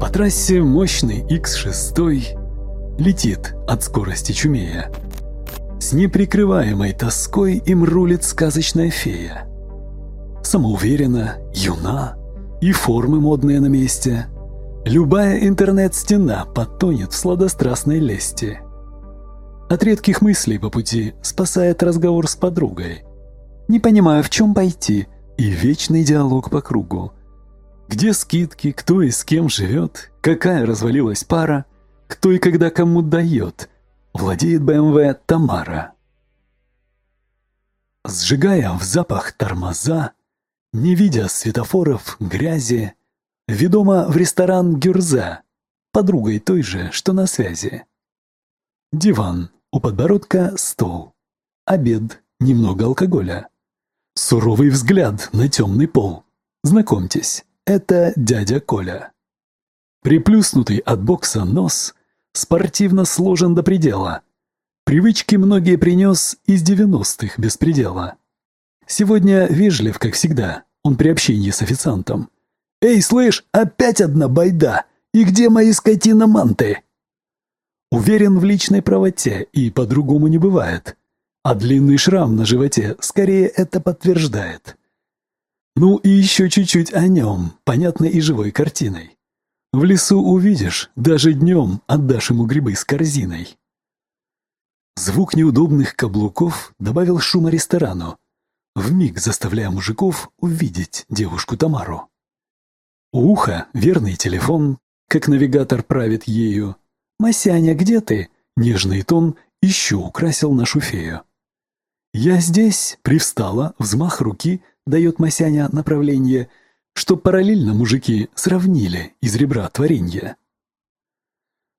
По трассе мощный X6 летит от скорости чумея. С неприкрываемой тоской им рулит сказочная фея. Самоуверена, юна, и формы модные на месте. Любая интернет-стена потонет в сладострастной лести. От редких мыслей по пути спасает разговор с подругой. Не понимаю, в чем пойти, и вечный диалог по кругу. Где скидки, кто и с кем живет, какая развалилась пара, кто и когда кому дает. Владеет БМВ Тамара. Сжигая в запах тормоза, не видя светофоров, грязи, ведома в ресторан Гюрза, подругой той же, что на связи. Диван, у подбородка стол, обед, немного алкоголя. Суровый взгляд на темный пол. Знакомьтесь, это дядя Коля. Приплюснутый от бокса нос спортивно сложен до предела. Привычки многие принес из девяностых без предела. Сегодня вежлив, как всегда, он при общении с официантом. «Эй, слышь, опять одна байда! И где мои скотина-манты?» Уверен в личной правоте, и по-другому не бывает. А длинный шрам на животе скорее это подтверждает. Ну и еще чуть-чуть о нем, понятной и живой картиной. В лесу увидишь, даже днем отдашь ему грибы с корзиной. Звук неудобных каблуков добавил шума ресторану, вмиг заставляя мужиков увидеть девушку Тамару. У уха верный телефон, как навигатор правит ею. «Масяня, где ты?» Нежный тон еще украсил нашу фею. «Я здесь», привстала, взмах руки — дает Масяня направление, что параллельно мужики сравнили из ребра творенья.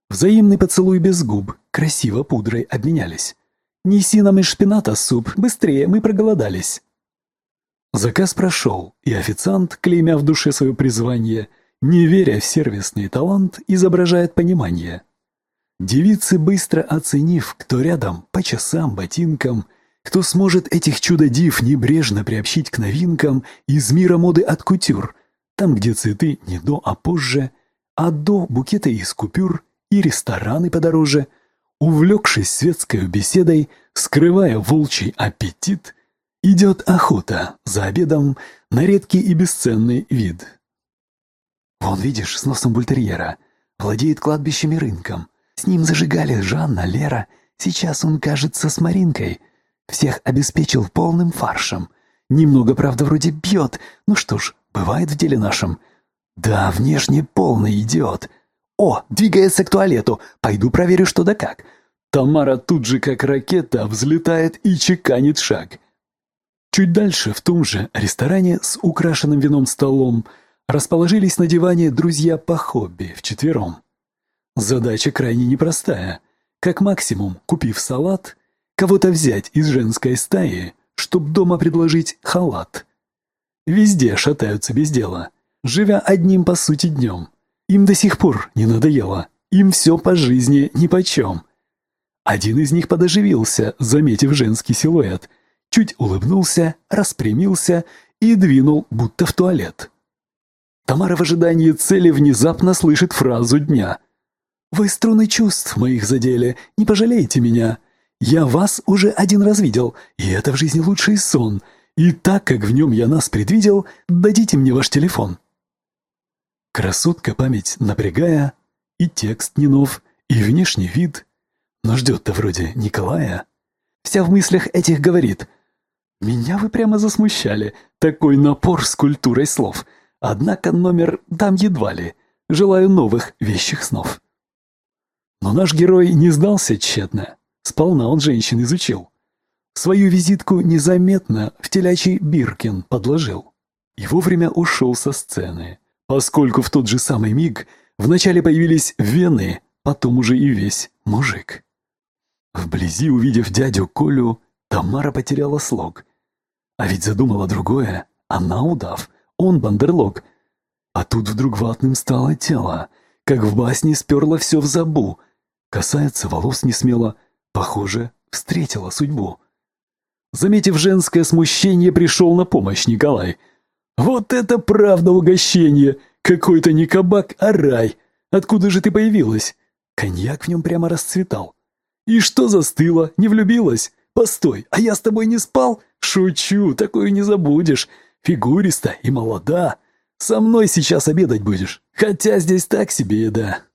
Взаимный поцелуй без губ, красиво пудрой обменялись. «Неси нам из шпината суп, быстрее, мы проголодались». Заказ прошел, и официант, клеймя в душе свое призвание, не веря в сервисный талант, изображает понимание. Девицы, быстро оценив, кто рядом, по часам, ботинкам – кто сможет этих чудо-див небрежно приобщить к новинкам из мира моды от кутюр, там, где цветы не до, а позже, а до букеты из купюр и рестораны подороже, увлекшись светской беседой, скрывая волчий аппетит, идет охота за обедом на редкий и бесценный вид. Вон, видишь, с носом бультерьера, владеет кладбищем и рынком. С ним зажигали Жанна, Лера, сейчас он, кажется, с Маринкой — всех обеспечил полным фаршем. Немного, правда, вроде бьет. Ну что ж, бывает в деле нашем. Да, внешне полный идиот. О, двигается к туалету. Пойду проверю, что да как. Тамара тут же, как ракета, взлетает и чеканит шаг. Чуть дальше, в том же ресторане с украшенным вином столом, расположились на диване друзья по хобби вчетвером. Задача крайне непростая. Как максимум, купив салат, Кого-то взять из женской стаи, чтоб дома предложить халат. Везде шатаются без дела, живя одним по сути днем. Им до сих пор не надоело, им все по жизни нипочем. Один из них подоживился, заметив женский силуэт, чуть улыбнулся, распрямился и двинул, будто в туалет. Тамара в ожидании цели внезапно слышит фразу дня. «Вы струны чувств моих задели, не пожалейте меня. Я вас уже один раз видел, и это в жизни лучший сон. И так как в нем я нас предвидел, дадите мне ваш телефон». Красотка память напрягая, и текст не нов, и внешний вид, но ждет-то вроде Николая. Вся в мыслях этих говорит. «Меня вы прямо засмущали, такой напор с культурой слов. Однако номер дам едва ли. Желаю новых вещих снов». Но наш герой не сдался тщетно. Сполна он женщин изучил. Свою визитку незаметно в телячий Биркин подложил. И вовремя ушел со сцены, поскольку в тот же самый миг вначале появились вены, потом уже и весь мужик. Вблизи, увидев дядю Колю, Тамара потеряла слог. А ведь задумала другое. Она удав, он бандерлог. А тут вдруг ватным стало тело, как в басне сперло все в забу. Касается волос не смело, Похоже, встретила судьбу. Заметив женское смущение, пришел на помощь Николай. «Вот это правда угощение! Какой-то не кабак, а рай! Откуда же ты появилась?» Коньяк в нем прямо расцветал. «И что застыла? Не влюбилась? Постой, а я с тобой не спал? Шучу, такую не забудешь. Фигуриста и молода. Со мной сейчас обедать будешь, хотя здесь так себе еда».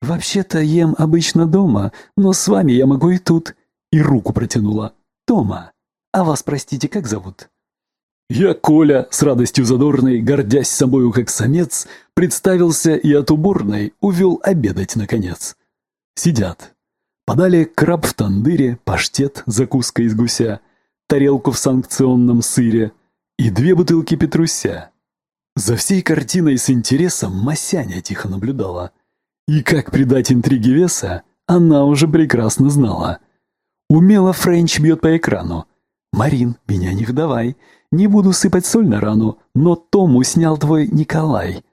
«Вообще-то ем обычно дома, но с вами я могу и тут». И руку протянула. «Тома, а вас, простите, как зовут?» Я, Коля, с радостью задорной, гордясь собою как самец, представился и от уборной увел обедать наконец. Сидят. Подали краб в тандыре, паштет, закуска из гуся, тарелку в санкционном сыре и две бутылки петруся. За всей картиной с интересом Масяня тихо наблюдала. И как придать интриге веса, она уже прекрасно знала. Умело Френч бьет по экрану. «Марин, меня не вдавай, не буду сыпать соль на рану, но Тому снял твой Николай».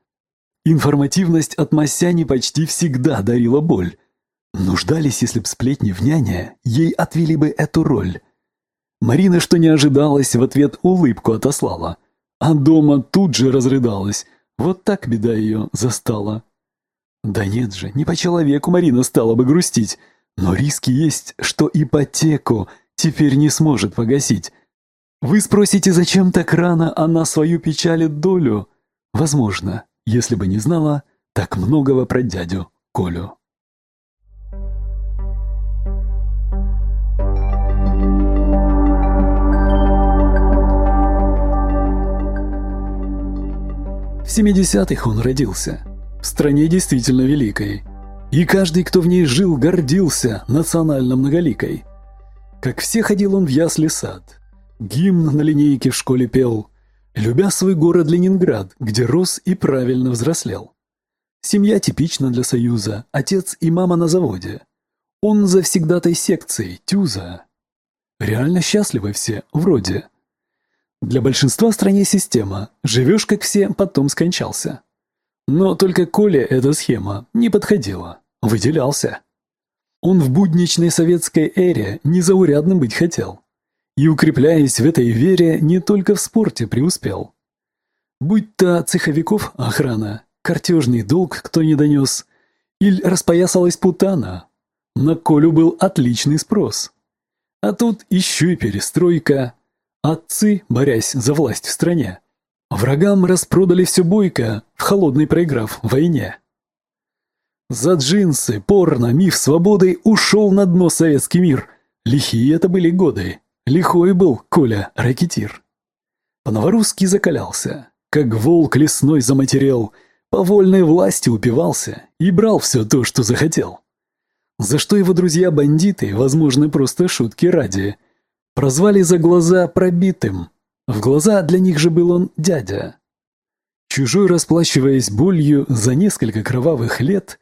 Информативность от Масяни почти всегда дарила боль. Нуждались, если б сплетни в няне, ей отвели бы эту роль. Марина, что не ожидалось, в ответ улыбку отослала. А дома тут же разрыдалась. Вот так беда ее застала. Да нет же, не по человеку Марина стала бы грустить. Но риски есть, что ипотеку теперь не сможет погасить. Вы спросите, зачем так рано она свою печалит долю? Возможно, если бы не знала так многого про дядю Колю. В 70-х он родился. В стране действительно великой. И каждый, кто в ней жил, гордился национально многоликой. Как все ходил он в ясли сад, Гимн на линейке в школе пел, любя свой город Ленинград, где рос и правильно взрослел. Семья типична для Союза, отец и мама на заводе. Он завсегдатой секции, тюза. Реально счастливы все, вроде. Для большинства в стране система. Живешь как все, потом скончался. Но только Коле эта схема не подходила, выделялся. Он в будничной советской эре незаурядным быть хотел и, укрепляясь в этой вере, не только в спорте преуспел. Будь то цеховиков охрана, картежный долг кто не донес, или распоясалась путана, на Колю был отличный спрос. А тут еще и перестройка. Отцы, борясь за власть в стране, врагам распродали все бойко, в холодной проиграв войне. За джинсы, порно, миф свободы ушел на дно советский мир. Лихие это были годы. Лихой был Коля ракетир. По-новорусски закалялся, как волк лесной заматерел, по вольной власти упивался и брал все то, что захотел. За что его друзья-бандиты, возможно, просто шутки ради, прозвали за глаза пробитым. В глаза для них же был он дядя. Чужой, расплачиваясь болью за несколько кровавых лет,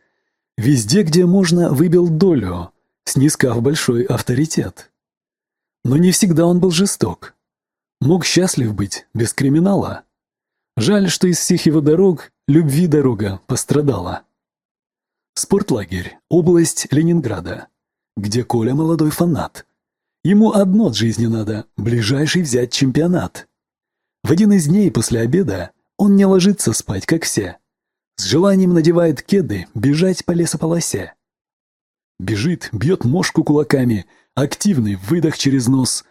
везде, где можно, выбил долю, снискав большой авторитет. Но не всегда он был жесток. Мог счастлив быть, без криминала. Жаль, что из всех его дорог любви дорога пострадала. Спортлагерь, область Ленинграда, где Коля молодой фанат. Ему одно от жизни надо – ближайший взять чемпионат. В один из дней после обеда он не ложится спать, как все. С желанием надевает кеды, бежать по лесополосе. Бежит, бьет мошку кулаками – Активный выдох через нос.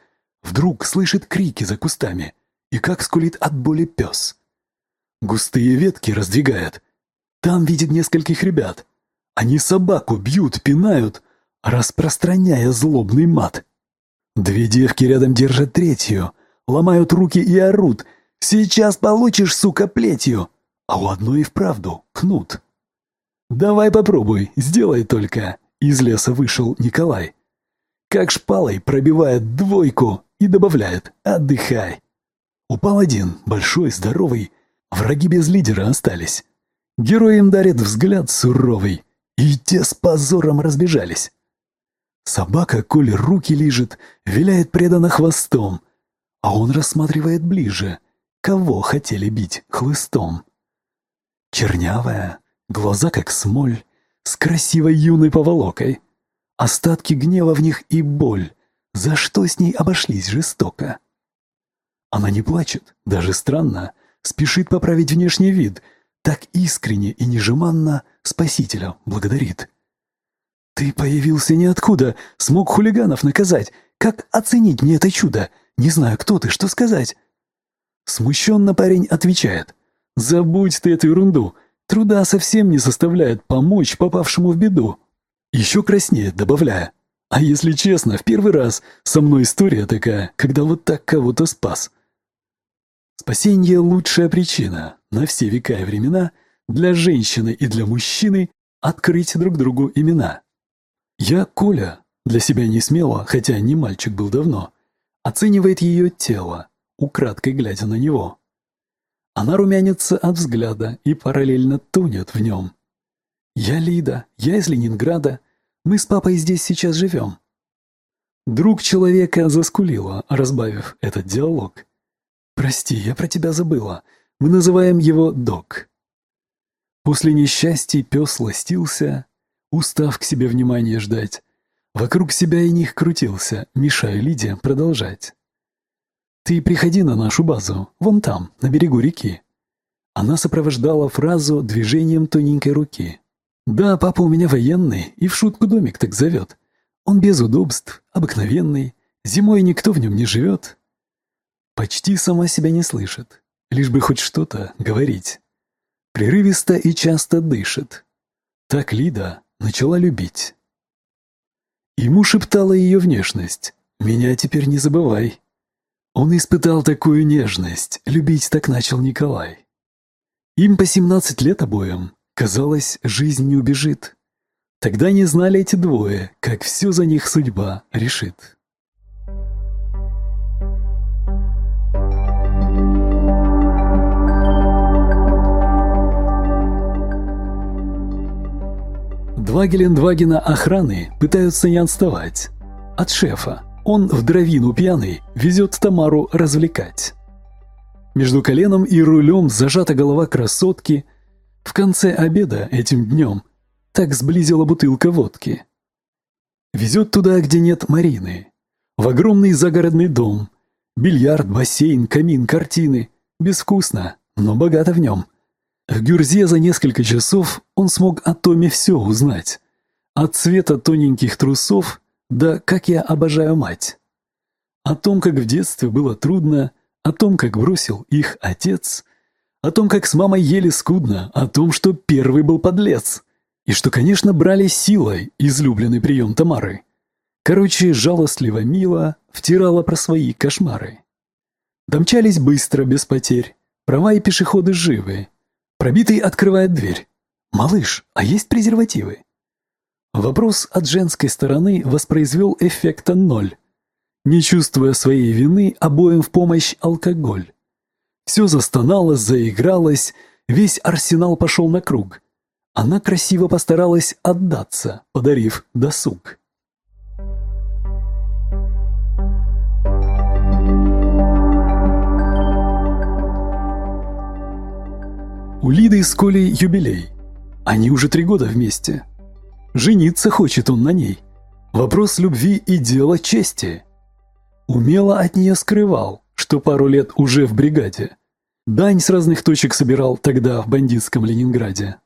Вдруг слышит крики за кустами. И как скулит от боли пес. Густые ветки раздвигает. Там видит нескольких ребят. Они собаку бьют, пинают, распространяя злобный мат. Две девки рядом держат третью, ломают руки и орут. «Сейчас получишь, сука, плетью!» А у одной и вправду кнут. «Давай попробуй, сделай только!» Из леса вышел Николай как шпалой пробивает двойку и добавляет «отдыхай». Упал один, большой, здоровый, враги без лидера остались. Герой им дарит взгляд суровый, и те с позором разбежались. Собака, коли руки лижет, виляет преданно хвостом, а он рассматривает ближе, кого хотели бить хлыстом. Чернявая, глаза как смоль, с красивой юной поволокой — Остатки гнева в них и боль. За что с ней обошлись жестоко? Она не плачет, даже странно, спешит поправить внешний вид, так искренне и нежеманно Спасителя благодарит. «Ты появился ниоткуда, смог хулиганов наказать. Как оценить мне это чудо? Не знаю, кто ты, что сказать?» Смущенно парень отвечает. «Забудь ты эту ерунду. Труда совсем не составляет помочь попавшему в беду». Еще краснеет, добавляя. «А если честно, в первый раз со мной история такая, когда вот так кого-то спас». Спасение – лучшая причина на все века и времена для женщины и для мужчины открыть друг другу имена. Я Коля, для себя не смело, хотя не мальчик был давно, оценивает ее тело, украдкой глядя на него. Она румянится от взгляда и параллельно тонет в нем. «Я Лида, я из Ленинграда, мы с папой здесь сейчас живем». Друг человека заскулила, разбавив этот диалог. «Прости, я про тебя забыла. Мы называем его Док». После несчастья пес ластился, устав к себе внимания ждать. Вокруг себя и них крутился, мешая Лиде продолжать. «Ты приходи на нашу базу, вон там, на берегу реки». Она сопровождала фразу движением тоненькой руки. «Да, папа у меня военный, и в шутку домик так зовет. Он без удобств, обыкновенный, зимой никто в нем не живет». Почти сама себя не слышит, лишь бы хоть что-то говорить. Прерывисто и часто дышит. Так Лида начала любить. Ему шептала ее внешность «Меня теперь не забывай». Он испытал такую нежность, любить так начал Николай. Им по 17 лет обоим, казалось, жизнь не убежит. Тогда не знали эти двое, как все за них судьба решит. Два Гелендвагена охраны пытаются не отставать. От шефа. Он в дровину пьяный везет Тамару развлекать. Между коленом и рулем зажата голова красотки. В конце обеда этим днем так сблизила бутылка водки. Везет туда, где нет Марины. В огромный загородный дом. Бильярд, бассейн, камин, картины. Безвкусно, но богато в нем. В Гюрзе за несколько часов он смог о Томе все узнать. От цвета тоненьких трусов да как я обожаю мать. О том, как в детстве было трудно, о том, как бросил их отец, о том, как с мамой ели скудно, о том, что первый был подлец, и что, конечно, брали силой излюбленный прием Тамары. Короче, жалостливо мило втирала про свои кошмары. Домчались быстро, без потерь, права и пешеходы живы, Пробитый открывает дверь. «Малыш, а есть презервативы?» Вопрос от женской стороны воспроизвел эффекта ноль. Не чувствуя своей вины, обоим в помощь алкоголь. Все застонало, заигралось, весь арсенал пошел на круг. Она красиво постаралась отдаться, подарив досуг. У Лиды с Колей юбилей. Они уже три года вместе. Жениться хочет он на ней. Вопрос любви и дело чести. Умело от нее скрывал, что пару лет уже в бригаде. Дань с разных точек собирал тогда в бандитском Ленинграде.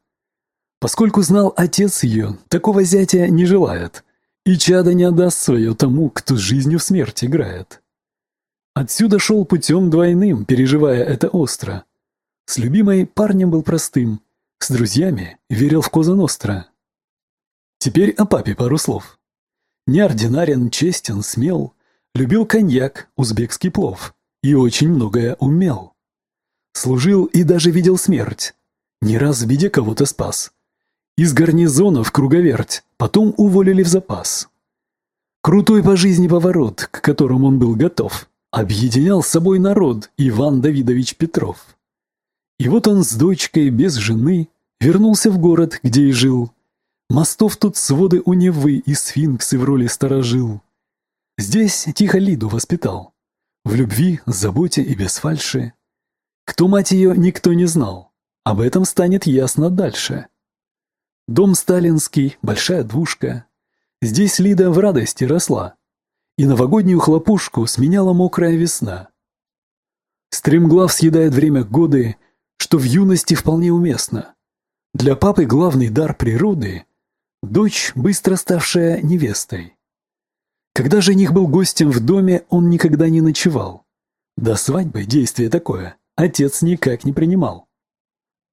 Поскольку знал отец ее, такого зятя не желает, и чада не отдаст свое тому, кто жизнью в смерть играет. Отсюда шел путем двойным, переживая это остро. С любимой парнем был простым, с друзьями верил в Коза Ностра. Теперь о папе пару слов. Неординарен, честен, смел, любил коньяк, узбекский плов и очень многое умел. Служил и даже видел смерть, не раз в беде кого-то спас. Из гарнизона в круговерть, потом уволили в запас. Крутой по жизни поворот, к которому он был готов, объединял с собой народ Иван Давидович Петров. И вот он с дочкой, без жены, вернулся в город, где и жил. Мостов тут своды у Невы и сфинксы в роли сторожил. Здесь тихо Лиду воспитал. В любви, заботе и без фальши. Кто мать ее, никто не знал. Об этом станет ясно дальше. Дом сталинский, большая двушка. Здесь Лида в радости росла. И новогоднюю хлопушку сменяла мокрая весна. Стремглав съедает время годы, что в юности вполне уместно. Для папы главный дар природы – дочь, быстро ставшая невестой. Когда жених был гостем в доме, он никогда не ночевал. До свадьбы действие такое отец никак не принимал.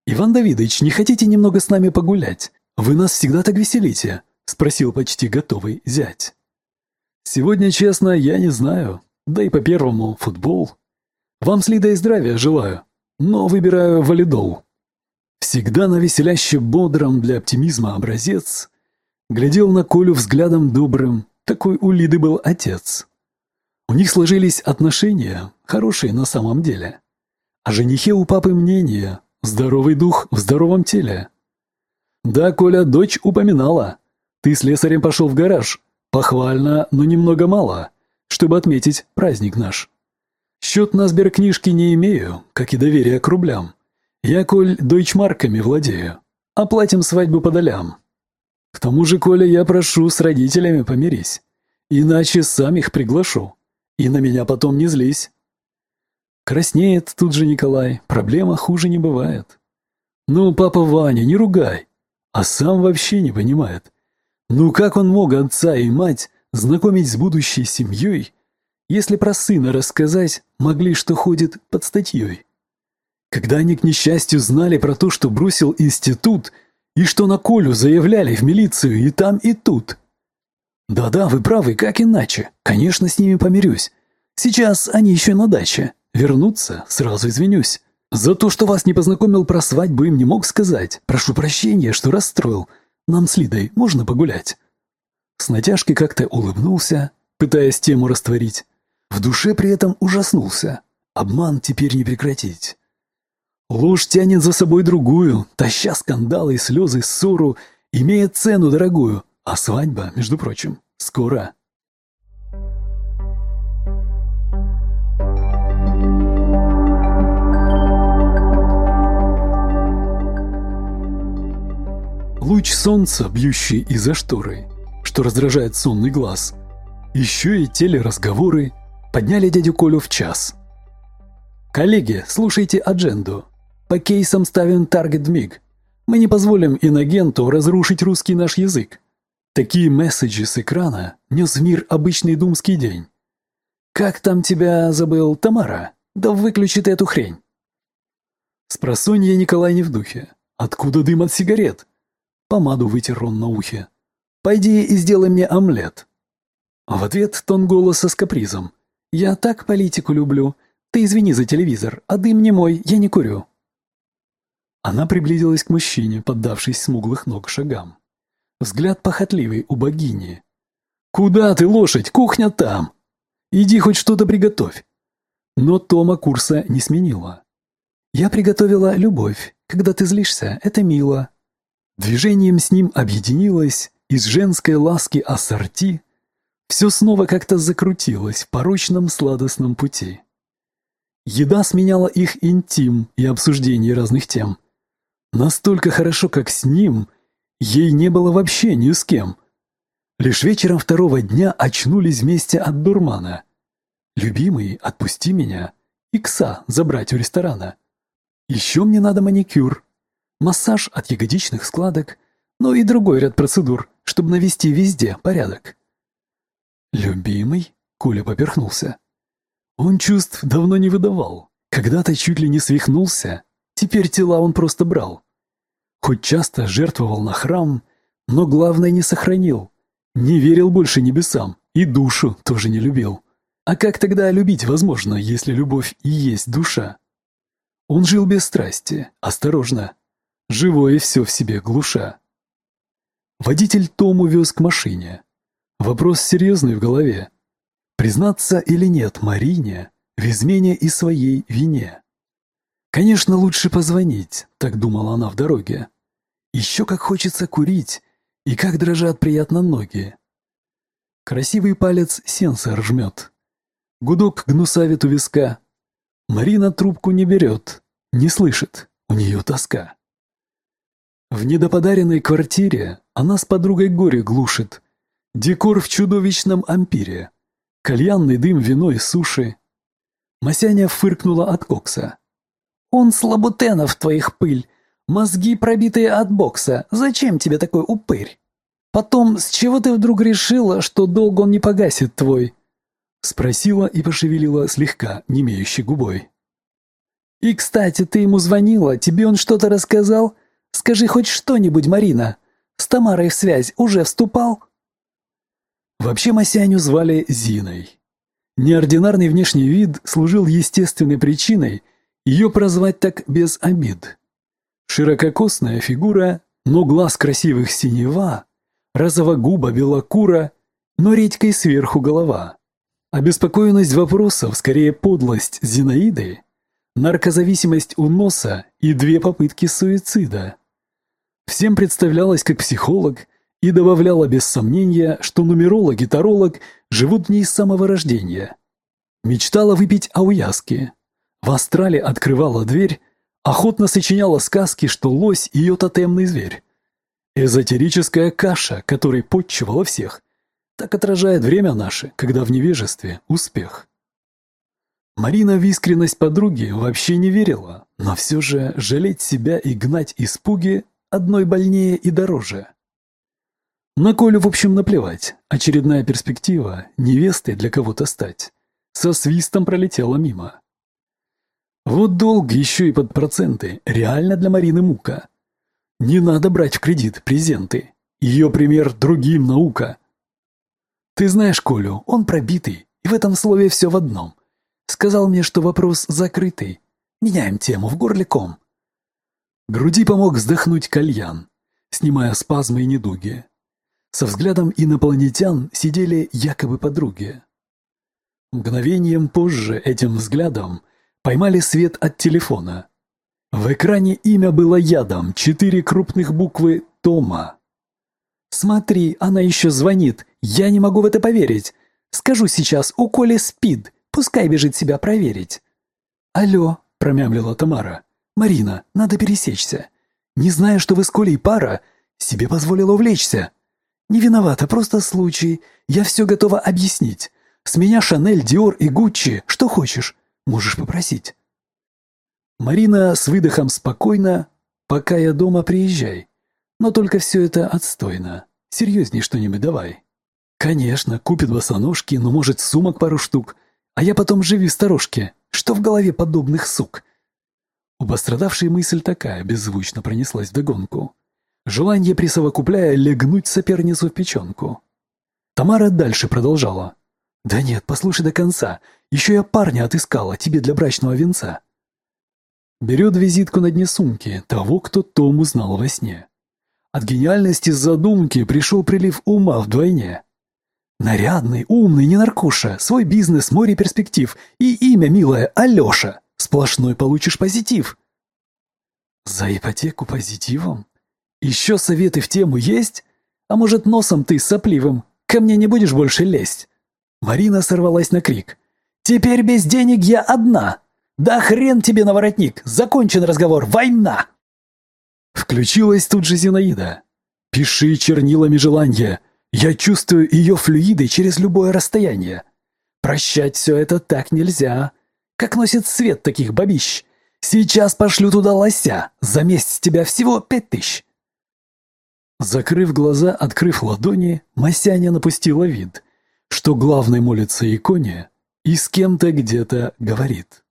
«Иван Давидович, не хотите немного с нами погулять? Вы нас всегда так веселите», – спросил почти готовый зять. «Сегодня, честно, я не знаю. Да и по первому – футбол. Вам с Лидой здравия желаю, но выбираю валидол». Всегда на веселяще бодром для оптимизма образец, глядел на Колю взглядом добрым, такой у Лиды был отец. У них сложились отношения, хорошие на самом деле. О женихе у папы мнение, здоровый дух в здоровом теле. Да, Коля, дочь упоминала. Ты с лесарем пошел в гараж. Похвально, но немного мало, чтобы отметить праздник наш. Счет на сберкнижке не имею, как и доверия к рублям. Я, Коль, дойчмарками владею. Оплатим свадьбу по долям. К тому же, Коля, я прошу, с родителями помирись. Иначе сам их приглашу. И на меня потом не злись. Краснеет тут же Николай. Проблема хуже не бывает. Ну, папа Ваня, не ругай. А сам вообще не понимает. Ну как он мог отца и мать знакомить с будущей семьей, если про сына рассказать могли, что ходит под статьей? Когда они, к несчастью, знали про то, что бросил институт, и что на Колю заявляли в милицию и там, и тут – «Да-да, вы правы, как иначе? Конечно, с ними помирюсь. Сейчас они еще на даче. Вернуться, сразу извинюсь. За то, что вас не познакомил про свадьбу, им не мог сказать. Прошу прощения, что расстроил. Нам с Лидой можно погулять?» С натяжкой как-то улыбнулся, пытаясь тему растворить. В душе при этом ужаснулся. Обман теперь не прекратить. Ложь тянет за собой другую, таща скандалы, слезы, ссору, имея цену дорогую — а свадьба, между прочим, скоро. Луч солнца, бьющий из-за шторы, что раздражает сонный глаз, еще и телеразговоры подняли дядю Колю в час. «Коллеги, слушайте адженду. По кейсам ставим таргет миг. Мы не позволим инагенту разрушить русский наш язык. Такие месседжи с экрана нес в мир обычный думский день. «Как там тебя забыл Тамара? Да выключи ты эту хрень!» Спросонья Николай не в духе. «Откуда дым от сигарет?» Помаду вытер он на ухе. «Пойди и сделай мне омлет». В ответ тон голоса с капризом. «Я так политику люблю. Ты извини за телевизор, а дым не мой, я не курю». Она приблизилась к мужчине, поддавшись смуглых ног шагам. Взгляд похотливый у богини. «Куда ты, лошадь? Кухня там! Иди хоть что-то приготовь!» Но Тома курса не сменила. «Я приготовила любовь. Когда ты злишься, это мило». Движением с ним объединилась из женской ласки ассорти. Все снова как-то закрутилось в порочном сладостном пути. Еда сменяла их интим и обсуждение разных тем. Настолько хорошо, как с ним, Ей не было вообще ни с кем. Лишь вечером второго дня очнулись вместе от дурмана. «Любимый, отпусти меня. Икса забрать у ресторана. Еще мне надо маникюр, массаж от ягодичных складок, ну и другой ряд процедур, чтобы навести везде порядок». «Любимый?» — Коля поперхнулся. Он чувств давно не выдавал. Когда-то чуть ли не свихнулся, теперь тела он просто брал. Хоть часто жертвовал на храм, но главное не сохранил. Не верил больше небесам и душу тоже не любил. А как тогда любить возможно, если любовь и есть душа? Он жил без страсти, осторожно, живое все в себе глуша. Водитель Тому вез к машине. Вопрос серьезный в голове. Признаться или нет Марине в измене и своей вине? Конечно, лучше позвонить, так думала она в дороге. Еще как хочется курить, и как дрожат приятно ноги. Красивый палец сенсор жмет. Гудок гнусавит у виска. Марина трубку не берет, не слышит, у нее тоска. В недоподаренной квартире она с подругой горе глушит. Декор в чудовищном ампире. Кальянный дым, вино и суши. Масяня фыркнула от кокса. «Он слабутенов твоих пыль, Мозги пробитые от бокса. Зачем тебе такой упырь? Потом, с чего ты вдруг решила, что долг он не погасит твой?» Спросила и пошевелила слегка, немеющей губой. «И, кстати, ты ему звонила, тебе он что-то рассказал? Скажи хоть что-нибудь, Марина. С Тамарой в связь уже вступал?» Вообще Масяню звали Зиной. Неординарный внешний вид служил естественной причиной ее прозвать так без обид. Ширококосная фигура, но глаз красивых синева, розово-губа белокура, но редькой сверху голова. Обеспокоенность вопросов, скорее подлость Зинаиды, наркозависимость у носа и две попытки суицида. Всем представлялось как психолог и добавляла без сомнения, что нумеролог и таролог живут в ней с самого рождения. Мечтала выпить ауяски. В астрале открывала дверь, охотно сочиняла сказки, что лось – ее тотемный зверь. Эзотерическая каша, которой подчивала всех, так отражает время наше, когда в невежестве успех. Марина в искренность подруги вообще не верила, но все же жалеть себя и гнать испуги одной больнее и дороже. На Колю, в общем, наплевать. Очередная перспектива – невестой для кого-то стать. Со свистом пролетела мимо. Вот долг еще и под проценты. Реально для Марины мука. Не надо брать в кредит презенты. Ее пример другим наука. Ты знаешь Колю, он пробитый, и в этом слове все в одном. Сказал мне, что вопрос закрытый. Меняем тему в горле ком. Груди помог вздохнуть кальян, снимая спазмы и недуги. Со взглядом инопланетян сидели якобы подруги. Мгновением позже этим взглядом поймали свет от телефона. В экране имя было ядом, четыре крупных буквы «Тома». «Смотри, она еще звонит. Я не могу в это поверить. Скажу сейчас, у Коли спид. Пускай бежит себя проверить». «Алло», — промямлила Тамара. «Марина, надо пересечься. Не зная, что вы с Колей пара, себе позволила увлечься. «Не виновата, просто случай. Я все готова объяснить. С меня Шанель, Диор и Гуччи. Что хочешь, можешь попросить». Марина с выдохом спокойно «Пока я дома, приезжай. Но только все это отстойно. Серьезней что-нибудь давай». «Конечно, купит босоножки, но, может, сумок пару штук. А я потом живи в сторожке. Что в голове подобных сук?» У пострадавшей мысль такая беззвучно пронеслась вдогонку. Желание присовокупляя легнуть соперницу в печенку. Тамара дальше продолжала. «Да нет, послушай до конца. Еще я парня отыскала тебе для брачного венца». Берет визитку на дне сумки того, кто Том узнал во сне. От гениальности задумки пришел прилив ума вдвойне. Нарядный, умный, не наркуша, свой бизнес, море перспектив и имя милое Алеша. Сплошной получишь позитив. За ипотеку позитивом? Еще советы в тему есть? А может, носом ты сопливым? Ко мне не будешь больше лезть?» Марина сорвалась на крик. «Теперь без денег я одна! Да хрен тебе на воротник! Закончен разговор! Война!» Включилась тут же Зинаида. «Пиши чернилами желания. Я чувствую ее флюиды через любое расстояние. Прощать все это так нельзя. Как носит свет таких бабищ. Сейчас пошлю туда лося. За месяц тебя всего пять тысяч. Закрыв глаза, открыв ладони, Масяня напустила вид, что главный молится иконе и с кем-то где-то говорит.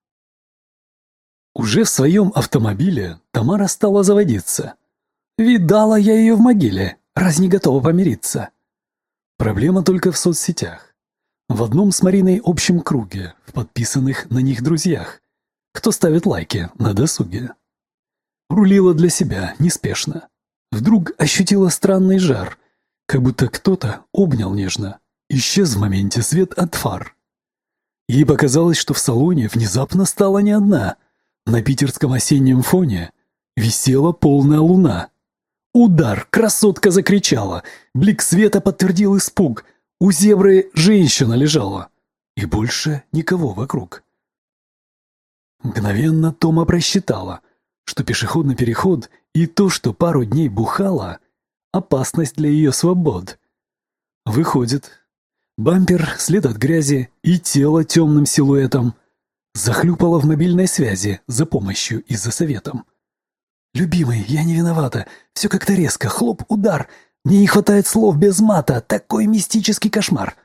Уже в своем автомобиле Тамара стала заводиться. «Видала я ее в могиле, раз не готова помириться». Проблема только в соцсетях. В одном с Мариной общем круге, в подписанных на них друзьях, кто ставит лайки на досуге. Рулила для себя, неспешно. Вдруг ощутила странный жар, как будто кто-то обнял нежно. Исчез в моменте свет от фар. Ей показалось, что в салоне внезапно стала не одна. На питерском осеннем фоне висела полная луна. Удар! Красотка закричала. Блик света подтвердил испуг. У зебры женщина лежала. И больше никого вокруг. Мгновенно Тома просчитала, что пешеходный переход и то, что пару дней бухала — опасность для ее свобод. Выходит, бампер, след от грязи и тело темным силуэтом захлюпало в мобильной связи за помощью и за советом. «Любимый, я не виновата. Все как-то резко. Хлоп, удар. Мне не хватает слов без мата. Такой мистический кошмар».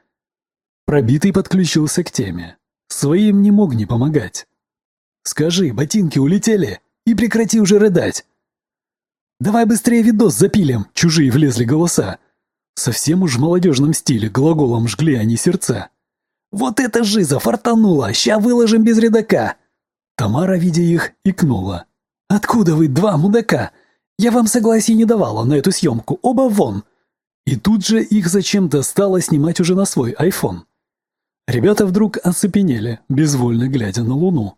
Пробитый подключился к теме. Своим не мог не помогать. «Скажи, ботинки улетели? И прекрати уже рыдать!» «Давай быстрее видос запилим!» — чужие влезли голоса. Совсем уж в молодежном стиле глаголом жгли они сердца. «Вот это жиза фартанула! Ща выложим без рядка!» Тамара, видя их, икнула. «Откуда вы, два мудака? Я вам согласия не давала на эту съемку, оба вон!» И тут же их зачем-то стало снимать уже на свой айфон. Ребята вдруг оцепенели, безвольно глядя на луну.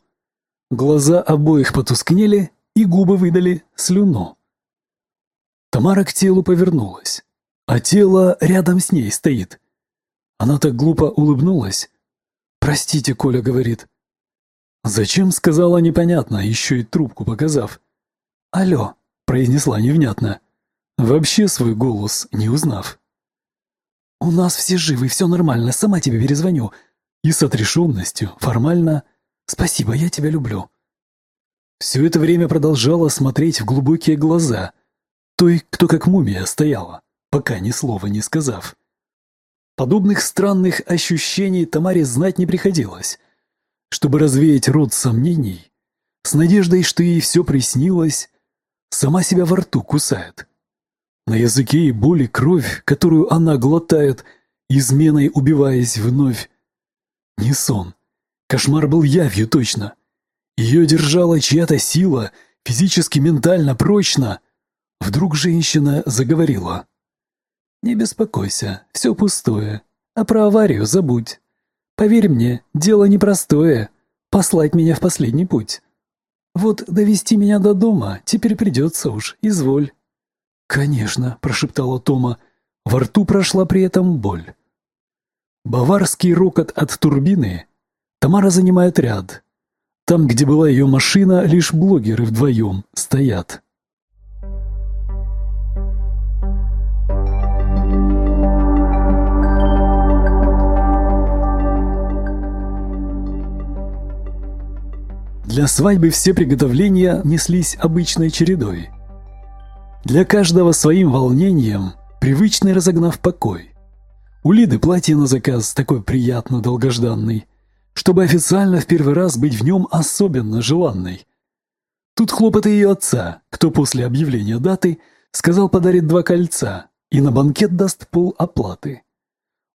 Глаза обоих потускнели, и губы выдали слюну. Тамара к телу повернулась, а тело рядом с ней стоит. Она так глупо улыбнулась. «Простите, Коля говорит». Зачем сказала непонятно, еще и трубку показав. «Алло», — произнесла невнятно, вообще свой голос не узнав. «У нас все живы, все нормально, сама тебе перезвоню». И с отрешенностью, формально «Спасибо, я тебя люблю». Все это время продолжала смотреть в глубокие глаза той, кто как мумия стояла, пока ни слова не сказав. Подобных странных ощущений Тамаре знать не приходилось. Чтобы развеять род сомнений, с надеждой, что ей все приснилось, сама себя во рту кусает. На языке и боли кровь, которую она глотает, изменой убиваясь вновь. Не сон. Кошмар был явью точно. Ее держала чья-то сила, физически, ментально, прочно. Вдруг женщина заговорила. «Не беспокойся, все пустое. А про аварию забудь. Поверь мне, дело непростое. Послать меня в последний путь. Вот довести меня до дома теперь придется уж, изволь». «Конечно», — прошептала Тома. Во рту прошла при этом боль. Баварский рокот от турбины. Тамара занимает ряд. Там, где была ее машина, лишь блогеры вдвоем стоят. Для свадьбы все приготовления неслись обычной чередой. Для каждого своим волнением, привычный разогнав покой. У Лиды платье на заказ такой приятно долгожданный, чтобы официально в первый раз быть в нем особенно желанной. Тут хлопоты ее отца, кто после объявления даты сказал подарит два кольца и на банкет даст пол оплаты.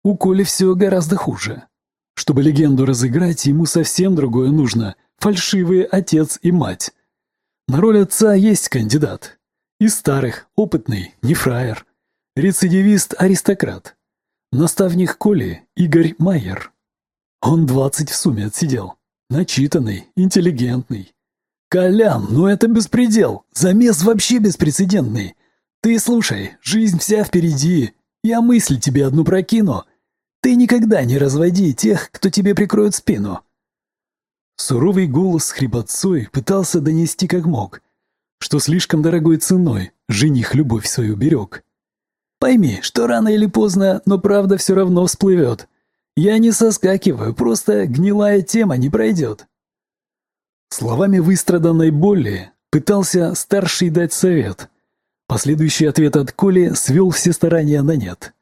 У Коли все гораздо хуже. Чтобы легенду разыграть, ему совсем другое нужно – фальшивый отец и мать. На роль отца есть кандидат. Из старых, опытный, не фраер. Рецидивист-аристократ. Наставник Коли Игорь Майер. Он двадцать в сумме отсидел. Начитанный, интеллигентный. Колян, ну это беспредел. Замес вообще беспрецедентный. Ты слушай, жизнь вся впереди. Я мысль тебе одну прокину. Ты никогда не разводи тех, кто тебе прикроет спину. Суровый голос хрипотцой пытался донести как мог, что слишком дорогой ценой жених любовь свою берег. Пойми, что рано или поздно, но правда все равно всплывет. Я не соскакиваю, просто гнилая тема не пройдет. Словами выстраданной боли пытался старший дать совет. Последующий ответ от Коли свел все старания на нет.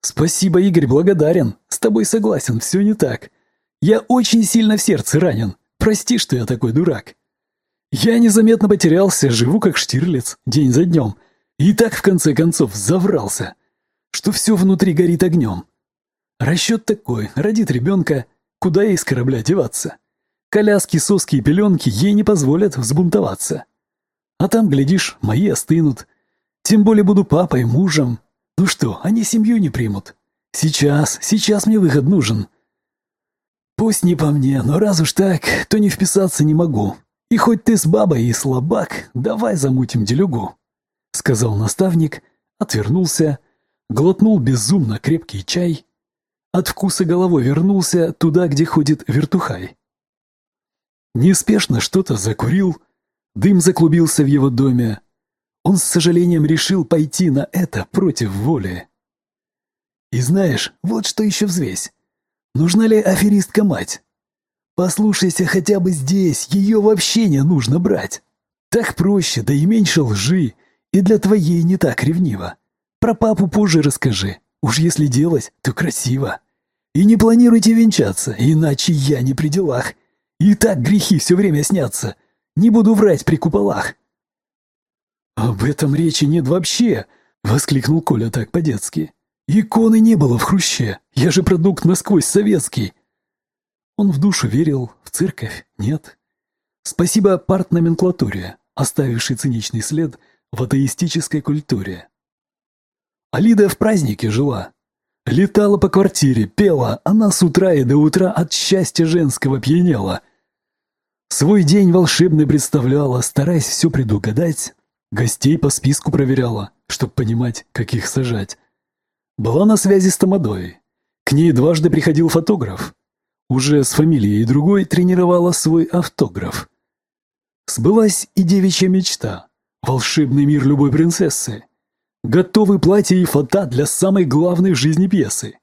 «Спасибо, Игорь, благодарен. С тобой согласен, все не так. Я очень сильно в сердце ранен. Прости, что я такой дурак. Я незаметно потерялся, живу как Штирлиц, день за днем. И так, в конце концов, заврался, что все внутри горит огнем. Расчет такой, родит ребенка, куда ей с корабля деваться. Коляски, соски и пеленки ей не позволят взбунтоваться. А там, глядишь, мои остынут. Тем более буду папой, мужем. Ну что, они семью не примут. Сейчас, сейчас мне выход нужен. Пусть не по мне, но раз уж так, то не вписаться не могу. И хоть ты с бабой и слабак, давай замутим делюгу», — сказал наставник, отвернулся, глотнул безумно крепкий чай, от вкуса головой вернулся туда, где ходит вертухай. Неспешно что-то закурил, дым заклубился в его доме. Он с сожалением решил пойти на это против воли. И знаешь, вот что еще взвесь. Нужна ли аферистка мать? Послушайся хотя бы здесь, ее вообще не нужно брать. Так проще, да и меньше лжи, и для твоей не так ревниво. Про папу позже расскажи, уж если делать, то красиво. И не планируйте венчаться, иначе я не при делах. И так грехи все время снятся. Не буду врать при куполах. «Об этом речи нет вообще!» — воскликнул Коля так по-детски. «Иконы не было в Хруще, я же продукт насквозь советский!» Он в душу верил, в церковь нет. Спасибо партноменклатуре, оставившей циничный след в атеистической культуре. Алида в празднике жила. Летала по квартире, пела, она с утра и до утра от счастья женского пьянела. Свой день волшебный представляла, стараясь все предугадать, гостей по списку проверяла, чтоб понимать, как их сажать. Была на связи с Тамадой. К ней дважды приходил фотограф. Уже с фамилией другой тренировала свой автограф. Сбылась и девичья мечта. Волшебный мир любой принцессы. Готовы платья и фото для самой главной в жизни пьесы.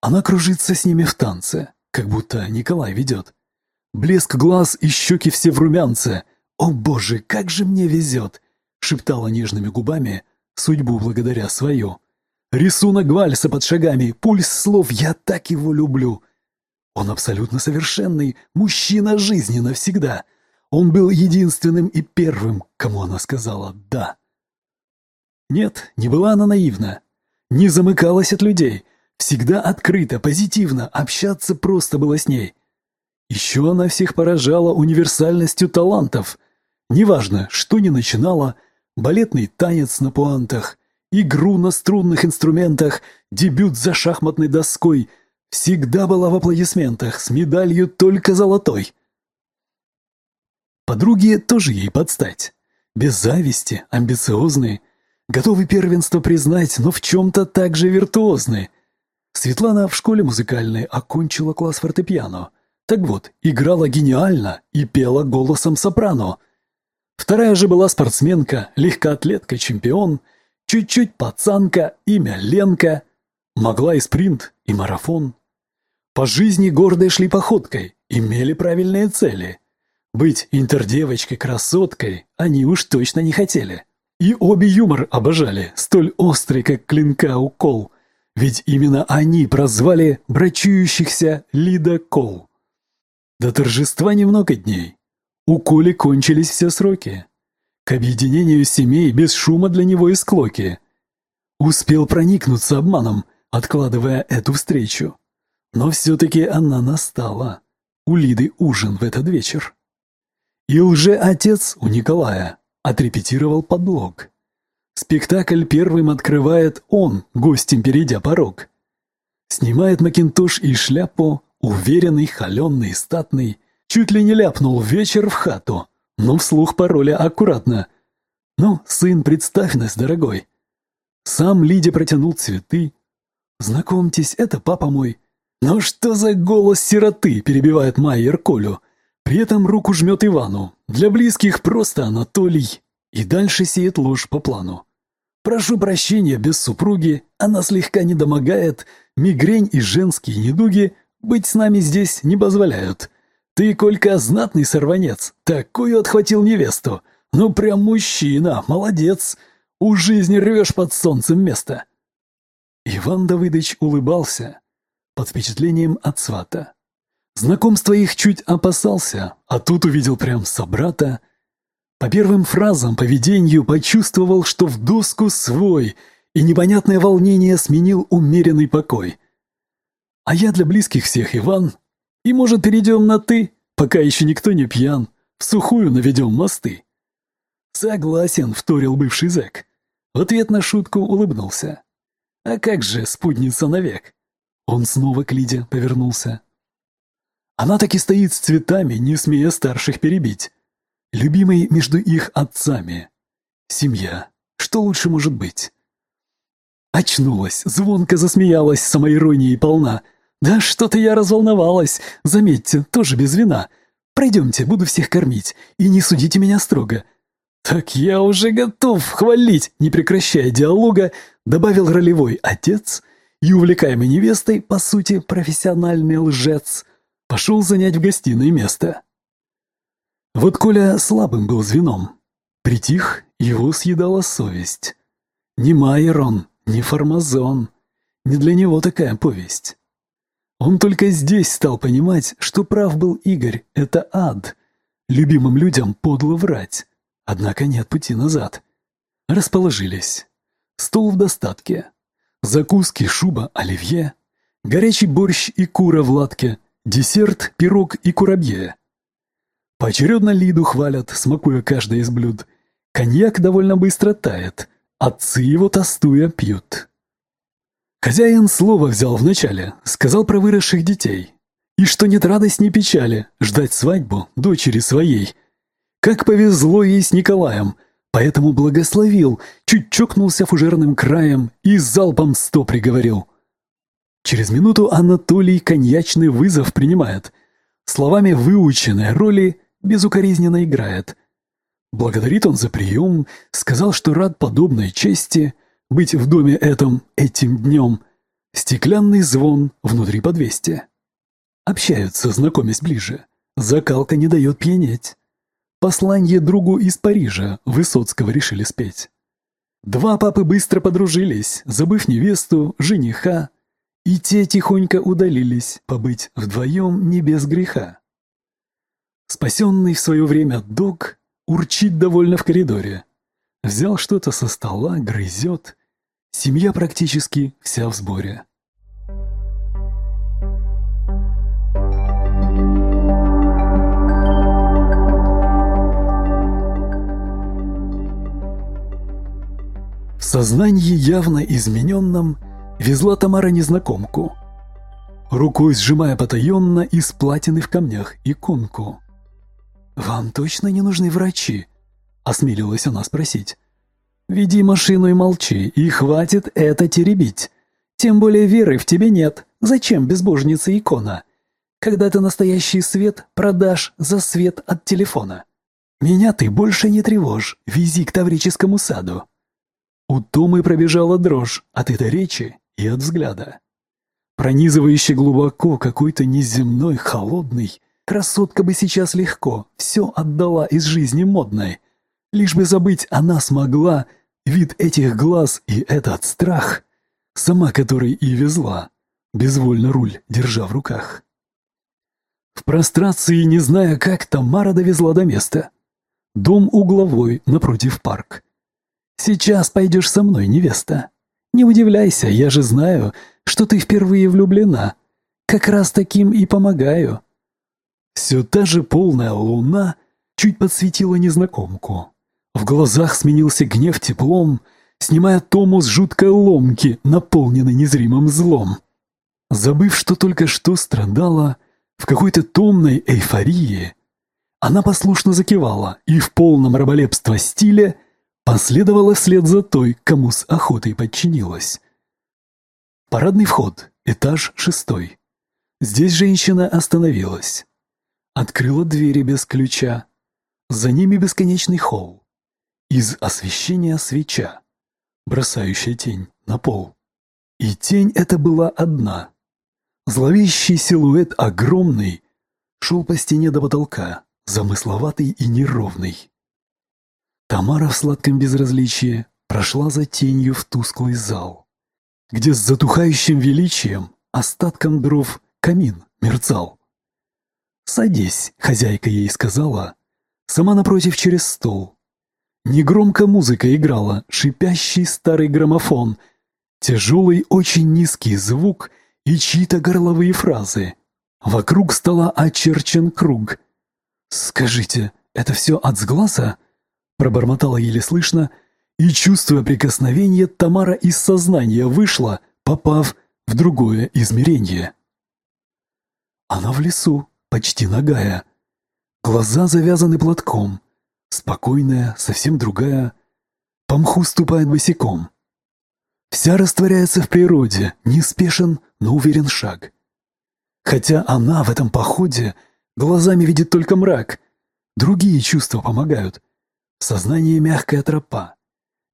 Она кружится с ними в танце, как будто Николай ведет. Блеск глаз и щеки все в румянце. «О боже, как же мне везет!» шептала нежными губами, судьбу благодаря свою. Рисунок вальса под шагами, пульс слов «я так его люблю». Он абсолютно совершенный, мужчина жизни навсегда. Он был единственным и первым, кому она сказала «да». Нет, не была она наивна. Не замыкалась от людей. Всегда открыто, позитивно, общаться просто было с ней. Еще она всех поражала универсальностью талантов. Неважно, что не начинала, балетный танец на пуантах, игру на струнных инструментах, дебют за шахматной доской. Всегда была в аплодисментах, с медалью только золотой. Подруги тоже ей подстать. Без зависти, амбициозные, готовы первенство признать, но в чем-то также виртуозны. Светлана в школе музыкальной окончила класс фортепиано. Так вот, играла гениально и пела голосом сопрано. Вторая же была спортсменка, легкоатлетка, чемпион – Чуть-чуть пацанка, имя Ленка. Могла и спринт, и марафон. По жизни гордой шли походкой, имели правильные цели. Быть интердевочкой-красоткой они уж точно не хотели. И обе юмор обожали, столь острый, как клинка укол. Ведь именно они прозвали брачующихся Лида Кол. До торжества немного дней. У Коли кончились все сроки к объединению семей без шума для него и склоки. Успел проникнуться обманом, откладывая эту встречу. Но все-таки она настала. У Лиды ужин в этот вечер. И лже-отец у Николая отрепетировал подлог. Спектакль первым открывает он, гостем перейдя порог. Снимает макинтош и шляпу, уверенный, холеный, статный, чуть ли не ляпнул вечер в хату но вслух пароля аккуратно. «Ну, сын, представь нас, дорогой». Сам Лидя протянул цветы. «Знакомьтесь, это папа мой». «Но что за голос сироты?» – перебивает Майер Колю. При этом руку жмет Ивану. Для близких просто Анатолий. И дальше сеет ложь по плану. «Прошу прощения, без супруги, она слегка недомогает, мигрень и женские недуги быть с нами здесь не позволяют. Ты, Колька, знатный сорванец. Такую отхватил невесту. Ну, прям мужчина, молодец. У жизни рвешь под солнцем место. Иван Давыдович улыбался под впечатлением от свата. Знакомство их чуть опасался, а тут увидел прям собрата. По первым фразам, поведению почувствовал, что в доску свой, и непонятное волнение сменил умеренный покой. А я для близких всех, Иван, и, может, перейдем на «ты», пока еще никто не пьян, в сухую наведем мосты. Согласен, вторил бывший зэк. В ответ на шутку улыбнулся. А как же спутница навек? Он снова к Лиде повернулся. Она так и стоит с цветами, не смея старших перебить. Любимый между их отцами. Семья. Что лучше может быть? Очнулась, звонко засмеялась, самоиронией полна. «Да что-то я разволновалась. Заметьте, тоже без вина. Пройдемте, буду всех кормить. И не судите меня строго». «Так я уже готов хвалить», не прекращая диалога, добавил ролевой отец и, увлекаемый невестой, по сути, профессиональный лжец, пошел занять в гостиной место. Вот Коля слабым был звеном. Притих, его съедала совесть. Не Майер он, не Формазон. Не для него такая повесть. Он только здесь стал понимать, что прав был Игорь, это ад. Любимым людям подло врать. Однако нет пути назад. Расположились. Стол в достатке. Закуски, шуба, оливье. Горячий борщ и кура в латке. Десерт, пирог и курабье. Поочередно Лиду хвалят, смакуя каждое из блюд. Коньяк довольно быстро тает. Отцы его тостуя пьют. Хозяин слово взял вначале, сказал про выросших детей. И что нет радость ни печали, ждать свадьбу дочери своей. Как повезло ей с Николаем, поэтому благословил, чуть чокнулся фужерным краем и залпом сто приговорил. Через минуту Анатолий коньячный вызов принимает. Словами выученной роли безукоризненно играет. Благодарит он за прием, сказал, что рад подобной чести — быть в доме этом этим днем. Стеклянный звон внутри по двести. Общаются, знакомясь ближе. Закалка не дает пьянеть. Посланье другу из Парижа Высоцкого решили спеть. Два папы быстро подружились, забыв невесту, жениха, и те тихонько удалились, побыть вдвоем не без греха. Спасенный в свое время дог урчит довольно в коридоре. Взял что-то со стола, грызет, Семья практически вся в сборе. В сознании явно измененном везла Тамара незнакомку, рукой сжимая потаенно из платины в камнях иконку. «Вам точно не нужны врачи?» — осмелилась она спросить. Веди машину и молчи, и хватит это теребить. Тем более веры в тебе нет. Зачем безбожница икона? Когда ты настоящий свет продашь за свет от телефона. Меня ты больше не тревожь, вези к Таврическому саду. У Томы пробежала дрожь от этой речи и от взгляда. Пронизывающий глубоко какой-то неземной, холодный, красотка бы сейчас легко все отдала из жизни модной — Лишь бы забыть она смогла вид этих глаз и этот страх, сама который и везла, безвольно руль держа в руках. В прострации, не зная как, Тамара довезла до места. Дом угловой, напротив парк. «Сейчас пойдешь со мной, невеста. Не удивляйся, я же знаю, что ты впервые влюблена. Как раз таким и помогаю». Все та же полная луна чуть подсветила незнакомку. В глазах сменился гнев теплом, снимая Тому с жуткой ломки, наполненной незримым злом. Забыв, что только что страдала, в какой-то томной эйфории, она послушно закивала и в полном раболепства стиле последовала вслед за той, кому с охотой подчинилась. Парадный вход, этаж шестой. Здесь женщина остановилась. Открыла двери без ключа. За ними бесконечный холл. Из освещения свеча, бросающая тень на пол. И тень эта была одна. Зловещий силуэт огромный шел по стене до потолка, замысловатый и неровный. Тамара в сладком безразличии прошла за тенью в тусклый зал, где с затухающим величием остатком дров камин мерцал. «Садись», — хозяйка ей сказала, сама напротив через стол, Негромко музыка играла, шипящий старый граммофон, тяжелый очень низкий звук и чьи-то горловые фразы. Вокруг стола очерчен круг. «Скажите, это все от сглаза?» Пробормотала еле слышно, и, чувствуя прикосновение, Тамара из сознания вышла, попав в другое измерение. Она в лесу, почти нагая. Глаза завязаны платком — Спокойная, совсем другая. По мху ступает босиком. Вся растворяется в природе, неспешен, но уверен шаг. Хотя она в этом походе глазами видит только мрак. Другие чувства помогают. Сознание мягкая тропа.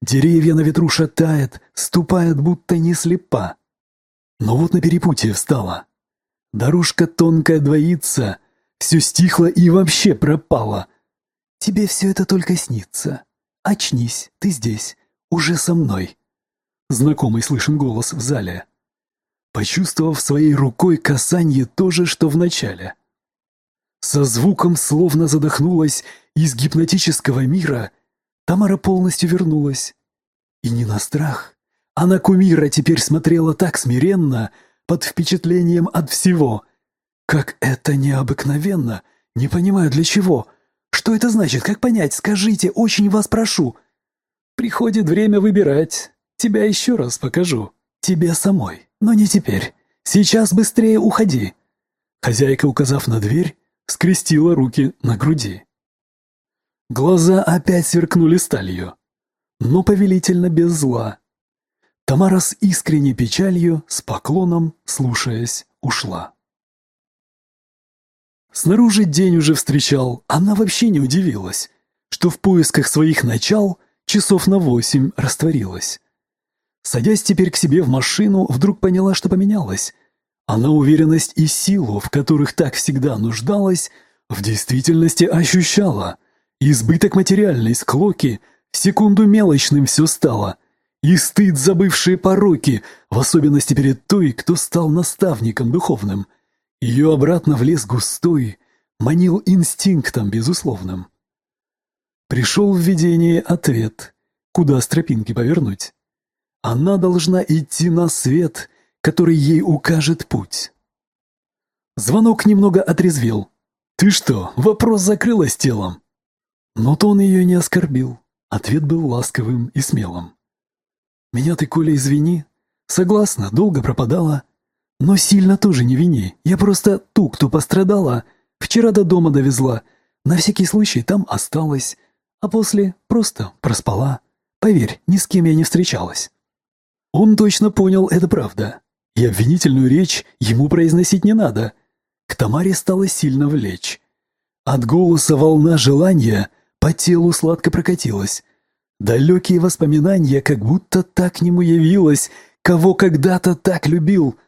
Деревья на ветру шатает, ступает, будто не слепа. Но вот на перепутье встала. Дорожка тонкая двоится, все стихло и вообще пропало — тебе все это только снится. Очнись, ты здесь, уже со мной. Знакомый слышен голос в зале. Почувствовав своей рукой касание то же, что в начале. Со звуком словно задохнулась из гипнотического мира, Тамара полностью вернулась. И не на страх, а на кумира теперь смотрела так смиренно, под впечатлением от всего. Как это необыкновенно! Не понимаю, для чего? Что это значит? Как понять? Скажите, очень вас прошу. Приходит время выбирать. Тебя еще раз покажу. Тебе самой. Но не теперь. Сейчас быстрее уходи. Хозяйка, указав на дверь, скрестила руки на груди. Глаза опять сверкнули сталью, но повелительно без зла. Тамара с искренней печалью, с поклоном, слушаясь, ушла. Снаружи день уже встречал, она вообще не удивилась, что в поисках своих начал часов на восемь растворилась. Садясь теперь к себе в машину, вдруг поняла, что поменялась. Она уверенность и силу, в которых так всегда нуждалась, в действительности ощущала. Избыток материальной склоки, секунду мелочным все стало. И стыд забывшие пороки, в особенности перед той, кто стал наставником духовным – ее обратно в лес густой манил инстинктом безусловным. Пришел в видение ответ, куда с тропинки повернуть. Она должна идти на свет, который ей укажет путь. Звонок немного отрезвил. «Ты что, вопрос закрылась телом?» Но тон ее не оскорбил. Ответ был ласковым и смелым. «Меня ты, Коля, извини. Согласна, долго пропадала. Но сильно тоже не вини. Я просто ту, кто пострадала, вчера до дома довезла. На всякий случай там осталась. А после просто проспала. Поверь, ни с кем я не встречалась. Он точно понял, это правда. И обвинительную речь ему произносить не надо. К Тамаре стало сильно влечь. От голоса волна желания по телу сладко прокатилась. Далекие воспоминания, как будто так к нему явилась, кого когда-то так любил —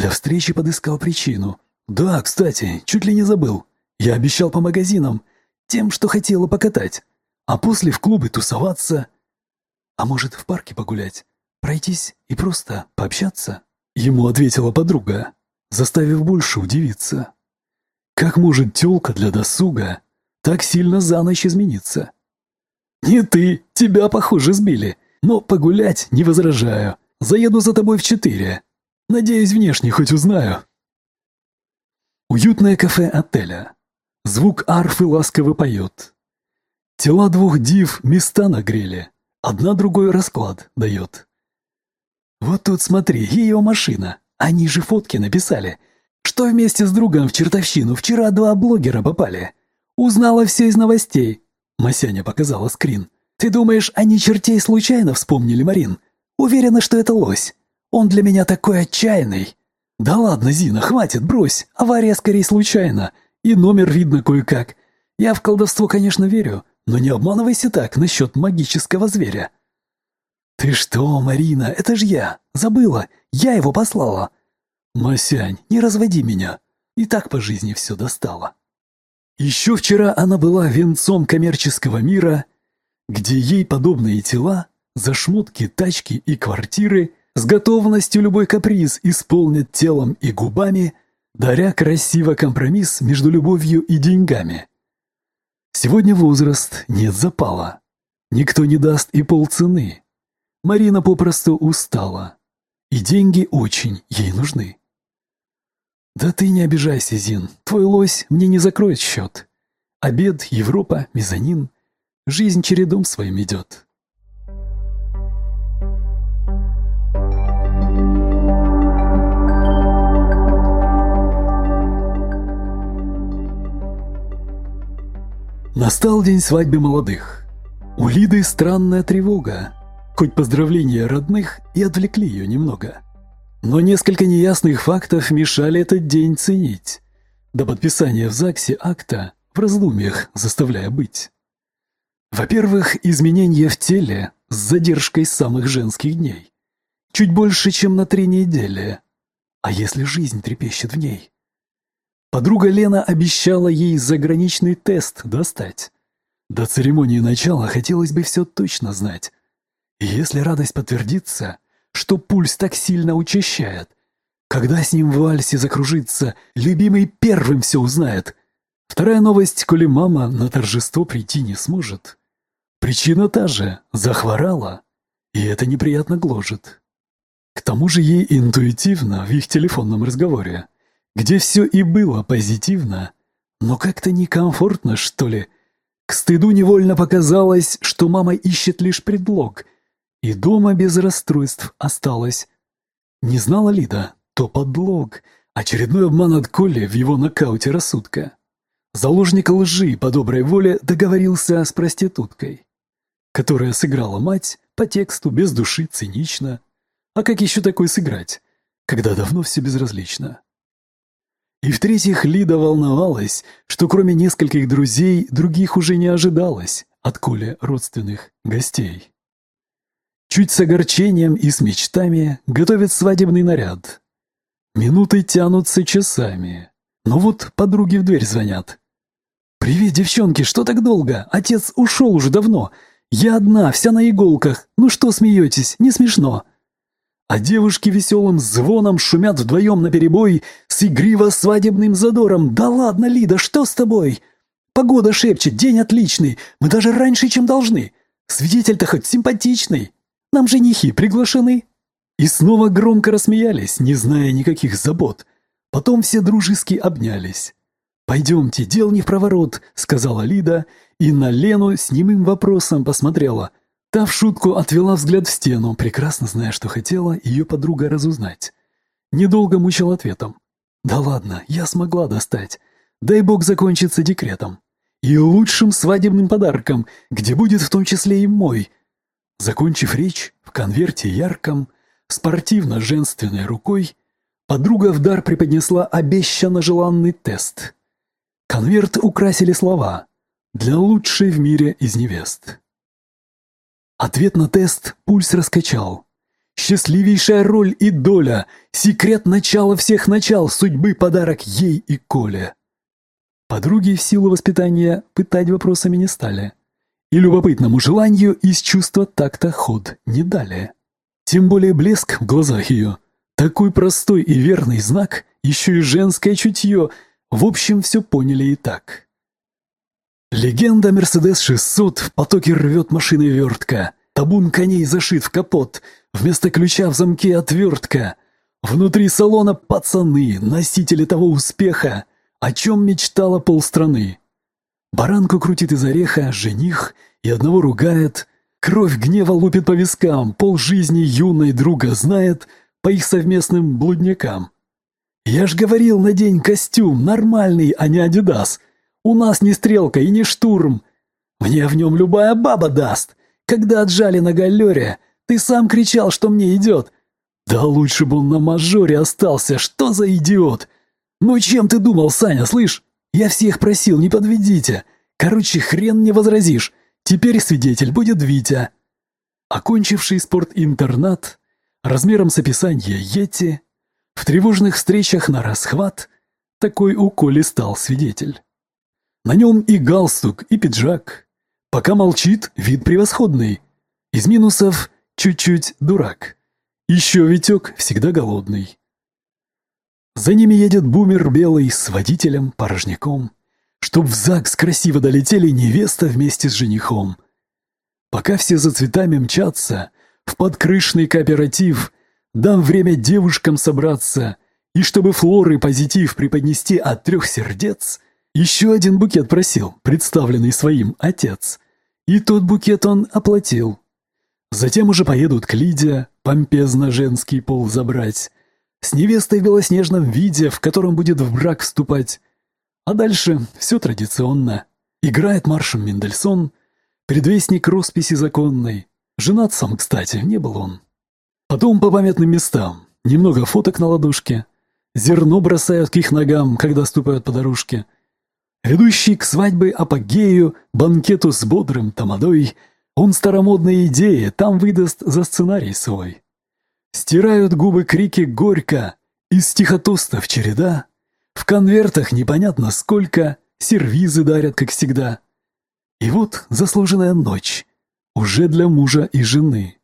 для встречи подыскал причину. Да, кстати, чуть ли не забыл. Я обещал по магазинам, тем, что хотела покатать. А после в клубы тусоваться. А может, в парке погулять? Пройтись и просто пообщаться? Ему ответила подруга, заставив больше удивиться. Как может тёлка для досуга так сильно за ночь измениться? Не ты, тебя, похоже, сбили. Но погулять не возражаю. Заеду за тобой в четыре. Надеюсь, внешне хоть узнаю. Уютное кафе отеля. Звук арфы ласково поет. Тела двух див места нагрели. Одна другой расклад дает. Вот тут смотри, ее машина. Они же фотки написали. Что вместе с другом в чертовщину вчера два блогера попали. Узнала все из новостей. Масяня показала скрин. Ты думаешь, они чертей случайно вспомнили, Марин? Уверена, что это лось. Он для меня такой отчаянный. Да ладно, Зина, хватит, брось. Авария скорее случайно. И номер видно кое-как. Я в колдовство, конечно, верю, но не обманывайся так насчет магического зверя. Ты что, Марина, это ж я. Забыла. Я его послала. Масянь, не разводи меня. И так по жизни все достало. Еще вчера она была венцом коммерческого мира, где ей подобные тела за шмотки, тачки и квартиры с готовностью любой каприз исполнит телом и губами, даря красиво компромисс между любовью и деньгами. Сегодня возраст, нет запала. Никто не даст и полцены. Марина попросту устала. И деньги очень ей нужны. Да ты не обижайся, Зин. Твой лось мне не закроет счет. Обед, Европа, мезонин. Жизнь чередом своим идет. Настал день свадьбы молодых. У Лиды странная тревога. Хоть поздравления родных и отвлекли ее немного. Но несколько неясных фактов мешали этот день ценить. До подписания в ЗАГСе акта в раздумьях заставляя быть. Во-первых, изменения в теле с задержкой самых женских дней. Чуть больше, чем на три недели. А если жизнь трепещет в ней? Подруга Лена обещала ей заграничный тест достать. До церемонии начала хотелось бы все точно знать. И если радость подтвердится, что пульс так сильно учащает, когда с ним в вальсе закружится, любимый первым все узнает. Вторая новость, коли мама на торжество прийти не сможет. Причина та же – захворала, и это неприятно гложет. К тому же ей интуитивно в их телефонном разговоре, где все и было позитивно, но как-то некомфортно, что ли. К стыду невольно показалось, что мама ищет лишь предлог, и дома без расстройств осталась. Не знала Лида, то подлог, очередной обман от Коли в его нокауте рассудка. Заложник лжи по доброй воле договорился с проституткой, которая сыграла мать по тексту без души цинично. А как еще такой сыграть, когда давно все безразлично? И в-третьих, Лида волновалась, что кроме нескольких друзей, других уже не ожидалось от Коля родственных гостей. Чуть с огорчением и с мечтами готовят свадебный наряд. Минуты тянутся часами. Но вот подруги в дверь звонят. «Привет, девчонки, что так долго? Отец ушел уже давно. Я одна, вся на иголках. Ну что смеетесь? Не смешно». А девушки веселым звоном шумят вдвоем наперебой с игриво-свадебным задором. «Да ладно, Лида, что с тобой?» «Погода шепчет, день отличный, мы даже раньше, чем должны. Свидетель-то хоть симпатичный. Нам женихи приглашены». И снова громко рассмеялись, не зная никаких забот. Потом все дружески обнялись. «Пойдемте, дел не в проворот», — сказала Лида, и на Лену с немым вопросом посмотрела. Та в шутку отвела взгляд в стену, прекрасно зная, что хотела ее подруга разузнать. Недолго мучил ответом. «Да ладно, я смогла достать. Дай бог закончится декретом. И лучшим свадебным подарком, где будет в том числе и мой». Закончив речь, в конверте ярком, спортивно-женственной рукой, подруга в дар преподнесла обещанно желанный тест. Конверт украсили слова «Для лучшей в мире из невест». Ответ на тест пульс раскачал. Счастливейшая роль и доля, секрет начала всех начал, судьбы подарок ей и Коле. Подруги в силу воспитания пытать вопросами не стали. И любопытному желанию из чувства так-то ход не дали. Тем более блеск в глазах ее. Такой простой и верный знак, еще и женское чутье. В общем, все поняли и так. Легенда Мерседес 600 в потоке рвет машины вертка. Табун коней зашит в капот. Вместо ключа в замке отвертка. Внутри салона пацаны, носители того успеха, о чем мечтала полстраны. Баранку крутит из ореха жених и одного ругает. Кровь гнева лупит по вискам, пол жизни юной друга знает по их совместным блуднякам. «Я ж говорил, надень костюм, нормальный, а не адидас», у нас не стрелка и не штурм. Мне в нем любая баба даст. Когда отжали на галере, ты сам кричал, что мне идет. Да лучше бы он на мажоре остался, что за идиот? Ну чем ты думал, Саня, слышь? Я всех просил, не подведите. Короче, хрен не возразишь. Теперь свидетель будет Витя. Окончивший спортинтернат, размером с описание Йети, в тревожных встречах на расхват, такой у Коли стал свидетель. На нем и галстук, и пиджак. Пока молчит, вид превосходный. Из минусов чуть-чуть дурак. Еще Витек всегда голодный. За ними едет бумер белый с водителем, порожняком. Чтоб в ЗАГС красиво долетели невеста вместе с женихом. Пока все за цветами мчатся, в подкрышный кооператив, дам время девушкам собраться, и чтобы флоры позитив преподнести от трех сердец — еще один букет просил, представленный своим отец. И тот букет он оплатил. Затем уже поедут к Лиде, помпезно женский пол забрать, с невестой в белоснежном виде, в котором будет в брак вступать. А дальше все традиционно. Играет маршем Мендельсон, предвестник росписи законной. Женат сам, кстати, не был он. Потом по памятным местам. Немного фоток на ладошке. Зерно бросают к их ногам, когда ступают по дорожке – Ведущий к свадьбе апогею, банкету с бодрым тамадой, он старомодные идеи там выдаст за сценарий свой. Стирают губы крики горько, из стихотостов череда, в конвертах непонятно сколько, сервизы дарят, как всегда. И вот заслуженная ночь, уже для мужа и жены,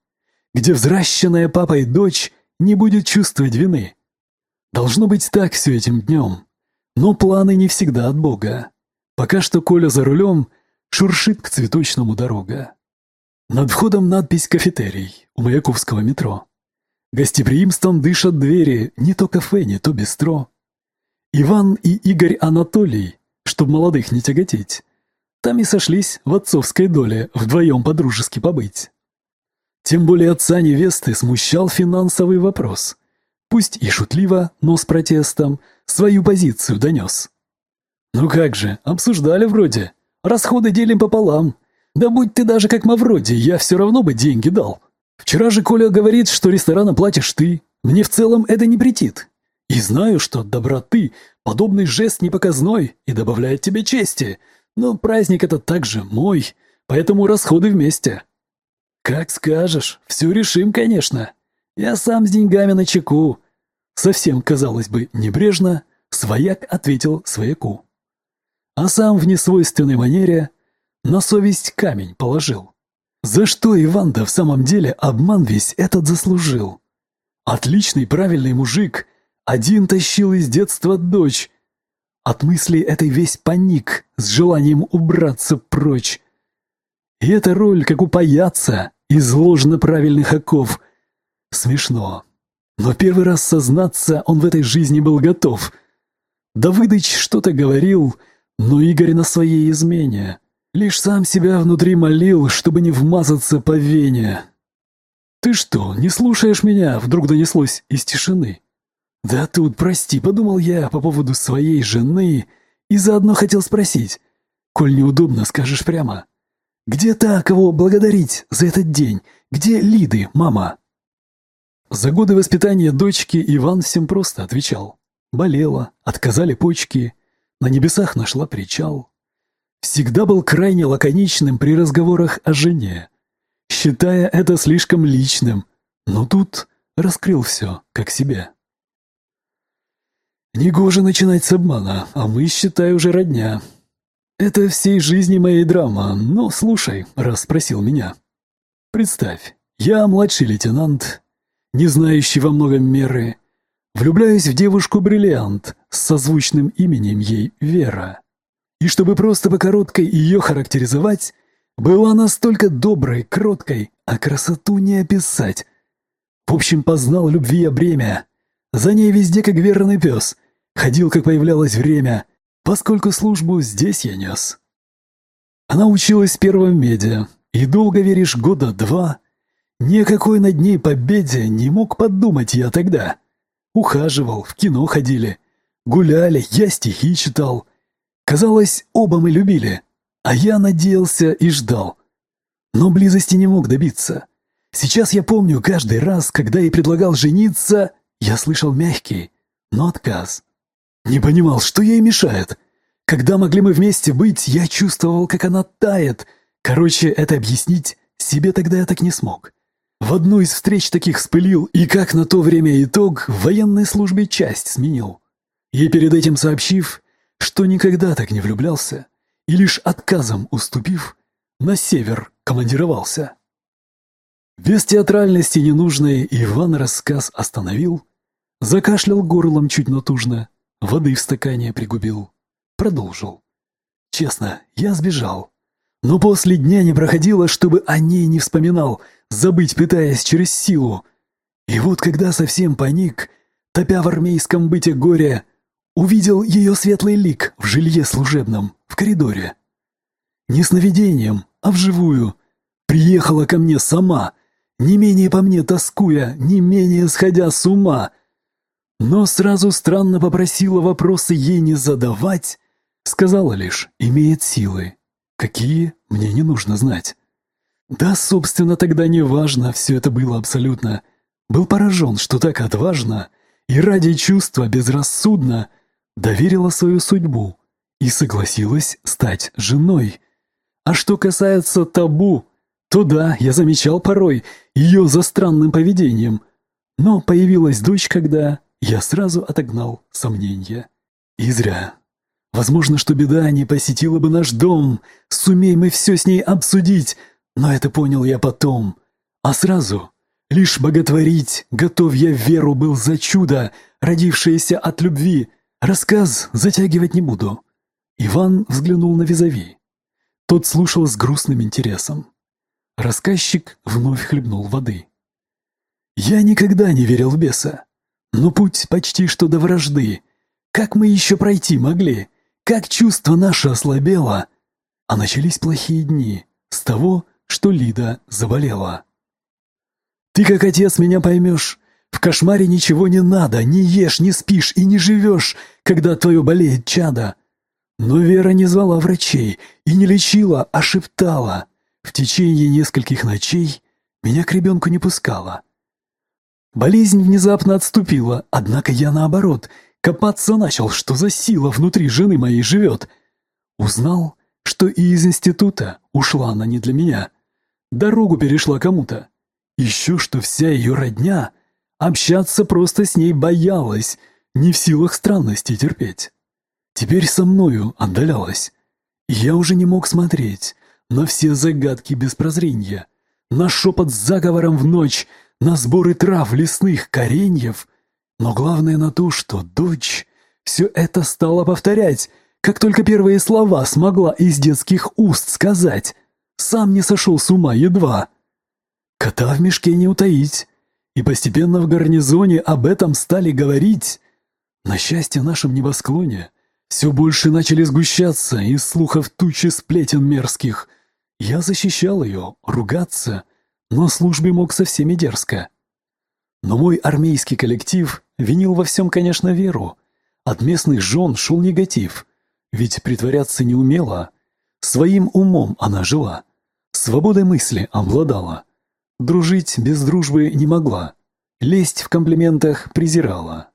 где взращенная папой дочь не будет чувствовать вины. Должно быть так все этим днем, но планы не всегда от Бога. Пока что Коля за рулем шуршит к цветочному дорога. Над входом надпись «Кафетерий» у Маяковского метро. Гостеприимством дышат двери, не то кафе, не то бистро. Иван и Игорь Анатолий, чтоб молодых не тяготить, там и сошлись в отцовской доле вдвоем подружески побыть. Тем более отца невесты смущал финансовый вопрос. Пусть и шутливо, но с протестом, свою позицию донес. «Ну как же, обсуждали вроде. Расходы делим пополам. Да будь ты даже как Мавроди, я все равно бы деньги дал. Вчера же Коля говорит, что рестораном платишь ты. Мне в целом это не претит. И знаю, что от доброты подобный жест непоказной и добавляет тебе чести. Но праздник этот также мой, поэтому расходы вместе. Как скажешь, все решим, конечно. Я сам с деньгами на чеку. Совсем, казалось бы, небрежно, свояк ответил свояку. А сам в несвойственной манере на совесть камень положил. За что Иван-то в самом деле обман весь этот заслужил? Отличный правильный мужик, один тащил из детства дочь. От мысли этой весь паник с желанием убраться прочь. И эта роль, как у паяца, из ложно правильных оков. Смешно. Но первый раз сознаться он в этой жизни был готов. Давыдыч что-то говорил, но Игорь на своей измене. Лишь сам себя внутри молил, чтобы не вмазаться по вене. «Ты что, не слушаешь меня?» — вдруг донеслось из тишины. «Да тут, прости, подумал я по поводу своей жены и заодно хотел спросить. Коль неудобно, скажешь прямо. Где та, кого благодарить за этот день? Где Лиды, мама?» За годы воспитания дочки Иван всем просто отвечал. Болела, отказали почки, на небесах нашла причал. Всегда был крайне лаконичным при разговорах о жене, считая это слишком личным, но тут раскрыл все, как себе. Негоже начинать с обмана, а мы, считай, уже родня. Это всей жизни моей драма, но слушай, раз спросил меня. Представь, я младший лейтенант, не знающий во многом меры, влюбляюсь в девушку-бриллиант с созвучным именем ей Вера. И чтобы просто по короткой ее характеризовать, была настолько доброй, кроткой, а красоту не описать. В общем, познал любви я бремя. За ней везде как верный пес. Ходил, как появлялось время, поскольку службу здесь я нес. Она училась в первом меде, и долго веришь года два, Никакой над ней победе не мог подумать я тогда. Ухаживал, в кино ходили, гуляли, я стихи читал. Казалось, оба мы любили, а я надеялся и ждал. Но близости не мог добиться. Сейчас я помню, каждый раз, когда ей предлагал жениться, я слышал мягкий, но отказ. Не понимал, что ей мешает. Когда могли мы вместе быть, я чувствовал, как она тает. Короче, это объяснить себе тогда я так не смог. В одну из встреч таких спылил, и как на то время итог, в военной службе часть сменил. И перед этим сообщив, что никогда так не влюблялся, и лишь отказом уступив, на север командировался. Без театральности ненужной Иван рассказ остановил, закашлял горлом чуть натужно, воды в стакане пригубил, продолжил. Честно, я сбежал, но после дня не проходило, чтобы о ней не вспоминал — забыть, питаясь через силу. И вот когда совсем паник, топя в армейском быте горе, увидел ее светлый лик в жилье служебном, в коридоре. Не сновидением, а вживую. Приехала ко мне сама, не менее по мне тоскуя, не менее сходя с ума. Но сразу странно попросила вопросы ей не задавать, сказала лишь, имеет силы. Какие, мне не нужно знать. Да, собственно, тогда не важно, все это было абсолютно. Был поражен, что так отважно и ради чувства безрассудно доверила свою судьбу и согласилась стать женой. А что касается табу, то да, я замечал порой ее за странным поведением. Но появилась дочь, когда я сразу отогнал сомнения. И зря. Возможно, что беда не посетила бы наш дом, сумей мы все с ней обсудить, но это понял я потом. А сразу, лишь боготворить, готов я веру был за чудо, родившееся от любви. Рассказ затягивать не буду. Иван взглянул на Визави. Тот слушал с грустным интересом. Рассказчик вновь хлебнул воды. «Я никогда не верил в беса, но путь почти что до вражды. Как мы еще пройти могли? Как чувство наше ослабело?» А начались плохие дни с того, что Лида заболела. «Ты как отец меня поймешь. В кошмаре ничего не надо, не ешь, не спишь и не живешь, когда твое болеет чадо. Но Вера не звала врачей и не лечила, а шептала. В течение нескольких ночей меня к ребенку не пускала. Болезнь внезапно отступила, однако я наоборот, копаться начал, что за сила внутри жены моей живет. Узнал, что и из института ушла она не для меня. Дорогу перешла кому-то. Еще что вся ее родня общаться просто с ней боялась, не в силах странностей терпеть теперь со мною отдалялась. Я уже не мог смотреть на все загадки без прозрения, на шепот с заговором в ночь, на сборы трав лесных кореньев, но главное на то, что дочь все это стала повторять, как только первые слова смогла из детских уст сказать. Сам не сошел с ума едва. Кота в мешке не утаить, и постепенно в гарнизоне об этом стали говорить. На счастье нашем небосклоне все больше начали сгущаться из слухов тучи сплетен мерзких. Я защищал ее, ругаться, но службе мог со всеми дерзко. Но мой армейский коллектив винил во всем, конечно, веру. От местных жен шел негатив, ведь притворяться не умела. Своим умом она жила, свободой мысли обладала. Дружить без дружбы не могла, лезть в комплиментах презирала.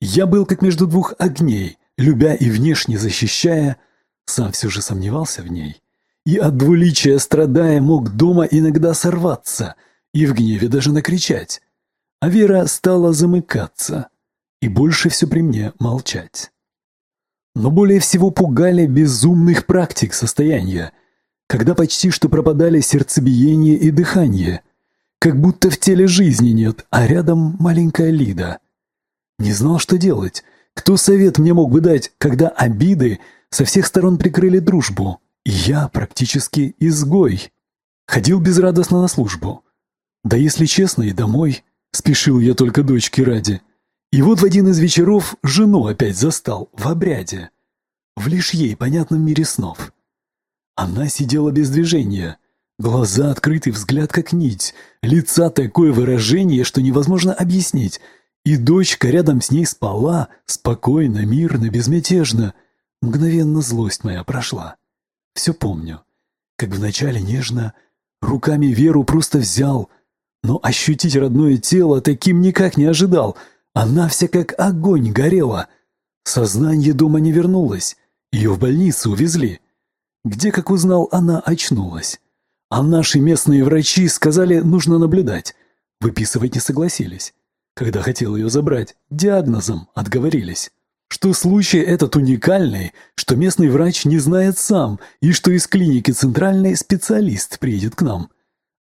Я был как между двух огней — любя и внешне защищая, сам все же сомневался в ней. И от двуличия страдая мог дома иногда сорваться и в гневе даже накричать. А Вера стала замыкаться и больше все при мне молчать. Но более всего пугали безумных практик состояния, когда почти что пропадали сердцебиение и дыхание, как будто в теле жизни нет, а рядом маленькая Лида. Не знал, что делать, кто совет мне мог бы дать, когда обиды со всех сторон прикрыли дружбу, и я практически изгой? Ходил безрадостно на службу. Да если честно, и домой. Спешил я только дочке ради. И вот в один из вечеров жену опять застал в обряде. В лишь ей понятном мире снов. Она сидела без движения. Глаза открыты, взгляд как нить. Лица такое выражение, что невозможно объяснить — и дочка рядом с ней спала, спокойно, мирно, безмятежно. Мгновенно злость моя прошла. Все помню. Как вначале нежно, руками Веру просто взял, но ощутить родное тело таким никак не ожидал. Она вся как огонь горела. Сознание дома не вернулось. Ее в больницу увезли. Где, как узнал, она очнулась. А наши местные врачи сказали, нужно наблюдать. Выписывать не согласились. Когда хотел ее забрать, диагнозом отговорились. Что случай этот уникальный, что местный врач не знает сам, и что из клиники центральной специалист приедет к нам.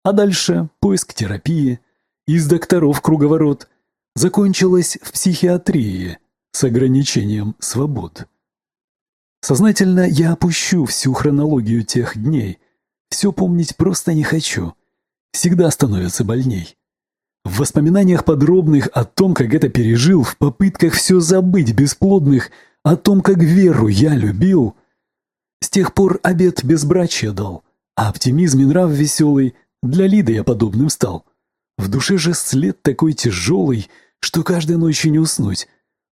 А дальше поиск терапии, из докторов круговорот. Закончилось в психиатрии с ограничением свобод. Сознательно я опущу всю хронологию тех дней. Все помнить просто не хочу. Всегда становится больней. В воспоминаниях подробных о том, как это пережил, в попытках все забыть бесплодных, о том, как веру я любил. С тех пор обед безбрачия дал, а оптимизм и нрав веселый для Лиды я подобным стал. В душе же след такой тяжелый, что каждой ночью не уснуть.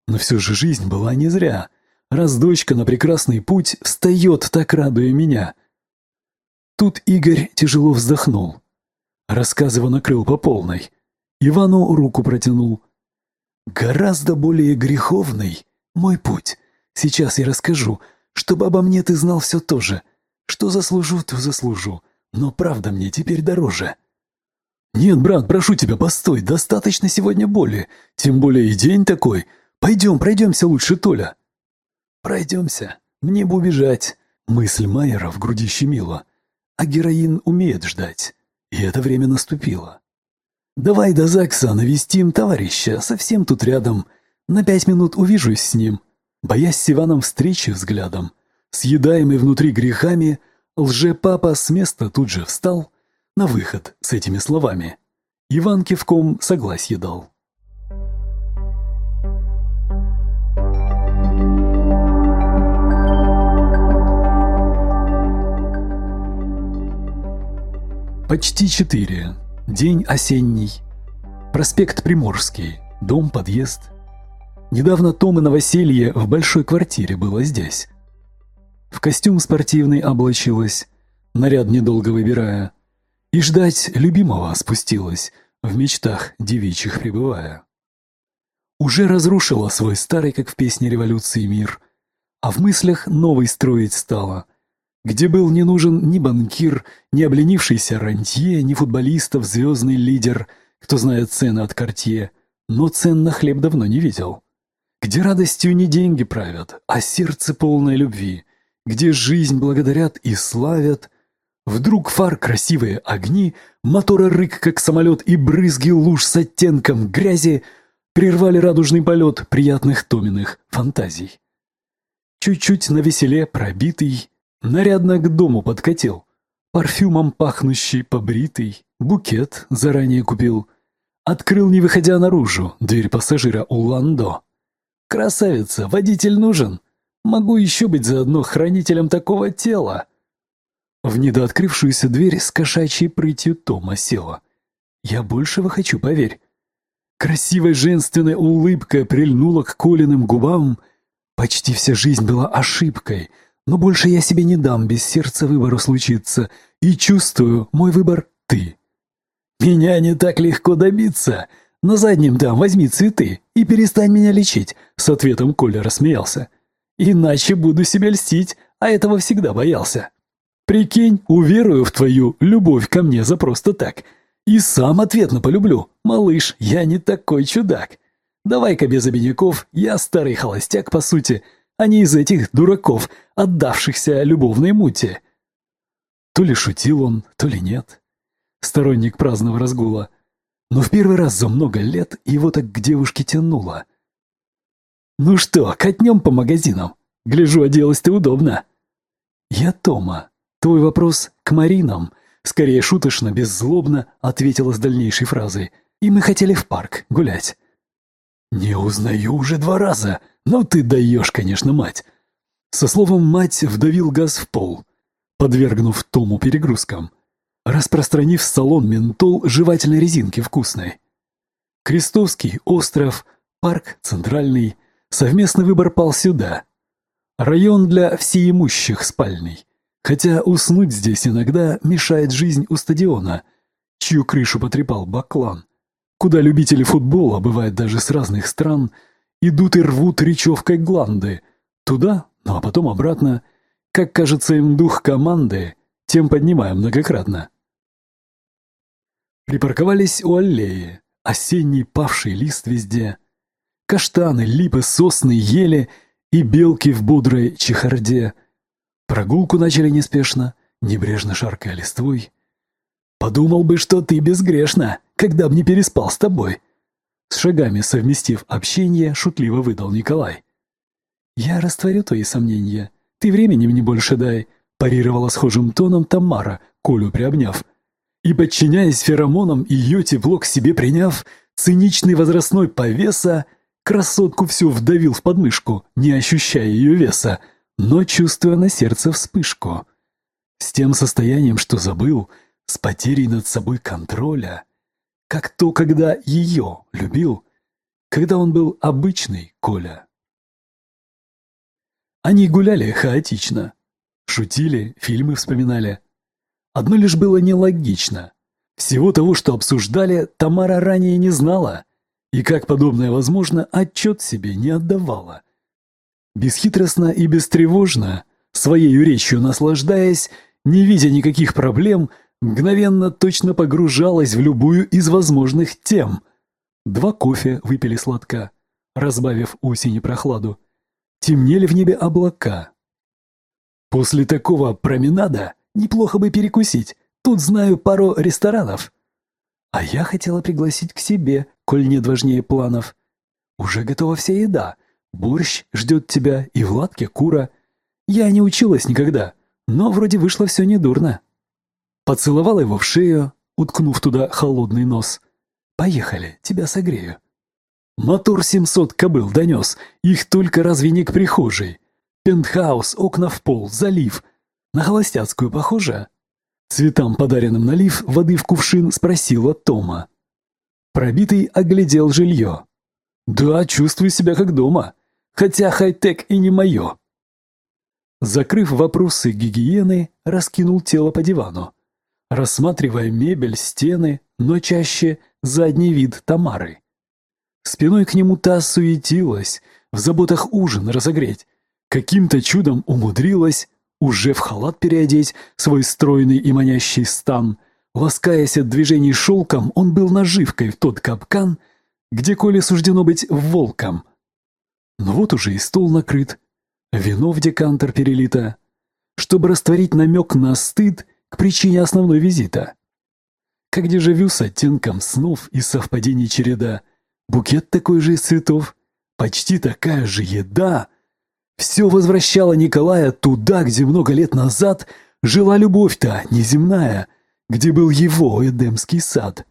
Но все же жизнь была не зря, раз дочка на прекрасный путь встает, так радуя меня. Тут Игорь тяжело вздохнул. Рассказ его накрыл по полной. Ивану руку протянул. «Гораздо более греховный мой путь. Сейчас я расскажу, чтобы обо мне ты знал все то же. Что заслужу, то заслужу, но правда мне теперь дороже». «Нет, брат, прошу тебя, постой, достаточно сегодня боли, тем более и день такой. Пойдем, пройдемся лучше, Толя». Пройдемся. Мне бы убежать. Мысль Майера в груди щемила. А героин умеет ждать. И это время наступило. Давай до ЗАГСа навестим товарища, совсем тут рядом. На пять минут увижусь с ним. Боясь с Иваном встречи взглядом, съедаемый внутри грехами, лже-папа с места тут же встал на выход с этими словами. Иван кивком согласие дал. Почти четыре. День осенний. Проспект Приморский. Дом, подъезд. Недавно Том и новоселье в большой квартире было здесь. В костюм спортивный облачилась, наряд недолго выбирая. И ждать любимого спустилась, в мечтах девичьих пребывая. Уже разрушила свой старый, как в песне революции, мир, а в мыслях новый строить стала — где был не нужен ни банкир, ни обленившийся рантье, ни футболистов звездный лидер, кто знает цены от кортье, но цен на хлеб давно не видел. Где радостью не деньги правят, а сердце полное любви, где жизнь благодарят и славят. Вдруг фар красивые огни, мотора рык, как самолет, и брызги луж с оттенком грязи прервали радужный полет приятных Томиных фантазий. Чуть-чуть на веселе пробитый, Нарядно к дому подкатил. Парфюмом пахнущий, побритый. Букет заранее купил. Открыл, не выходя наружу, дверь пассажира у Ландо. «Красавица, водитель нужен. Могу еще быть заодно хранителем такого тела». В недооткрывшуюся дверь с кошачьей прытью Тома села. «Я большего хочу, поверь». Красивая женственная улыбка прильнула к Колиным губам. Почти вся жизнь была ошибкой — но больше я себе не дам, без сердца выбору случиться. И чувствую, мой выбор — ты. Меня не так легко добиться. На заднем там возьми цветы и перестань меня лечить, с ответом Коля рассмеялся. Иначе буду себя льстить, а этого всегда боялся. Прикинь, уверую в твою любовь ко мне за просто так. И сам ответно полюблю. Малыш, я не такой чудак. Давай-ка без обиняков, я старый холостяк по сути, — а не из этих дураков, отдавшихся любовной муте. То ли шутил он, то ли нет. Сторонник праздного разгула. Но в первый раз за много лет его так к девушке тянуло. «Ну что, катнем по магазинам? Гляжу, оделась ты удобно». «Я Тома. Твой вопрос к Маринам», — скорее шуточно, беззлобно ответила с дальнейшей фразой. «И мы хотели в парк гулять». «Не узнаю уже два раза. Ну ты даешь, конечно, мать». Со словом «мать» вдавил газ в пол, подвергнув Тому перегрузкам, распространив салон ментол жевательной резинки вкусной. Крестовский, остров, парк центральный, совместный выбор пал сюда. Район для всеимущих спальный. Хотя уснуть здесь иногда мешает жизнь у стадиона, чью крышу потрепал баклан куда любители футбола, бывает даже с разных стран, идут и рвут речевкой гланды. Туда, ну а потом обратно. Как кажется им дух команды, тем поднимаем многократно. Припарковались у аллеи, осенний павший лист везде. Каштаны, липы, сосны, ели и белки в бодрой чехарде. Прогулку начали неспешно, небрежно шаркая листвой. Подумал бы, что ты безгрешна, когда б не переспал с тобой. С шагами совместив общение, шутливо выдал Николай. Я растворю твои сомнения. Ты времени мне больше дай, парировала схожим тоном Тамара, Колю приобняв. И, подчиняясь феромонам, ее тепло к себе приняв, циничный возрастной повеса, красотку всю вдавил в подмышку, не ощущая ее веса, но чувствуя на сердце вспышку. С тем состоянием, что забыл, с потерей над собой контроля, как то, когда ее любил, когда он был обычный Коля. Они гуляли хаотично, шутили, фильмы вспоминали. Одно лишь было нелогично. Всего того, что обсуждали, Тамара ранее не знала, и, как подобное возможно, отчет себе не отдавала. Бесхитростно и бестревожно, своей речью наслаждаясь, не видя никаких проблем, мгновенно точно погружалась в любую из возможных тем. Два кофе выпили сладка, разбавив осень и прохладу. темнели в небе облака. После такого променада неплохо бы перекусить. Тут знаю пару ресторанов. А я хотела пригласить к себе, коль нет важнее планов. Уже готова вся еда. Борщ ждет тебя и в кура. Я не училась никогда, но вроде вышло все недурно. Поцеловала его в шею, уткнув туда холодный нос. «Поехали, тебя согрею». Мотор 700 кобыл донес, их только разве не к прихожей. Пентхаус, окна в пол, залив. На холостяцкую похоже? Цветам, подаренным налив, воды в кувшин спросила Тома. Пробитый оглядел жилье. «Да, чувствую себя как дома, хотя хай-тек и не мое». Закрыв вопросы гигиены, раскинул тело по дивану, рассматривая мебель, стены, но чаще задний вид Тамары. Спиной к нему та суетилась, в заботах ужин разогреть. Каким-то чудом умудрилась уже в халат переодеть свой стройный и манящий стан. Ласкаясь от движений шелком, он был наживкой в тот капкан, где Коле суждено быть волком. Но вот уже и стол накрыт, вино в декантер перелито, чтобы растворить намек на стыд к причине основной визита. Как дежавю с оттенком снов и совпадений череда. Букет такой же из цветов, почти такая же еда. Все возвращало Николая туда, где много лет назад жила любовь-то неземная, где был его Эдемский сад.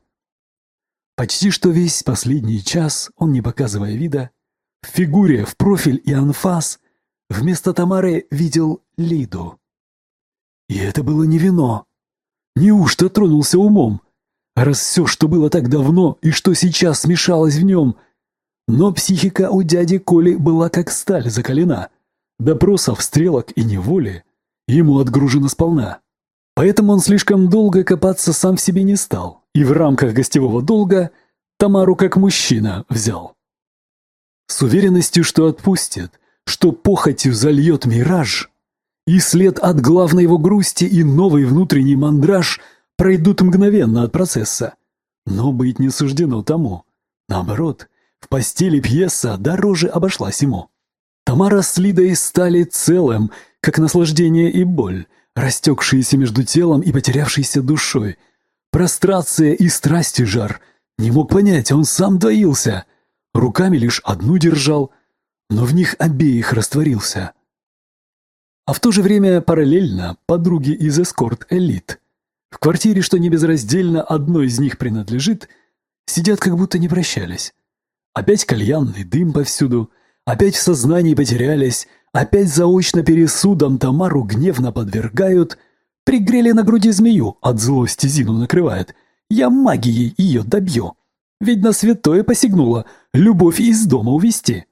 Почти что весь последний час он, не показывая вида, в фигуре, в профиль и анфас, вместо Тамары видел Лиду. И это было не вино. Неужто тронулся умом? Раз все, что было так давно и что сейчас смешалось в нем. Но психика у дяди Коли была как сталь закалена. Допросов, стрелок и неволи ему отгружено сполна. Поэтому он слишком долго копаться сам в себе не стал и в рамках гостевого долга Тамару как мужчина взял. С уверенностью, что отпустит, что похотью зальет мираж, и след от главной его грусти и новый внутренний мандраж пройдут мгновенно от процесса. Но быть не суждено тому. Наоборот, в постели пьеса дороже обошлась ему. Тамара с Лидой стали целым, как наслаждение и боль, растекшиеся между телом и потерявшейся душой – Прострация и страсти жар. Не мог понять, он сам доился. Руками лишь одну держал, но в них обеих растворился. А в то же время параллельно подруги из эскорт-элит. В квартире, что не безраздельно одной из них принадлежит, сидят как будто не прощались. Опять кальянный дым повсюду, опять в сознании потерялись, опять заочно пересудом Тамару гневно подвергают – Пригрели на груди змею, от злости Зину накрывает. Я магией ее добью. Ведь на святое посягнула, любовь из дома увести.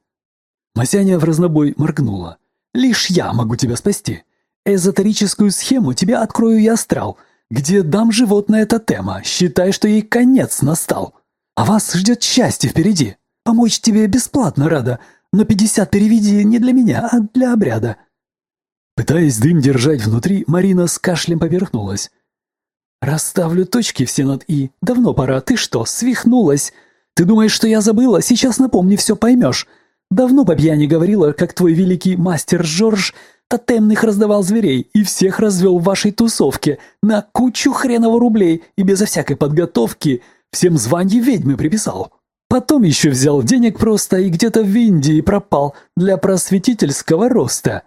Масяня в разнобой моргнула. Лишь я могу тебя спасти. Эзотерическую схему тебе открою я астрал, где дам животное тотема, считай, что ей конец настал. А вас ждет счастье впереди. Помочь тебе бесплатно рада, но пятьдесят переведи не для меня, а для обряда. Пытаясь дым держать внутри, Марина с кашлем поверхнулась. «Расставлю точки все над «и». Давно пора. Ты что, свихнулась? Ты думаешь, что я забыла? Сейчас напомни, все поймешь. Давно по пьяни говорила, как твой великий мастер Жорж тотемных раздавал зверей и всех развел в вашей тусовке на кучу хреново рублей и безо всякой подготовки всем званье ведьмы приписал. Потом еще взял денег просто и где-то в Индии пропал для просветительского роста».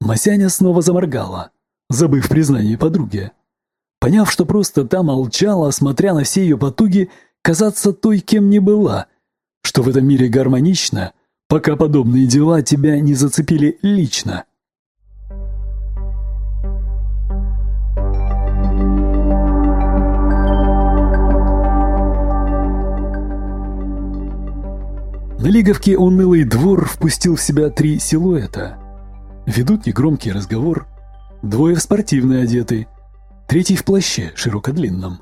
Масяня снова заморгала, забыв признание подруги. Поняв, что просто та молчала, смотря на все ее потуги, казаться той, кем не была, что в этом мире гармонично, пока подобные дела тебя не зацепили лично. На Лиговке унылый двор впустил в себя три силуэта – Ведут негромкий разговор. Двое в спортивной одеты, третий в плаще широкодлинном.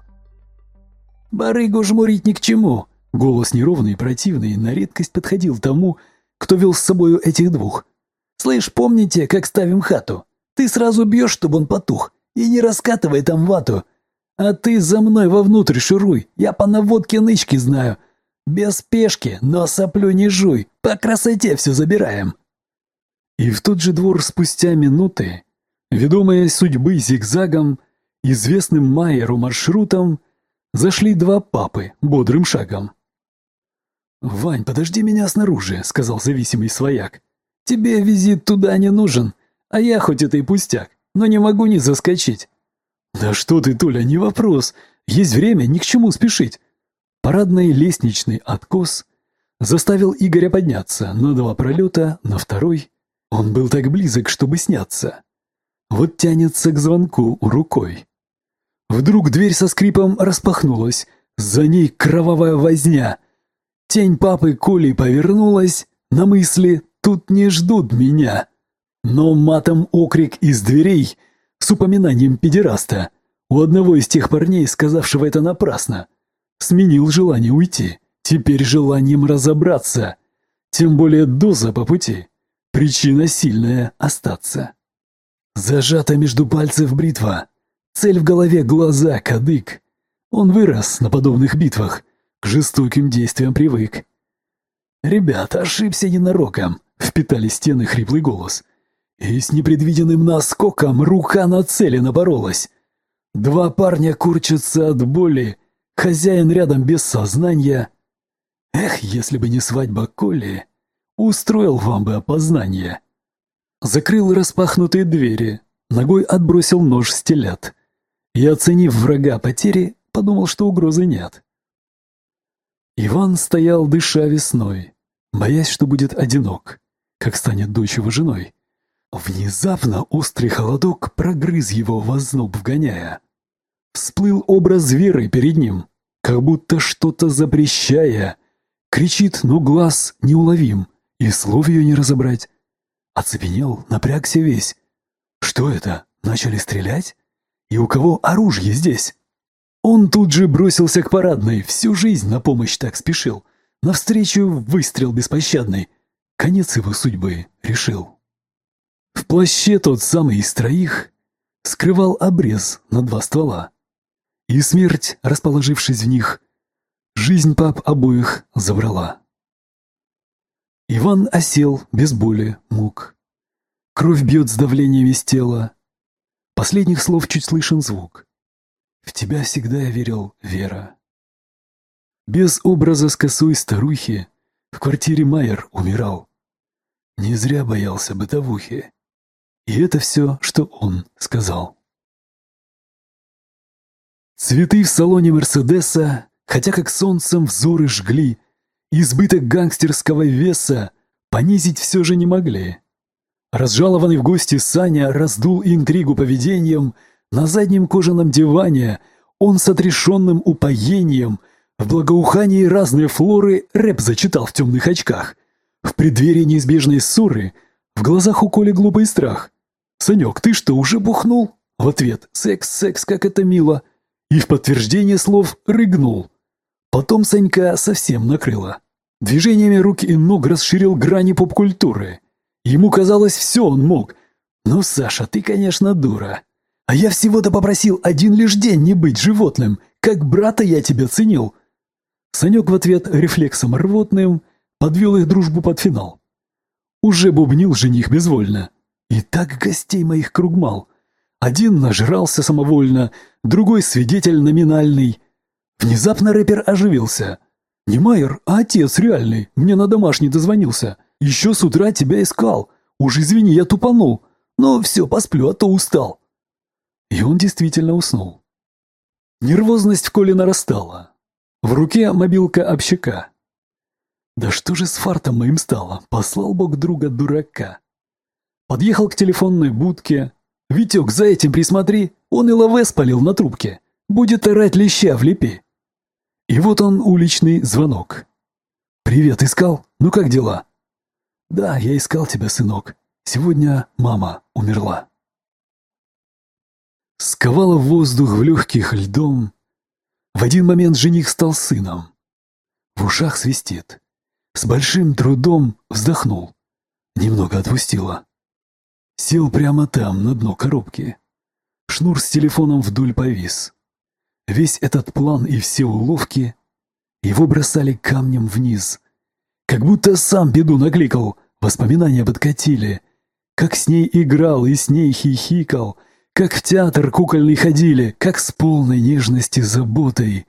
«Барыгу жмурить ни к чему!» Голос неровный и противный на редкость подходил тому, кто вел с собою этих двух. «Слышь, помните, как ставим хату? Ты сразу бьешь, чтобы он потух, и не раскатывай там вату. А ты за мной вовнутрь шуруй, я по наводке нычки знаю. Без спешки, но соплю не жуй, по красоте все забираем». И в тот же двор спустя минуты, ведомые судьбы зигзагом, известным Майеру маршрутом, зашли два папы бодрым шагом. «Вань, подожди меня снаружи», — сказал зависимый свояк. «Тебе визит туда не нужен, а я хоть это и пустяк, но не могу не заскочить». «Да что ты, Толя, не вопрос. Есть время, ни к чему спешить». Парадный лестничный откос заставил Игоря подняться на два пролета, на второй. Он был так близок, чтобы сняться. Вот тянется к звонку рукой. Вдруг дверь со скрипом распахнулась, за ней кровавая возня. Тень папы Коли повернулась, на мысли «тут не ждут меня». Но матом окрик из дверей с упоминанием педераста у одного из тех парней, сказавшего это напрасно, сменил желание уйти, теперь желанием разобраться, тем более доза по пути, причина сильная остаться. Зажата между пальцев бритва, цель в голове глаза, кадык. Он вырос на подобных битвах, к жестоким действиям привык. «Ребята, ошибся ненароком», — впитали стены хриплый голос. И с непредвиденным наскоком рука на цели напоролась. Два парня курчатся от боли, хозяин рядом без сознания. Эх, если бы не свадьба Коли, устроил вам бы опознание. Закрыл распахнутые двери, ногой отбросил нож с телят. И, оценив врага потери, подумал, что угрозы нет. Иван стоял, дыша весной, боясь, что будет одинок, как станет дочь его женой. Внезапно острый холодок прогрыз его в озноб вгоняя. Всплыл образ Веры перед ним, как будто что-то запрещая. Кричит, но глаз неуловим, и слов ее не разобрать. Оцепенел, напрягся весь. Что это, начали стрелять? И у кого оружие здесь? Он тут же бросился к парадной, всю жизнь на помощь так спешил. Навстречу выстрел беспощадный. Конец его судьбы решил. В плаще тот самый из троих скрывал обрез на два ствола. И смерть, расположившись в них, жизнь пап обоих забрала. Иван осел без боли, мук. Кровь бьет с давлением из тела. Последних слов чуть слышен звук. В тебя всегда я верил, Вера. Без образа с косой старухи в квартире Майер умирал. Не зря боялся бытовухи. И это все, что он сказал. Цветы в салоне Мерседеса, хотя как солнцем взоры жгли, избыток гангстерского веса понизить все же не могли. Разжалованный в гости Саня раздул интригу поведением – на заднем кожаном диване он с отрешенным упоением в благоухании разные флоры рэп зачитал в темных очках. В преддверии неизбежной ссоры в глазах у Коли глупый страх. «Санек, ты что, уже бухнул?» В ответ «Секс, секс, как это мило!» И в подтверждение слов рыгнул. Потом Санька совсем накрыло. Движениями рук и ног расширил грани поп-культуры. Ему казалось, все он мог. «Ну, Саша, ты, конечно, дура. А я всего-то попросил один лишь день не быть животным. Как брата я тебя ценил. Санек в ответ рефлексом рвотным подвел их дружбу под финал. Уже бубнил жених безвольно. И так гостей моих кругмал. Один нажрался самовольно, другой свидетель номинальный. Внезапно рэпер оживился. «Не Майер, а отец реальный, мне на домашний дозвонился. Еще с утра тебя искал. Уж извини, я тупанул. Но все, посплю, а то устал». И он действительно уснул. Нервозность в Коле нарастала. В руке мобилка общака. Да что же с фартом моим стало? Послал бог друга дурака. Подъехал к телефонной будке. «Витек, за этим присмотри, он и лаве спалил на трубке. Будет орать леща в лепе». И вот он уличный звонок. «Привет, искал? Ну как дела?» «Да, я искал тебя, сынок. Сегодня мама умерла» сковала воздух в легких льдом. В один момент жених стал сыном. В ушах свистит. С большим трудом вздохнул. Немного отпустила. Сел прямо там, на дно коробки. Шнур с телефоном вдоль повис. Весь этот план и все уловки его бросали камнем вниз. Как будто сам беду накликал, воспоминания подкатили. Как с ней играл и с ней хихикал, как в театр кукольный ходили, как с полной нежности заботой.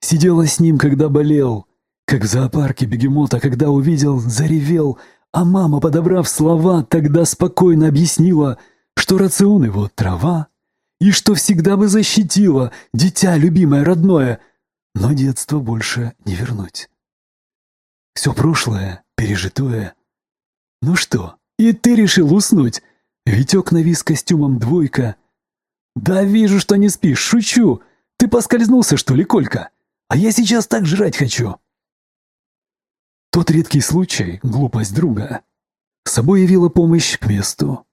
Сидела с ним, когда болел, как в зоопарке бегемота, когда увидел, заревел, а мама, подобрав слова, тогда спокойно объяснила, что рацион его — трава, и что всегда бы защитила, дитя любимое, родное, но детство больше не вернуть. Все прошлое, пережитое. Ну что, и ты решил уснуть? Витек навис костюмом двойка. Да вижу, что не спишь, шучу. Ты поскользнулся, что ли, Колька? А я сейчас так жрать хочу. Тот редкий случай, глупость друга, собой явила помощь к месту.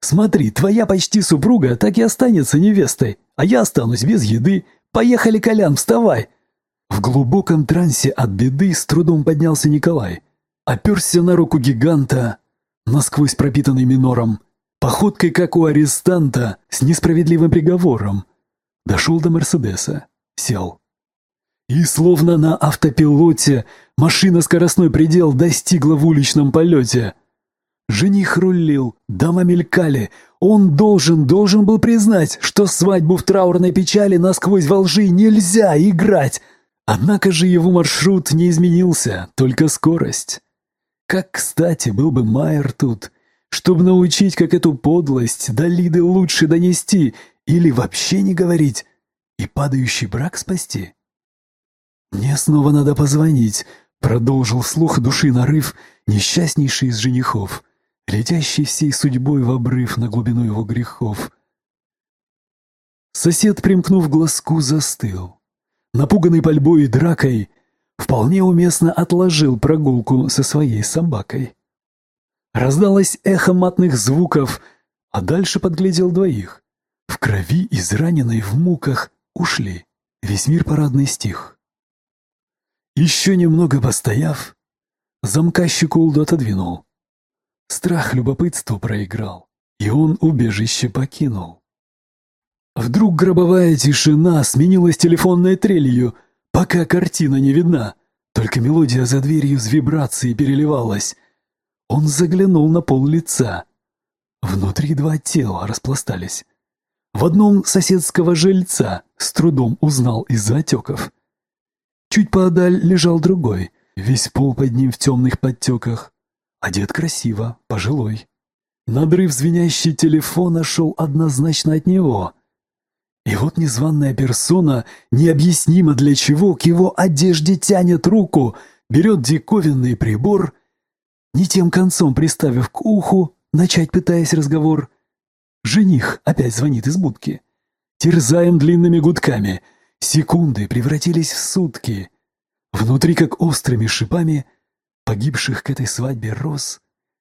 «Смотри, твоя почти супруга так и останется невестой, а я останусь без еды. Поехали, Колян, вставай!» В глубоком трансе от беды с трудом поднялся Николай. Оперся на руку гиганта, насквозь пропитанный минором, походкой, как у арестанта, с несправедливым приговором. Дошел до Мерседеса, сел. И словно на автопилоте машина скоростной предел достигла в уличном полете. Жених рулил, дома мелькали. Он должен, должен был признать, что свадьбу в траурной печали насквозь во лжи нельзя играть. Однако же его маршрут не изменился, только скорость. Как, кстати, был бы Майер тут, чтобы научить, как эту подлость до Лиды лучше донести или вообще не говорить и падающий брак спасти. «Мне снова надо позвонить», — продолжил слух души нарыв несчастнейший из женихов, летящий всей судьбой в обрыв на глубину его грехов. Сосед, примкнув глазку, застыл. Напуганный пальбой и дракой, вполне уместно отложил прогулку со своей собакой. Раздалось эхо матных звуков, а дальше подглядел двоих. В крови, израненной в муках, ушли. Весь мир парадный стих. Еще немного постояв, замка щеколду отодвинул. Страх любопытству проиграл, и он убежище покинул. Вдруг гробовая тишина сменилась телефонной трелью, пока картина не видна, только мелодия за дверью с вибрацией переливалась. Он заглянул на пол лица. Внутри два тела распластались. В одном соседского жильца с трудом узнал из-за отеков. Чуть поодаль лежал другой, весь пол под ним в темных подтеках. Одет красиво, пожилой. Надрыв звенящий телефона шел однозначно от него. И вот незваная персона, необъяснимо для чего, к его одежде тянет руку, берет диковинный прибор, не тем концом приставив к уху, начать пытаясь разговор. Жених опять звонит из будки. Терзаем длинными гудками — Секунды превратились в сутки. Внутри, как острыми шипами, погибших к этой свадьбе роз,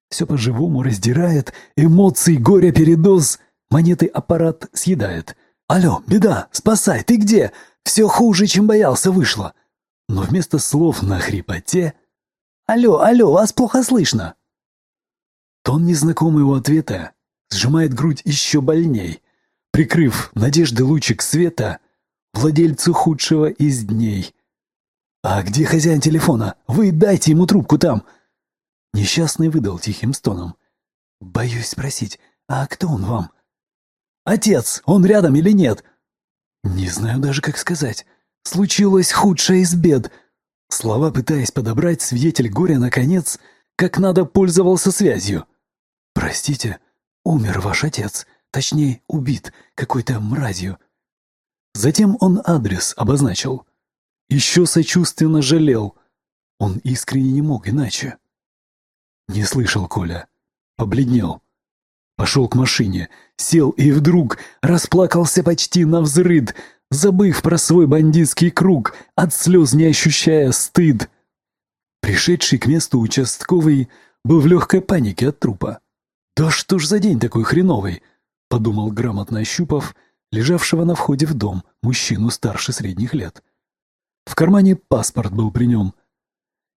все по-живому раздирает, эмоций горя передоз, монеты аппарат съедает. «Алло, беда, спасай, ты где? Все хуже, чем боялся, вышло!» Но вместо слов на хрипоте «Алло, алло, вас плохо слышно!» Тон незнакомого ответа сжимает грудь еще больней. Прикрыв надежды лучик света, владельцу худшего из дней. «А где хозяин телефона? Вы дайте ему трубку там!» Несчастный выдал тихим стоном. «Боюсь спросить, а кто он вам?» «Отец! Он рядом или нет?» «Не знаю даже, как сказать. Случилось худшее из бед». Слова, пытаясь подобрать, свидетель горя, наконец, как надо пользовался связью. «Простите, умер ваш отец, точнее, убит какой-то мразью. Затем он адрес обозначил. Еще сочувственно жалел. Он искренне не мог иначе. Не слышал Коля. Побледнел. Пошел к машине, сел и вдруг расплакался почти на взрыд, забыв про свой бандитский круг, от слез не ощущая стыд. Пришедший к месту участковый был в легкой панике от трупа. «Да что ж за день такой хреновый?» — подумал грамотно ощупав, лежавшего на входе в дом мужчину старше средних лет. В кармане паспорт был при нем.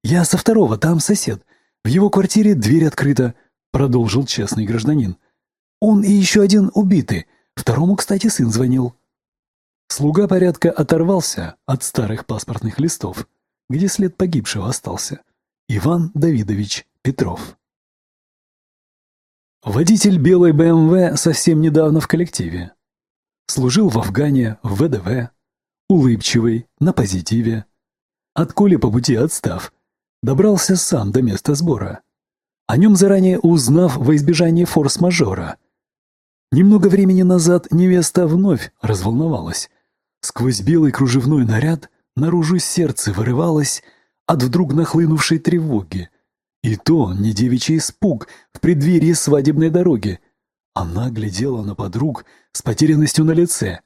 «Я со второго, там сосед. В его квартире дверь открыта», — продолжил честный гражданин. «Он и еще один убиты. Второму, кстати, сын звонил». Слуга порядка оторвался от старых паспортных листов, где след погибшего остался. Иван Давидович Петров. Водитель белой БМВ совсем недавно в коллективе. Служил в Афгане, в ВДВ. Улыбчивый, на позитиве. От Коли по пути отстав. Добрался сам до места сбора. О нем заранее узнав во избежание форс-мажора. Немного времени назад невеста вновь разволновалась. Сквозь белый кружевной наряд наружу сердце вырывалось от вдруг нахлынувшей тревоги. И то не девичий испуг в преддверии свадебной дороги. Она глядела на подруг с потерянностью на лице,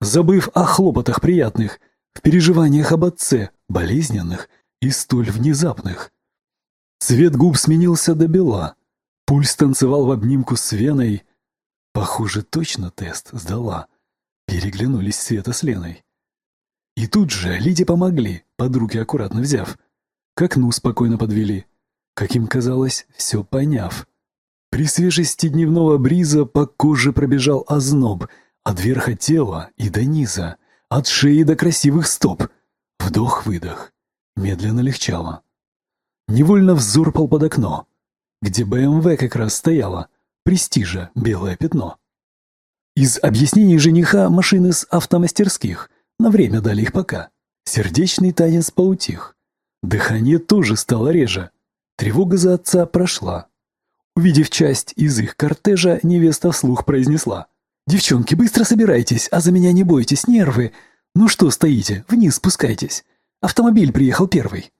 забыв о хлопотах приятных, в переживаниях об отце, болезненных и столь внезапных. Цвет губ сменился до бела, пульс танцевал в обнимку с Веной. Похоже, точно тест сдала. Переглянулись Света с Леной. И тут же Лиде помогли, подруги аккуратно взяв. К окну спокойно подвели. Как им казалось, все поняв. При свежести дневного бриза по коже пробежал озноб, от верха тела и до низа, от шеи до красивых стоп. Вдох-выдох. Медленно легчало. Невольно взор пал под окно, где БМВ как раз стояла, престижа, белое пятно. Из объяснений жениха машины с автомастерских на время дали их пока. Сердечный танец поутих. Дыхание тоже стало реже. Тревога за отца прошла. Увидев часть из их кортежа, невеста вслух произнесла. «Девчонки, быстро собирайтесь, а за меня не бойтесь, нервы. Ну что стоите, вниз спускайтесь. Автомобиль приехал первый».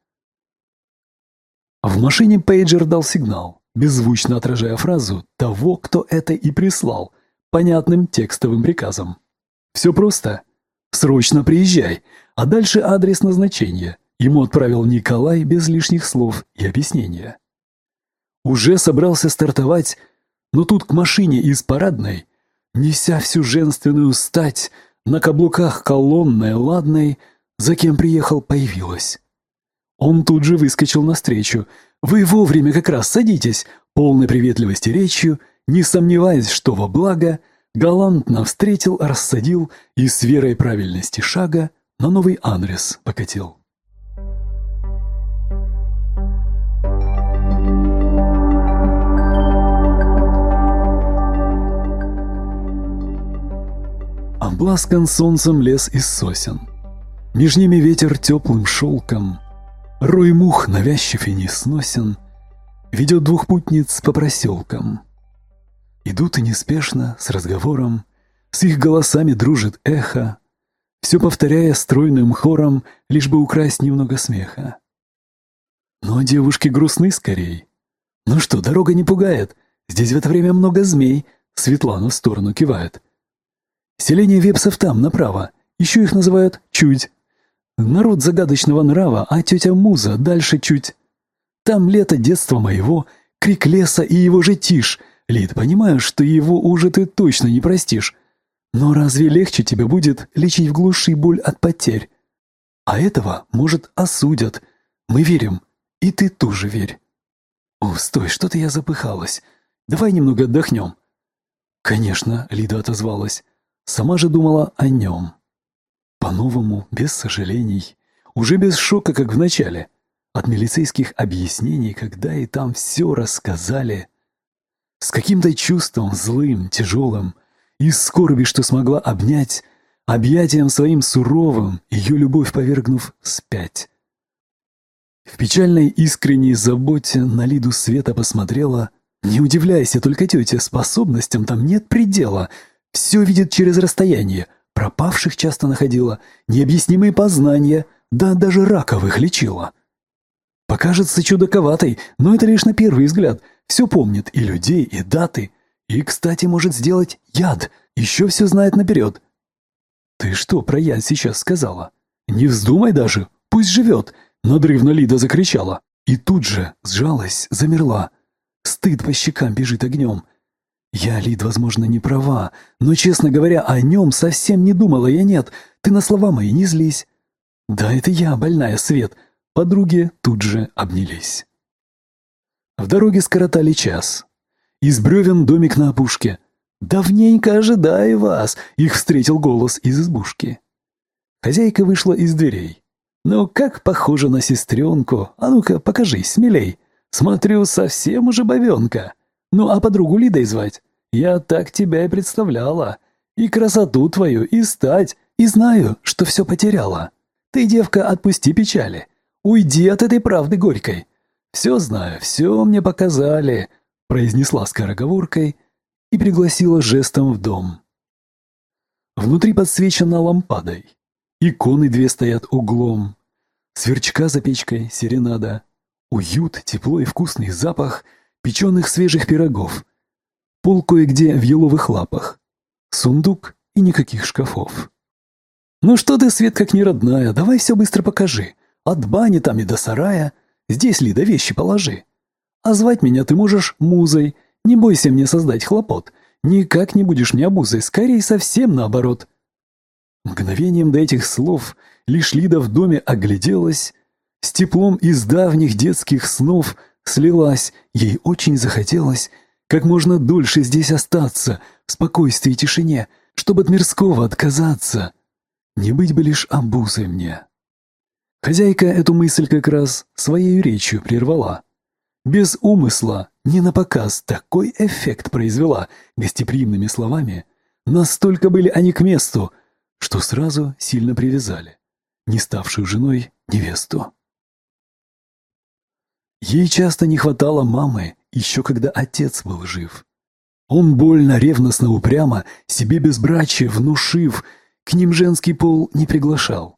В машине пейджер дал сигнал, беззвучно отражая фразу того, кто это и прислал, понятным текстовым приказом. «Все просто. Срочно приезжай, а дальше адрес назначения». Ему отправил Николай без лишних слов и объяснения. Уже собрался стартовать, но тут к машине из парадной, неся всю женственную стать, на каблуках колонной ладной, за кем приехал, появилась. Он тут же выскочил навстречу. «Вы вовремя как раз садитесь!» Полной приветливости речью, не сомневаясь, что во благо, галантно встретил, рассадил и с верой правильности шага на новый адрес покатил. Обласкан солнцем лес из сосен. Меж ними ветер теплым шелком, Рой мух навязчив и несносен, Ведет двух путниц по проселкам. Идут и неспешно, с разговором, С их голосами дружит эхо, Все повторяя стройным хором, Лишь бы украсть немного смеха. Но девушки грустны скорей. Ну что, дорога не пугает, Здесь в это время много змей, Светлана в сторону кивает. Селение вепсов там, направо. Еще их называют чуть. Народ загадочного нрава, а тетя Муза дальше чуть. Там лето детства моего, крик леса и его же тишь. Лид, понимаю, что его уже ты точно не простишь. Но разве легче тебе будет лечить в глуши боль от потерь? А этого, может, осудят. Мы верим, и ты тоже верь. О, стой, что-то я запыхалась. Давай немного отдохнем. Конечно, Лида отозвалась. Сама же думала о нем. По-новому, без сожалений, уже без шока, как в начале. От милицейских объяснений, когда и там все рассказали. С каким-то чувством злым, тяжелым, из скорби, что смогла обнять, объятием своим суровым, ее любовь повергнув спять. В печальной искренней заботе на Лиду Света посмотрела. «Не удивляйся, только тетя, способностям там нет предела. Все видит через расстояние. Пропавших часто находила, необъяснимые познания, да даже раковых лечила. Покажется чудаковатой, но это лишь на первый взгляд. Все помнит и людей, и даты. И, кстати, может сделать яд. Еще все знает наперед. Ты что про яд сейчас сказала? Не вздумай даже, пусть живет. Надрывно Лида закричала. И тут же сжалась, замерла. Стыд по щекам бежит огнем. Я, Лид, возможно, не права, но, честно говоря, о нем совсем не думала я, нет. Ты на слова мои не злись. Да, это я, больная, Свет. Подруги тут же обнялись. В дороге скоротали час. Из бревен домик на опушке. «Давненько ожидаю вас!» — их встретил голос из избушки. Хозяйка вышла из дверей. «Ну, как похоже на сестренку! А ну-ка, покажись, смелей! Смотрю, совсем уже бовенка!» Ну а подругу Лидой звать? Я так тебя и представляла. И красоту твою, и стать, и знаю, что все потеряла. Ты, девка, отпусти печали. Уйди от этой правды горькой. Все знаю, все мне показали, произнесла скороговоркой и пригласила жестом в дом. Внутри подсвечено лампадой. Иконы две стоят углом. Сверчка за печкой, серенада. Уют, тепло и вкусный запах печеных свежих пирогов. Пол кое-где в еловых лапах. Сундук и никаких шкафов. «Ну что ты, Свет, как не родная, давай все быстро покажи. От бани там и до сарая. Здесь, Лида, вещи положи. А звать меня ты можешь музой. Не бойся мне создать хлопот. Никак не будешь мне обузой, скорее совсем наоборот». Мгновением до этих слов лишь Лида в доме огляделась, с теплом из давних детских снов слилась, ей очень захотелось как можно дольше здесь остаться, в спокойствии и тишине, чтобы от мирского отказаться. Не быть бы лишь обузой мне. Хозяйка эту мысль как раз своей речью прервала. Без умысла, не на показ, такой эффект произвела гостеприимными словами. Настолько были они к месту, что сразу сильно привязали, не ставшую женой невесту. Ей часто не хватало мамы, еще когда отец был жив. Он больно, ревностно, упрямо, себе безбрачие внушив, к ним женский пол не приглашал.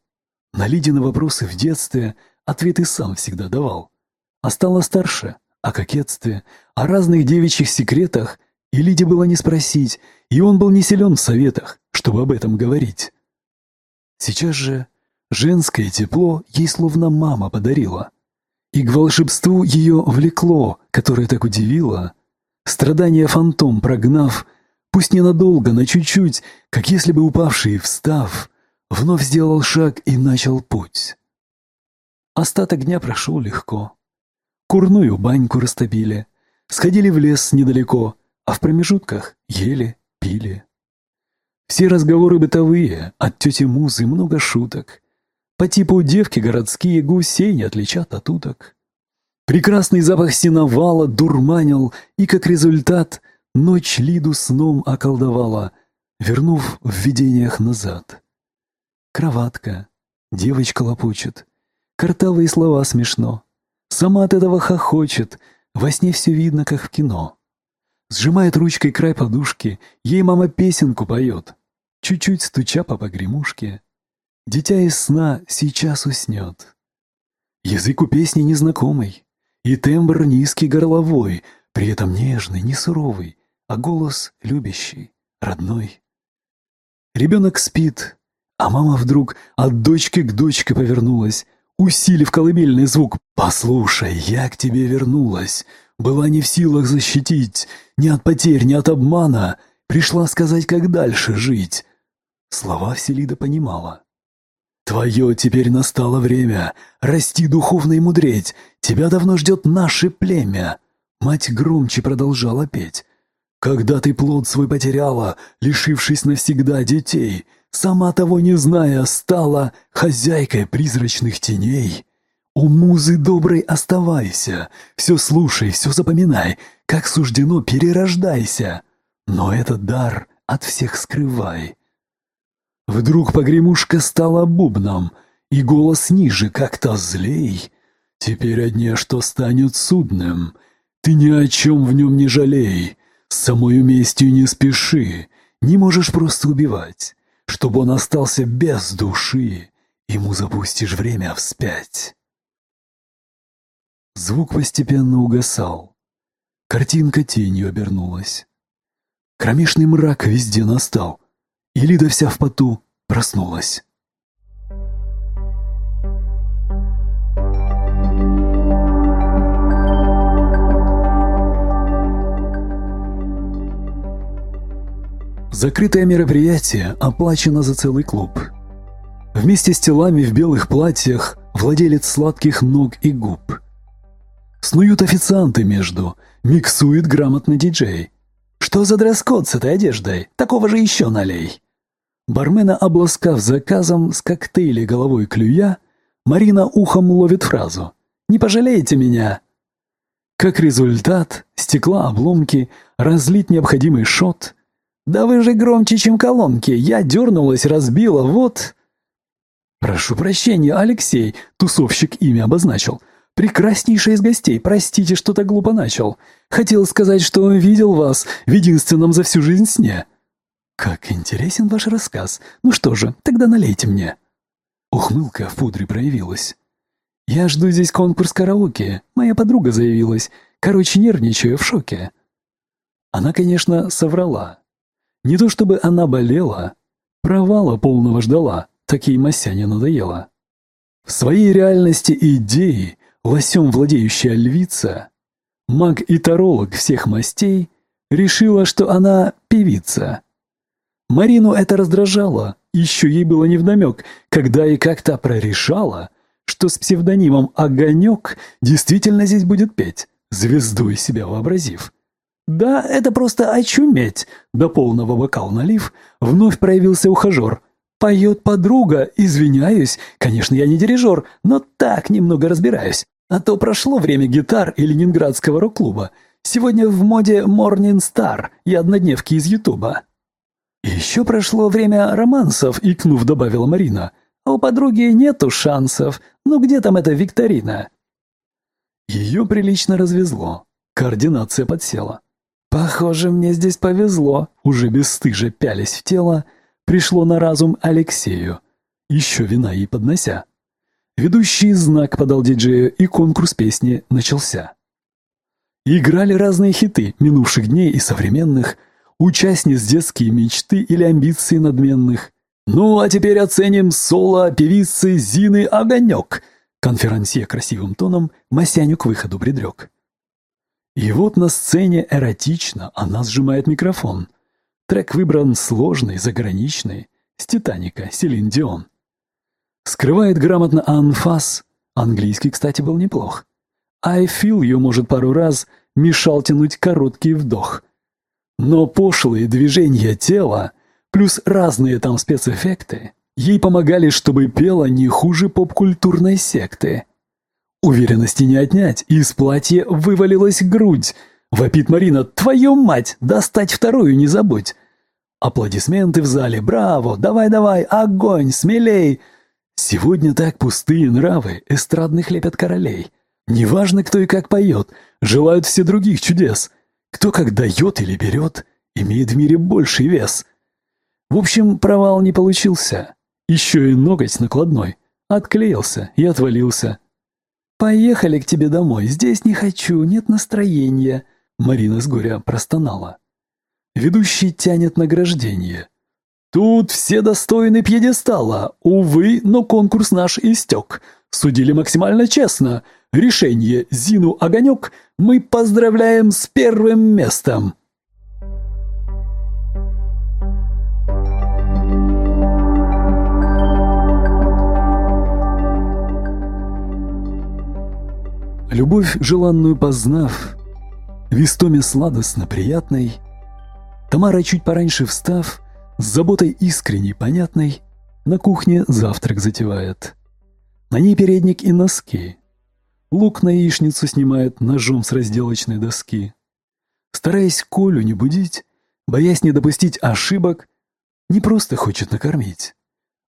На Лидины вопросы в детстве ответы сам всегда давал. А стала старше, о кокетстве, о разных девичьих секретах, и Лиде было не спросить, и он был не силен в советах, чтобы об этом говорить. Сейчас же женское тепло ей словно мама подарила. И к волшебству ее влекло, которое так удивило. Страдания фантом прогнав, пусть ненадолго, на чуть-чуть, как если бы упавший, встав, вновь сделал шаг и начал путь. Остаток дня прошел легко. Курную баньку растопили, сходили в лес недалеко, а в промежутках ели, пили. Все разговоры бытовые, от тети Музы много шуток. По типу девки городские гусей не отличат от уток. Прекрасный запах сеновала дурманил, и как результат ночь Лиду сном околдовала, вернув в видениях назад. Кроватка, девочка лопочет, картавые слова смешно. Сама от этого хохочет, во сне все видно, как в кино. Сжимает ручкой край подушки, ей мама песенку поет, чуть-чуть стуча по погремушке. Дитя из сна сейчас уснет. Язык у песни незнакомый, и тембр низкий горловой, при этом нежный, не суровый, а голос любящий, родной. Ребенок спит, а мама вдруг от дочки к дочке повернулась, усилив колыбельный звук. «Послушай, я к тебе вернулась, была не в силах защитить, ни от потерь, ни от обмана, пришла сказать, как дальше жить». Слова Вселида понимала. Твое теперь настало время, расти духовно и мудреть, тебя давно ждет наше племя. Мать громче продолжала петь. Когда ты плод свой потеряла, лишившись навсегда детей, сама того не зная, стала хозяйкой призрачных теней. У музы доброй оставайся, все слушай, все запоминай, как суждено перерождайся. Но этот дар от всех скрывай. Вдруг погремушка стала бубном, и голос ниже, как-то злей. Теперь одни, что станет судным. Ты ни о чем в нем не жалей, с самой местью не спеши, не можешь просто убивать, чтобы он остался без души, ему запустишь время вспять. Звук постепенно угасал. Картинка тенью обернулась. Кромешный мрак везде настал — и Лида вся в поту проснулась. Закрытое мероприятие оплачено за целый клуб. Вместе с телами в белых платьях владелец сладких ног и губ. Снуют официанты между, миксует грамотный диджей. «Что за дресс-код с этой одеждой? Такого же еще налей!» Бармена, обласкав заказом с коктейля головой клюя, Марина ухом ловит фразу «Не пожалеете меня?» Как результат, стекла обломки, разлить необходимый шот. «Да вы же громче, чем колонки! Я дернулась, разбила, вот...» «Прошу прощения, Алексей», — тусовщик имя обозначил. «Прекраснейший из гостей, простите, что так глупо начал. Хотел сказать, что видел вас в единственном за всю жизнь сне». «Как интересен ваш рассказ. Ну что же, тогда налейте мне». Ухмылка в пудре проявилась. «Я жду здесь конкурс караоке. Моя подруга заявилась. Короче, нервничаю, в шоке». Она, конечно, соврала. Не то чтобы она болела, провала полного ждала, так ей Масяне надоело. В своей реальности идеи, лосем владеющая львица, маг и таролог всех мастей, решила, что она певица. Марину это раздражало, еще ей было невдомек, когда и как то прорешала, что с псевдонимом «Огонек» действительно здесь будет петь, звездой себя вообразив. Да, это просто очуметь. До полного бокал налив, вновь проявился ухажер. Поет подруга, извиняюсь. Конечно, я не дирижер, но так немного разбираюсь. А то прошло время гитар и ленинградского рок-клуба. Сегодня в моде Morning Star и однодневки из Ютуба. еще прошло время романсов, икнув, добавила Марина. А у подруги нету шансов. Ну где там эта викторина? Ее прилично развезло. Координация подсела. Похоже, мне здесь повезло. Уже бесстыже пялись в тело, пришло на разум Алексею. Еще вина ей поднося. Ведущий знак подал диджею, и конкурс песни начался. Играли разные хиты минувших дней и современных, участниц детские мечты или амбиции надменных. Ну, а теперь оценим соло певицы Зины Огонек. Конферансье красивым тоном Масяню к выходу предрек. И вот на сцене эротично она сжимает микрофон. Трек выбран сложный, заграничный, с «Титаника» Селин Дион. Скрывает грамотно анфас, английский, кстати, был неплох. I feel you, может, пару раз мешал тянуть короткий вдох. Но пошлые движения тела, плюс разные там спецэффекты, ей помогали, чтобы пела не хуже поп-культурной секты. Уверенности не отнять, из платья вывалилась грудь. Вопит Марина, твою мать, достать вторую не забудь. Аплодисменты в зале, браво, давай-давай, огонь, смелей. Сегодня так пустые нравы, эстрадных лепят королей. Неважно, кто и как поет, желают все других чудес. Кто как дает или берет, имеет в мире больший вес. В общем, провал не получился. Еще и ноготь накладной. Отклеился и отвалился. «Поехали к тебе домой. Здесь не хочу, нет настроения», — Марина с горя простонала. Ведущий тянет награждение. «Тут все достойны пьедестала. Увы, но конкурс наш истек. Судили максимально честно. Решение Зину Огонек мы поздравляем с первым местом». Любовь, желанную познав, в истоме сладостно приятной, Тамара, чуть пораньше встав, с заботой искренней, понятной, на кухне завтрак затевает. На ней передник и носки. Лук на яичницу снимает ножом с разделочной доски. Стараясь Колю не будить, боясь не допустить ошибок, не просто хочет накормить,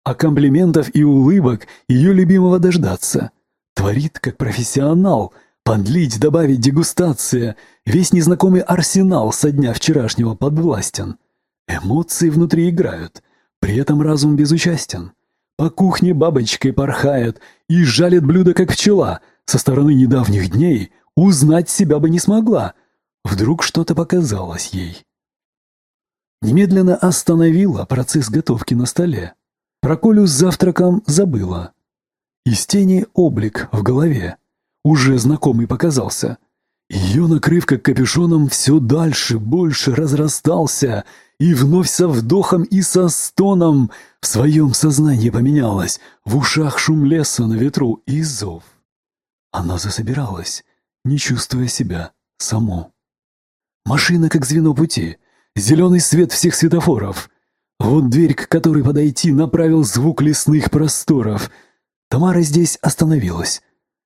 а комплиментов и улыбок ее любимого дождаться — Творит как профессионал. Подлить, добавить дегустация. Весь незнакомый арсенал со дня вчерашнего подвластен. Эмоции внутри играют. При этом разум безучастен. По кухне бабочкой порхает и жалит блюдо, как пчела. Со стороны недавних дней узнать себя бы не смогла. Вдруг что-то показалось ей. Немедленно остановила процесс готовки на столе. Про Колю с завтраком забыла. Из тени облик в голове. Уже знакомый показался. Ее накрывка капюшоном все дальше, больше разрастался, и вновь со вдохом и со стоном в своем сознании поменялась, в ушах шум леса на ветру и зов. Она засобиралась, не чувствуя себя само. Машина как звено пути, зеленый свет всех светофоров. Вот дверь, к которой подойти, направил звук лесных просторов — Тамара здесь остановилась.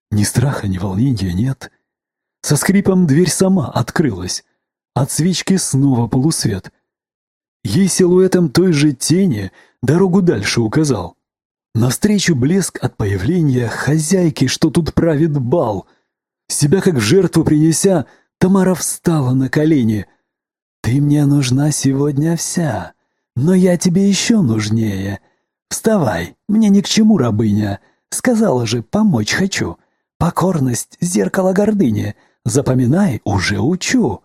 Ни страха, ни волнения нет. Со скрипом дверь сама открылась. От свечки снова полусвет. Ей силуэтом той же тени дорогу дальше указал. Навстречу блеск от появления хозяйки, что тут правит бал. Себя как жертву принеся, Тамара встала на колени. «Ты мне нужна сегодня вся, но я тебе еще нужнее. Вставай, мне ни к чему, рабыня. Сказала же, помочь хочу. Покорность — зеркало гордыни. Запоминай, уже учу.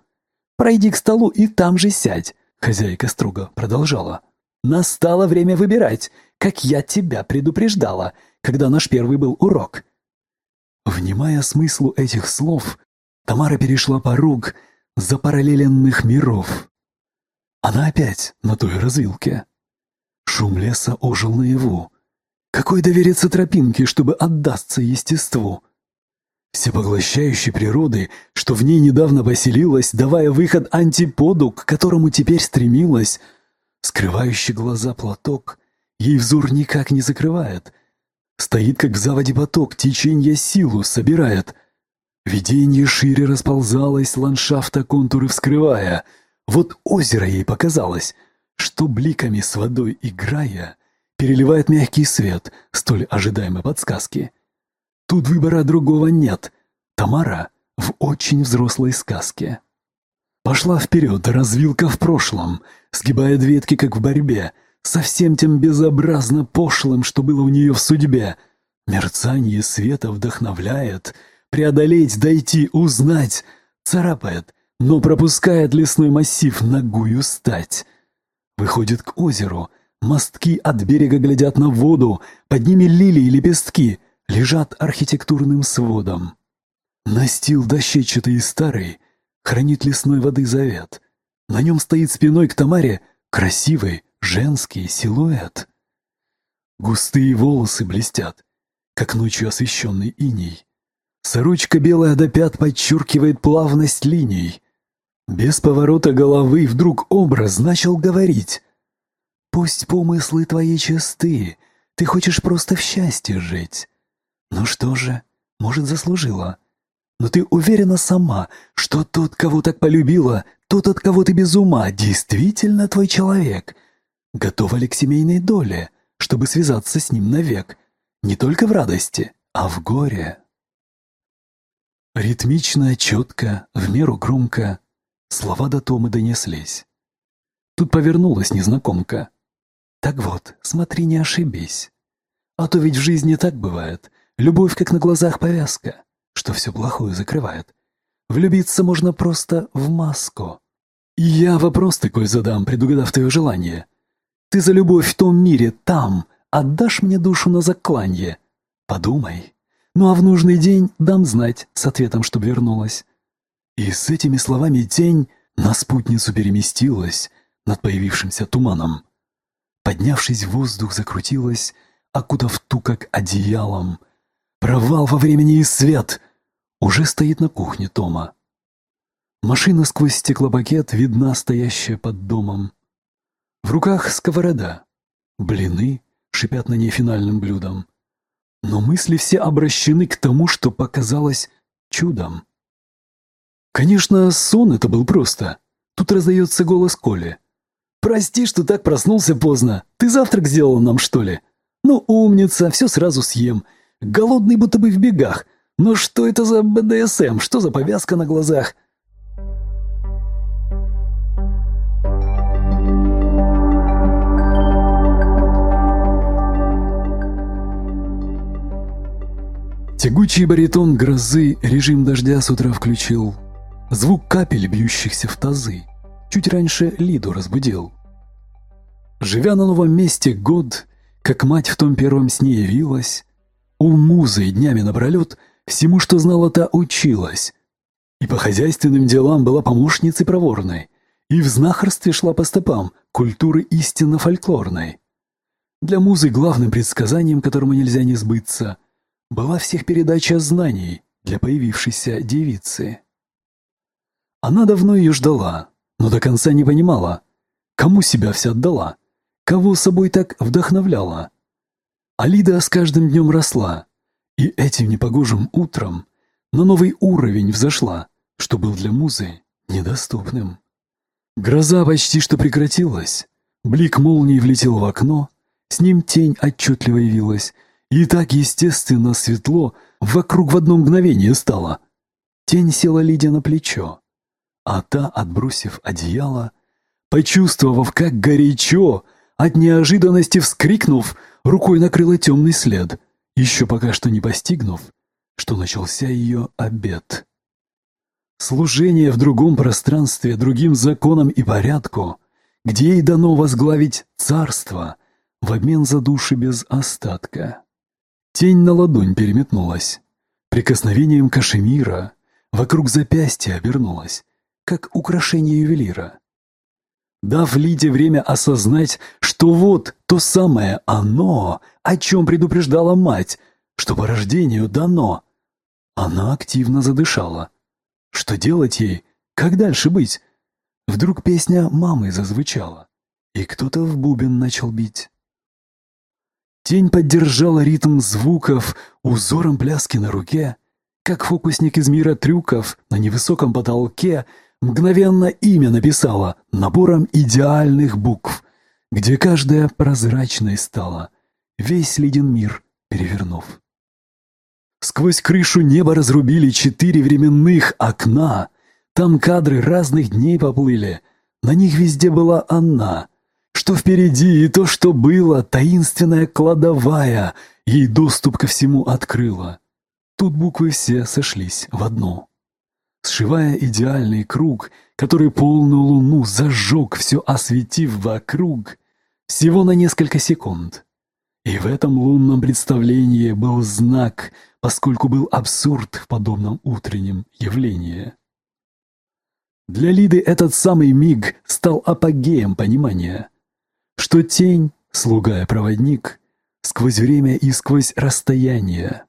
Пройди к столу и там же сядь», — хозяйка строго продолжала. «Настало время выбирать, как я тебя предупреждала, когда наш первый был урок». Внимая смыслу этих слов, Тамара перешла порог запараллеленных миров. Она опять на той развилке. Шум леса ожил наяву. Какой довериться тропинке, чтобы отдаться естеству? Всепоглощающей природы, что в ней недавно поселилась, давая выход антиподу, к которому теперь стремилась, скрывающий глаза платок, ей взор никак не закрывает. Стоит, как в заводе поток, течение силу собирает. Видение шире расползалось, ландшафта контуры вскрывая. Вот озеро ей показалось, что бликами с водой играя, переливает мягкий свет столь ожидаемой подсказки. Тут выбора другого нет. Тамара в очень взрослой сказке. Пошла вперед, развилка в прошлом, сгибая ветки, как в борьбе, со всем тем безобразно пошлым, что было у нее в судьбе. Мерцание света вдохновляет, преодолеть, дойти, узнать, царапает, но пропускает лесной массив ногую стать. Выходит к озеру, мостки от берега глядят на воду, под ними лилии и лепестки лежат архитектурным сводом. Настил дощечатый и старый хранит лесной воды завет. На нем стоит спиной к Тамаре красивый женский силуэт. Густые волосы блестят, как ночью освещенный иней. Сорочка белая до пят подчеркивает плавность линий. Без поворота головы вдруг образ начал говорить. «Пусть помыслы твои чисты, ты хочешь просто в счастье жить. Ну что же, может, заслужила. Но ты уверена сама, что тот, кого так полюбила, тот, от кого ты без ума, действительно твой человек. Готова ли к семейной доле, чтобы связаться с ним навек, не только в радости, а в горе?» Ритмично, четко, в меру громко Слова до Томы донеслись. Тут повернулась незнакомка. «Так вот, смотри, не ошибись. А то ведь в жизни так бывает. Любовь как на глазах повязка, что все плохое закрывает. Влюбиться можно просто в маску. И я вопрос такой задам, предугадав твое желание. Ты за любовь в том мире, там, отдашь мне душу на закланье? Подумай. Ну а в нужный день дам знать с ответом, чтоб вернулась. И с этими словами тень на спутницу переместилась над появившимся туманом. Поднявшись в воздух, закрутилась, окутав ту как одеялом. Провал во времени и свет уже стоит на кухне Тома. Машина сквозь стеклопакет видна, стоящая под домом. В руках сковорода. Блины шипят на ней финальным блюдом. Но мысли все обращены к тому, что показалось чудом. Конечно, сон это был просто. Тут раздается голос Коли. «Прости, что так проснулся поздно. Ты завтрак сделал нам, что ли?» «Ну, умница, все сразу съем. Голодный будто бы в бегах. Но что это за БДСМ? Что за повязка на глазах?» Тягучий баритон грозы режим дождя с утра включил. Звук капель, бьющихся в тазы, чуть раньше Лиду разбудил. Живя на новом месте год, как мать в том первом сне явилась, у музы днями напролет всему, что знала, та училась. И по хозяйственным делам была помощницей проворной, и в знахарстве шла по стопам культуры истинно фольклорной. Для музы главным предсказанием, которому нельзя не сбыться, была всех передача знаний для появившейся девицы. Она давно ее ждала, но до конца не понимала, кому себя вся отдала, кого собой так вдохновляла. Алида с каждым днем росла, и этим непогожим утром на новый уровень взошла, что был для музы недоступным. Гроза почти что прекратилась. Блик молнии влетел в окно, с ним тень отчетливо явилась, и так естественно светло вокруг в одно мгновение стало. Тень села Лидия на плечо, а та, отбросив одеяло, почувствовав, как горячо, от неожиданности вскрикнув, рукой накрыла темный след, еще пока что не постигнув, что начался ее обед. Служение в другом пространстве, другим законам и порядку, где ей дано возглавить царство в обмен за души без остатка. Тень на ладонь переметнулась. Прикосновением кашемира вокруг запястья обернулась, как украшение ювелира. Дав Лиде время осознать, что вот то самое оно, о чем предупреждала мать, что по рождению дано, она активно задышала. Что делать ей? Как дальше быть? Вдруг песня мамы зазвучала, и кто-то в бубен начал бить. Тень поддержала ритм звуков узором пляски на руке, как фокусник из мира трюков на невысоком потолке мгновенно имя написала набором идеальных букв, где каждая прозрачной стала, весь леден мир перевернув. Сквозь крышу неба разрубили четыре временных окна. Там кадры разных дней поплыли. На них везде была она. Что впереди и то, что было, таинственная кладовая, ей доступ ко всему открыла. Тут буквы все сошлись в одно. Сшивая идеальный круг, который полную луну зажег, все осветив вокруг, всего на несколько секунд. И в этом лунном представлении был знак, поскольку был абсурд в подобном утреннем явлении. Для Лиды этот самый миг стал апогеем понимания, что тень, слуга и проводник, сквозь время и сквозь расстояние,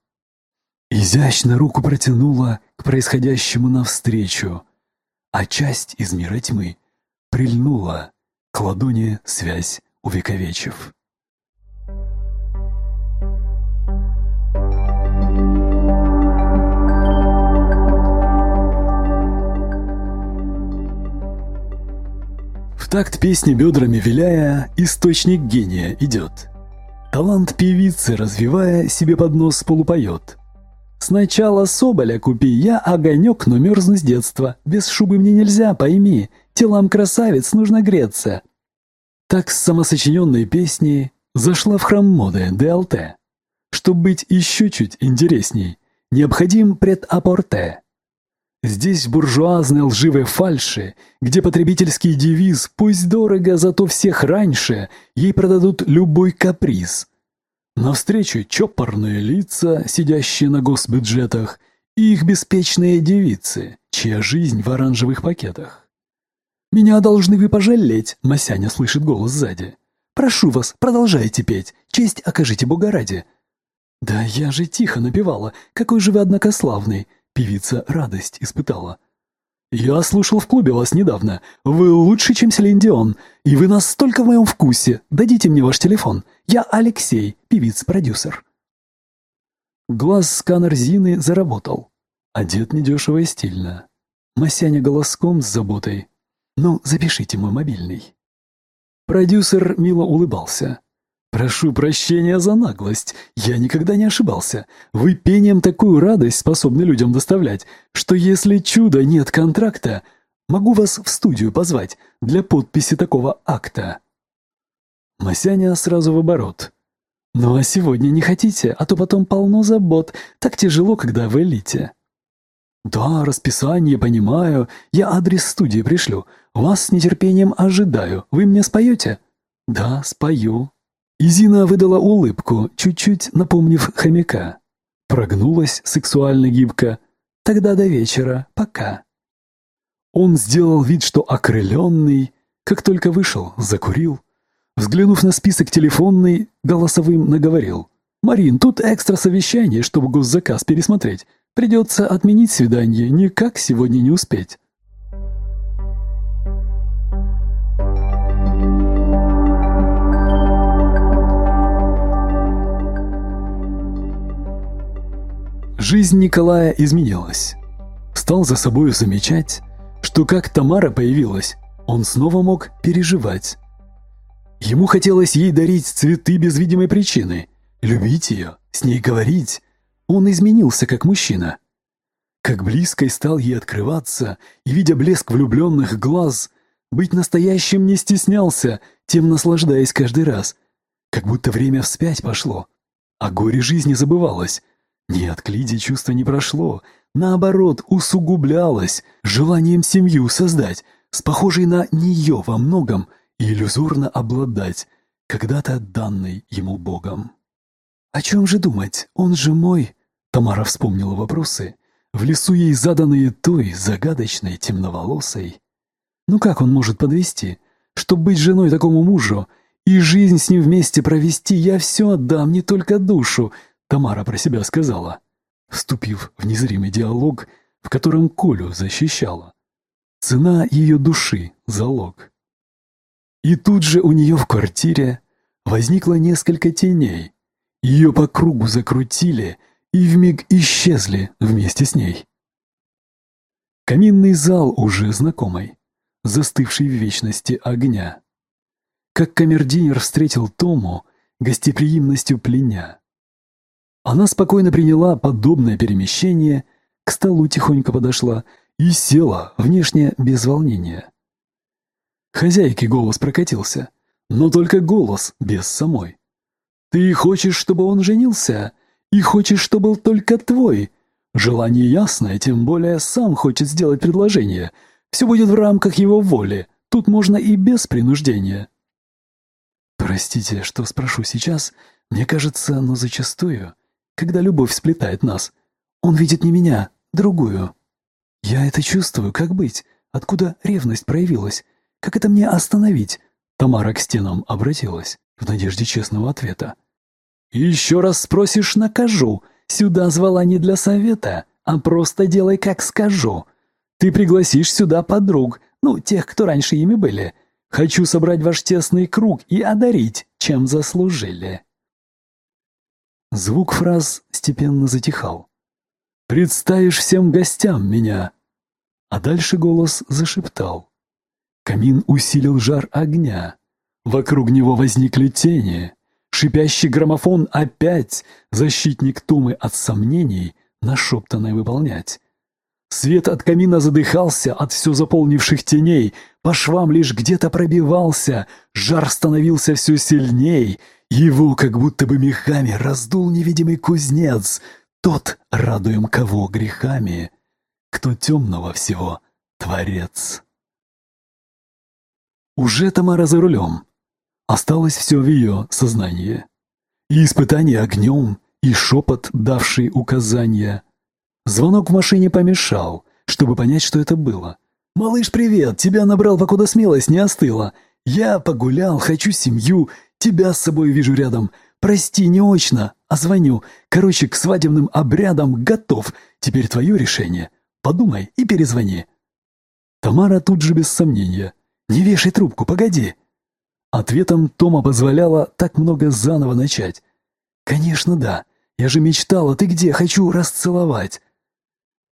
изящно руку протянула к происходящему навстречу, а часть из мира тьмы прильнула к ладони связь увековечив. В такт песни бедрами виляя, источник гения идет. Талант певицы, развивая, себе под нос полупоет. Сначала соболя купи, я огонек, но мерзну с детства. Без шубы мне нельзя, пойми, телам красавиц нужно греться. Так с самосочиненной песней зашла в храм моды ДЛТ. Чтоб быть еще чуть интересней, необходим предапорте. Здесь в буржуазной лживой фальши, где потребительский девиз «пусть дорого, зато всех раньше» ей продадут любой каприз. Навстречу чопорные лица, сидящие на госбюджетах, и их беспечные девицы, чья жизнь в оранжевых пакетах. «Меня должны вы пожалеть», — Масяня слышит голос сзади. «Прошу вас, продолжайте петь, честь окажите Бога ради». «Да я же тихо напевала, какой же вы, однако, славный», Певица радость испытала. «Я слушал в клубе вас недавно. Вы лучше, чем Селин Дион. И вы настолько в моем вкусе. Дадите мне ваш телефон. Я Алексей, певиц-продюсер». Глаз-сканер Зины заработал. Одет недешево и стильно. Масяня голоском с заботой. «Ну, запишите мой мобильный». Продюсер мило улыбался. «Прошу прощения за наглость. Я никогда не ошибался. Вы пением такую радость способны людям доставлять, что если чудо нет контракта, могу вас в студию позвать для подписи такого акта». Масяня сразу в оборот. «Ну а сегодня не хотите, а то потом полно забот. Так тяжело, когда в элите». «Да, расписание, понимаю. Я адрес студии пришлю. Вас с нетерпением ожидаю. Вы мне споете?» «Да, спою», Изина выдала улыбку, чуть-чуть напомнив хомяка. Прогнулась сексуально гибко. «Тогда до вечера. Пока». Он сделал вид, что окрыленный, как только вышел, закурил. Взглянув на список телефонный, голосовым наговорил. «Марин, тут экстра совещание, чтобы госзаказ пересмотреть. Придется отменить свидание, никак сегодня не успеть». Жизнь Николая изменилась. Стал за собой замечать, что как Тамара появилась, он снова мог переживать. Ему хотелось ей дарить цветы без видимой причины, любить ее, с ней говорить. Он изменился как мужчина. Как близко стал ей открываться, и, видя блеск влюбленных глаз, быть настоящим не стеснялся, тем наслаждаясь каждый раз. Как будто время вспять пошло, а горе жизни забывалось. Нет, к Лиде чувство не прошло, наоборот, усугублялось желанием семью создать, с похожей на нее во многом и иллюзорно обладать, когда-то данной ему Богом. «О чем же думать? Он же мой...» Тамара вспомнила вопросы, в лесу ей заданные той загадочной темноволосой. Ну как он может подвести? Чтоб быть женой такому мужу и жизнь с ним вместе провести, я все отдам, не только душу, Тамара про себя сказала, вступив в незримый диалог, в котором Колю защищала. Цена ее души — залог. И тут же у нее в квартире возникло несколько теней. Ее по кругу закрутили и вмиг исчезли вместе с ней. Каминный зал уже знакомый, застывший в вечности огня. Как камердинер встретил Тому, гостеприимностью пленя. Она спокойно приняла подобное перемещение, к столу тихонько подошла и села, внешне без волнения. Хозяйки голос прокатился, но только голос, без самой. «Ты хочешь, чтобы он женился? И хочешь, чтобы был только твой?» Желание ясное, тем более сам хочет сделать предложение. Все будет в рамках его воли. Тут можно и без принуждения. Простите, что спрошу сейчас. Мне кажется, но зачастую когда любовь сплетает нас. Он видит не меня, другую. Я это чувствую, как быть? Откуда ревность проявилась? Как это мне остановить? Тамара к стенам обратилась, в надежде честного ответа. «Еще раз спросишь, накажу. Сюда звала не для совета, а просто делай, как скажу. Ты пригласишь сюда подруг, ну, тех, кто раньше ими были. Хочу собрать ваш тесный круг и одарить, чем заслужили». Звук фраз степенно затихал. «Представишь всем гостям меня!» А дальше голос зашептал. Камин усилил жар огня. Вокруг него возникли тени. Шипящий граммофон опять, защитник Тумы от сомнений, нашептанное выполнять. Свет от камина задыхался от все заполнивших теней, по швам лишь где-то пробивался, жар становился все сильней — его как будто бы мехами раздул невидимый кузнец, тот, радуем кого грехами, кто темного всего творец. Уже Тамара за рулем. Осталось все в ее сознании. И испытание огнем, и шепот, давший указания. Звонок в машине помешал, чтобы понять, что это было. «Малыш, привет! Тебя набрал, покуда смелость не остыла. Я погулял, хочу семью, Тебя с собой вижу рядом. Прости, не очно, а звоню. Короче, к свадебным обрядам готов. Теперь твое решение. Подумай и перезвони». Тамара тут же без сомнения. «Не вешай трубку, погоди». Ответом Тома позволяла так много заново начать. «Конечно, да. Я же мечтала. Ты где? Хочу расцеловать».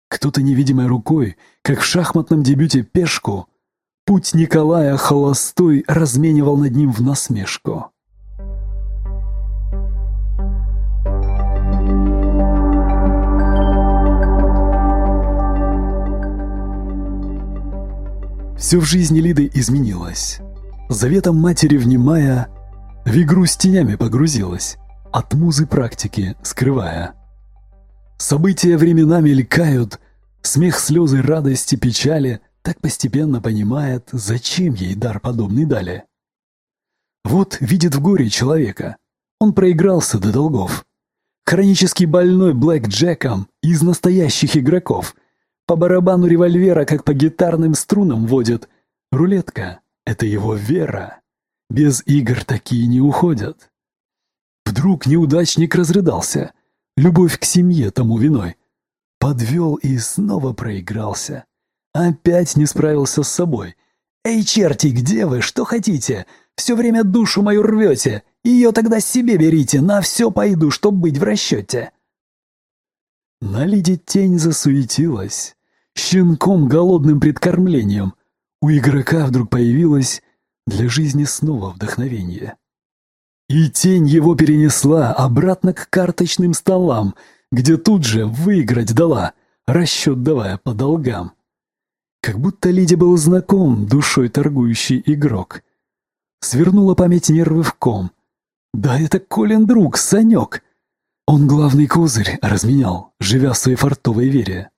Кто-то невидимой рукой, как в шахматном дебюте пешку, Путь Николая холостой разменивал над ним в насмешку. Все в жизни Лиды изменилось. Заветом матери внимая, в игру с тенями погрузилась, от музы практики скрывая. События времена мелькают, смех, слезы, радости, печали — так постепенно понимает, зачем ей дар подобный дали. Вот видит в горе человека. Он проигрался до долгов. Хронически больной Блэк Джеком из настоящих игроков. По барабану револьвера, как по гитарным струнам водит. Рулетка — это его вера. Без игр такие не уходят. Вдруг неудачник разрыдался. Любовь к семье тому виной. Подвел и снова проигрался. Опять не справился с собой. «Эй, черти, где вы? Что хотите? Все время душу мою рвете. Ее тогда себе берите, на все пойду, чтоб быть в расчете». На Лиде тень засуетилась. Щенком голодным предкормлением. У игрока вдруг появилось для жизни снова вдохновение. И тень его перенесла обратно к карточным столам, где тут же выиграть дала, расчет давая по долгам. Как будто Лиде был знаком душой торгующий игрок. Свернула память нервы в ком. Да это Колин друг, Санек. Он главный козырь разменял, живя в своей фартовой вере.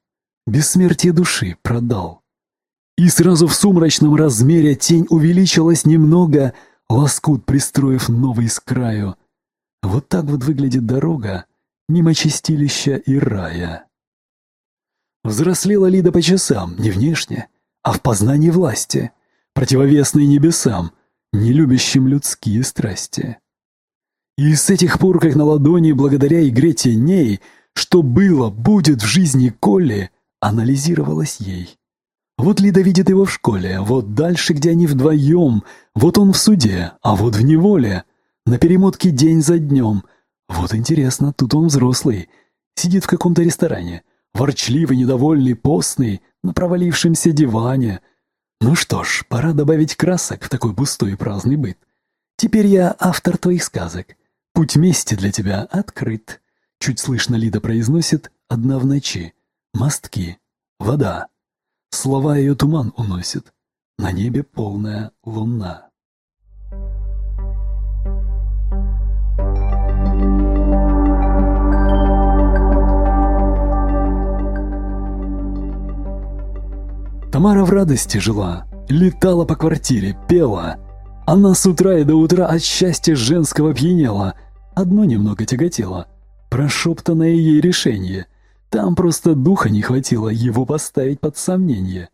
Бессмертие души продал. И сразу в сумрачном размере тень увеличилась немного, лоскут пристроив новый с краю. Вот так вот выглядит дорога мимо чистилища и рая. Взрослела Лида по часам, не внешне, а в познании власти, противовесной небесам, не любящим людские страсти. И с этих пор, как на ладони, благодаря игре теней, что было, будет в жизни Колли, анализировалось ей. Вот Лида видит его в школе, вот дальше, где они вдвоем, вот он в суде, а вот в неволе, на перемотке день за днем. Вот интересно, тут он взрослый, сидит в каком-то ресторане, ворчливый, недовольный, постный, на провалившемся диване. Ну что ж, пора добавить красок в такой пустой и праздный быт. Теперь я автор твоих сказок. Путь мести для тебя открыт. Чуть слышно Лида произносит «одна в ночи». Мостки, вода. Слова ее туман уносит. На небе полная луна. Тамара в радости жила, летала по квартире, пела. Она с утра и до утра от счастья женского пьянела. Одно немного тяготело. Прошептанное ей решение. Там просто духа не хватило его поставить под сомнение.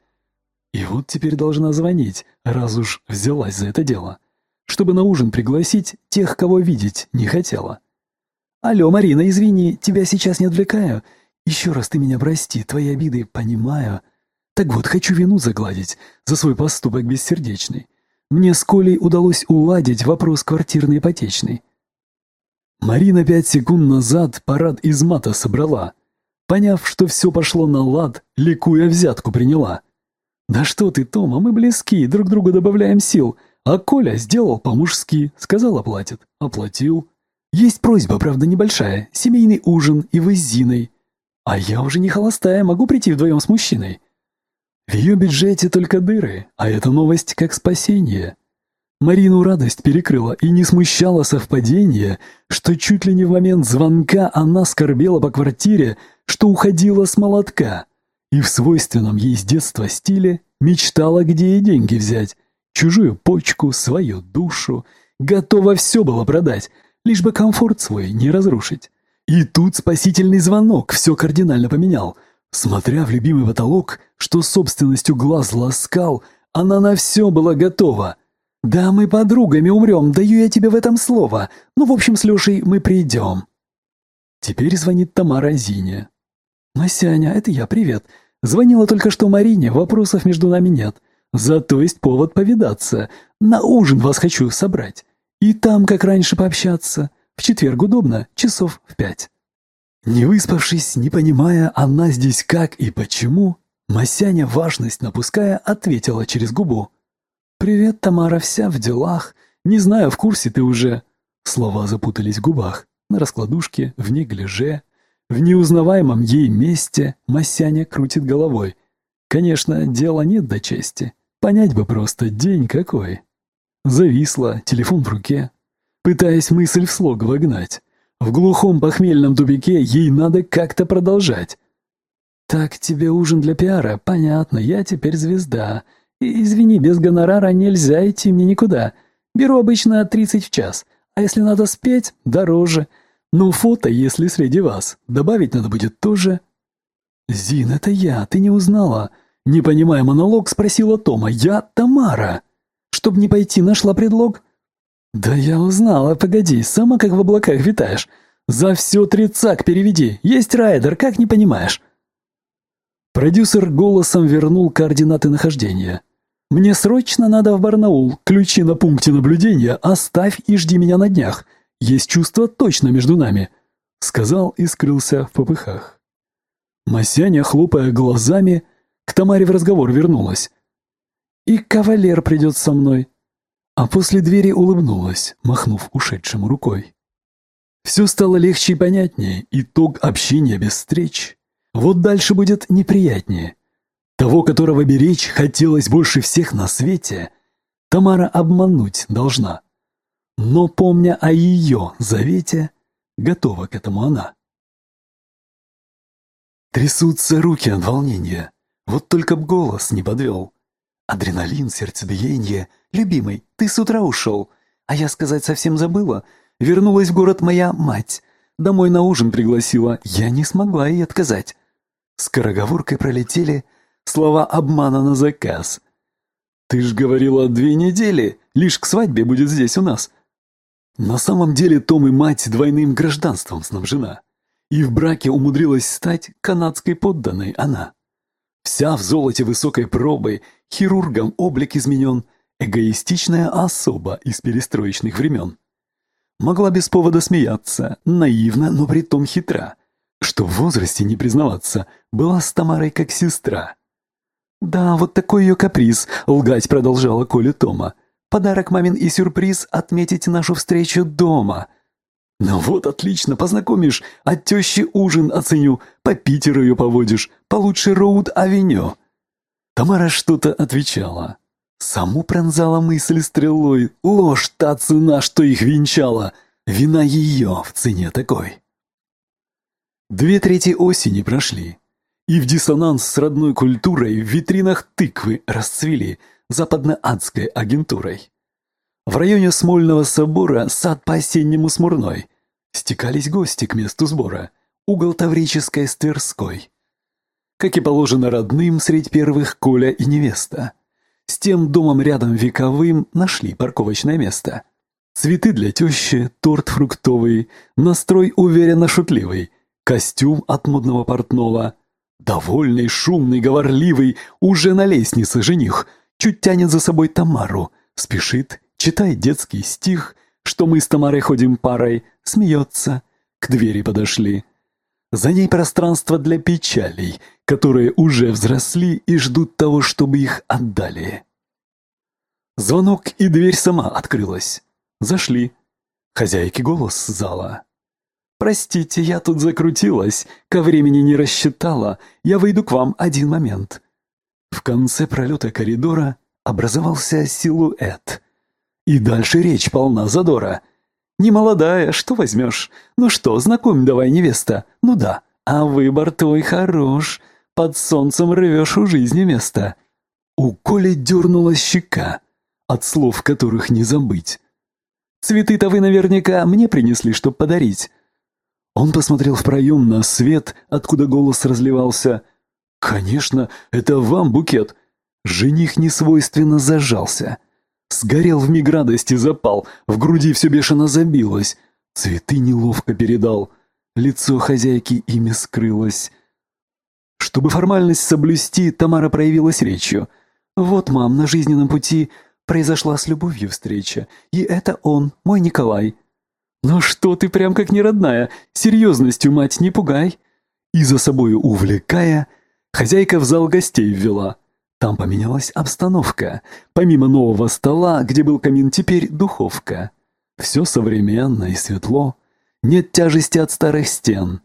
И вот теперь должна звонить, раз уж взялась за это дело. Чтобы на ужин пригласить тех, кого видеть не хотела. «Алло, Марина, извини, тебя сейчас не отвлекаю. Еще раз ты меня прости, твои обиды понимаю. Так вот, хочу вину загладить за свой поступок бессердечный. Мне с Колей удалось уладить вопрос квартирной ипотечной. Марина пять секунд назад парад из мата собрала. Поняв, что все пошло на лад, ликуя взятку приняла. «Да что ты, Тома, мы близки, друг другу добавляем сил. А Коля сделал по-мужски, сказал оплатит. Оплатил. Есть просьба, правда небольшая, семейный ужин и вы с Зиной. А я уже не холостая, могу прийти вдвоем с мужчиной. В ее бюджете только дыры, а эта новость как спасение. Марину радость перекрыла и не смущало совпадение, что чуть ли не в момент звонка она скорбела по квартире, что уходила с молотка, и в свойственном ей с детства стиле мечтала, где ей деньги взять, чужую почку, свою душу, готова все было продать, лишь бы комфорт свой не разрушить. И тут спасительный звонок все кардинально поменял — Смотря в любимый потолок, что собственностью глаз ласкал, она на все была готова. «Да мы подругами умрем, даю я тебе в этом слово. Ну, в общем, с Лешей мы придем». Теперь звонит Тамара Зине. «Масяня, это я, привет. Звонила только что Марине, вопросов между нами нет. Зато есть повод повидаться. На ужин вас хочу собрать. И там, как раньше, пообщаться. В четверг удобно, часов в пять». Не выспавшись, не понимая, она здесь как и почему, Масяня, важность напуская, ответила через губу. «Привет, Тамара, вся в делах. Не знаю, в курсе ты уже...» Слова запутались в губах. На раскладушке, в неглиже. В неузнаваемом ей месте Масяня крутит головой. Конечно, дела нет до чести. Понять бы просто, день какой. Зависла, телефон в руке, пытаясь мысль вслух вогнать. В глухом похмельном тупике ей надо как-то продолжать. «Так тебе ужин для пиара, понятно, я теперь звезда. И, извини, без гонорара нельзя идти мне никуда. Беру обычно 30 в час, а если надо спеть, дороже. Но фото, если среди вас, добавить надо будет тоже». «Зин, это я, ты не узнала?» Не понимая монолог, спросила Тома. «Я Тамара». «Чтоб не пойти, нашла предлог?» «Да я узнала, погоди, сама как в облаках витаешь. За все тридцак переведи, есть райдер, как не понимаешь?» Продюсер голосом вернул координаты нахождения. «Мне срочно надо в Барнаул, ключи на пункте наблюдения, оставь и жди меня на днях. Есть чувство точно между нами», — сказал и скрылся в попыхах. Масяня, хлопая глазами, к Тамаре в разговор вернулась. «И кавалер придет со мной». А после двери улыбнулась, махнув ушедшему рукой. Все стало легче и понятнее, итог общения без встреч. Вот дальше будет неприятнее. Того, которого беречь хотелось больше всех на свете, Тамара обмануть должна. Но, помня о ее завете, готова к этому она. Трясутся руки от волнения, вот только б голос не подвел. Адреналин, сердцебиение. Любимый, ты с утра ушел, а я сказать совсем забыла — Вернулась в город моя мать. Домой на ужин пригласила. Я не смогла ей отказать. Скороговоркой пролетели слова обмана на заказ. «Ты ж говорила две недели, лишь к свадьбе будет здесь у нас». На самом деле Том и мать двойным гражданством снабжена. И в браке умудрилась стать канадской подданной она. Вся в золоте высокой пробы, хирургом облик изменен, эгоистичная особа из перестроечных времен. Могла без повода смеяться, наивно, но притом хитра. Что в возрасте не признаваться, была с Тамарой как сестра. «Да, вот такой ее каприз», — лгать продолжала Коля Тома. «Подарок мамин и сюрприз — отметить нашу встречу дома». «Ну вот, отлично, познакомишь, от тещи ужин оценю, по Питеру ее поводишь, получше Роуд-авеню». Тамара что-то отвечала. Саму пронзала мысль стрелой. Ложь та цена, что их венчала. Вина ее в цене такой. Две трети осени прошли. И в диссонанс с родной культурой в витринах тыквы расцвели западно-адской агентурой. В районе Смольного собора сад по-осеннему смурной. Стекались гости к месту сбора. Угол Таврической с Тверской. Как и положено родным, средь первых Коля и невеста. С тем домом рядом вековым нашли парковочное место. Цветы для тещи, торт фруктовый, настрой уверенно шутливый, костюм от модного портного. Довольный, шумный, говорливый, уже на лестнице жених, чуть тянет за собой Тамару, спешит, читает детский стих, что мы с Тамарой ходим парой, смеется. К двери подошли. За ней пространство для печалей, которые уже взросли и ждут того, чтобы их отдали. Звонок, и дверь сама открылась. Зашли. Хозяйки голос с зала. «Простите, я тут закрутилась, ко времени не рассчитала, я выйду к вам один момент». В конце пролета коридора образовался силуэт. И дальше речь полна задора. «Не молодая, что возьмешь? Ну что, знакомь давай, невеста. Ну да, а выбор твой хорош под солнцем рвешь у жизни место». У Коли дернула щека, от слов которых не забыть. «Цветы-то вы наверняка мне принесли, чтоб подарить». Он посмотрел в проем на свет, откуда голос разливался. «Конечно, это вам букет». Жених несвойственно зажался. Сгорел в миг радости запал, в груди все бешено забилось. Цветы неловко передал. Лицо хозяйки ими скрылось. Чтобы формальность соблюсти, Тамара проявилась речью. «Вот, мам, на жизненном пути произошла с любовью встреча, и это он, мой Николай». «Ну что ты прям как неродная, серьезностью, мать, не пугай!» И за собою увлекая, хозяйка в зал гостей ввела. Там поменялась обстановка. Помимо нового стола, где был камин, теперь духовка. Все современно и светло. Нет тяжести от старых стен.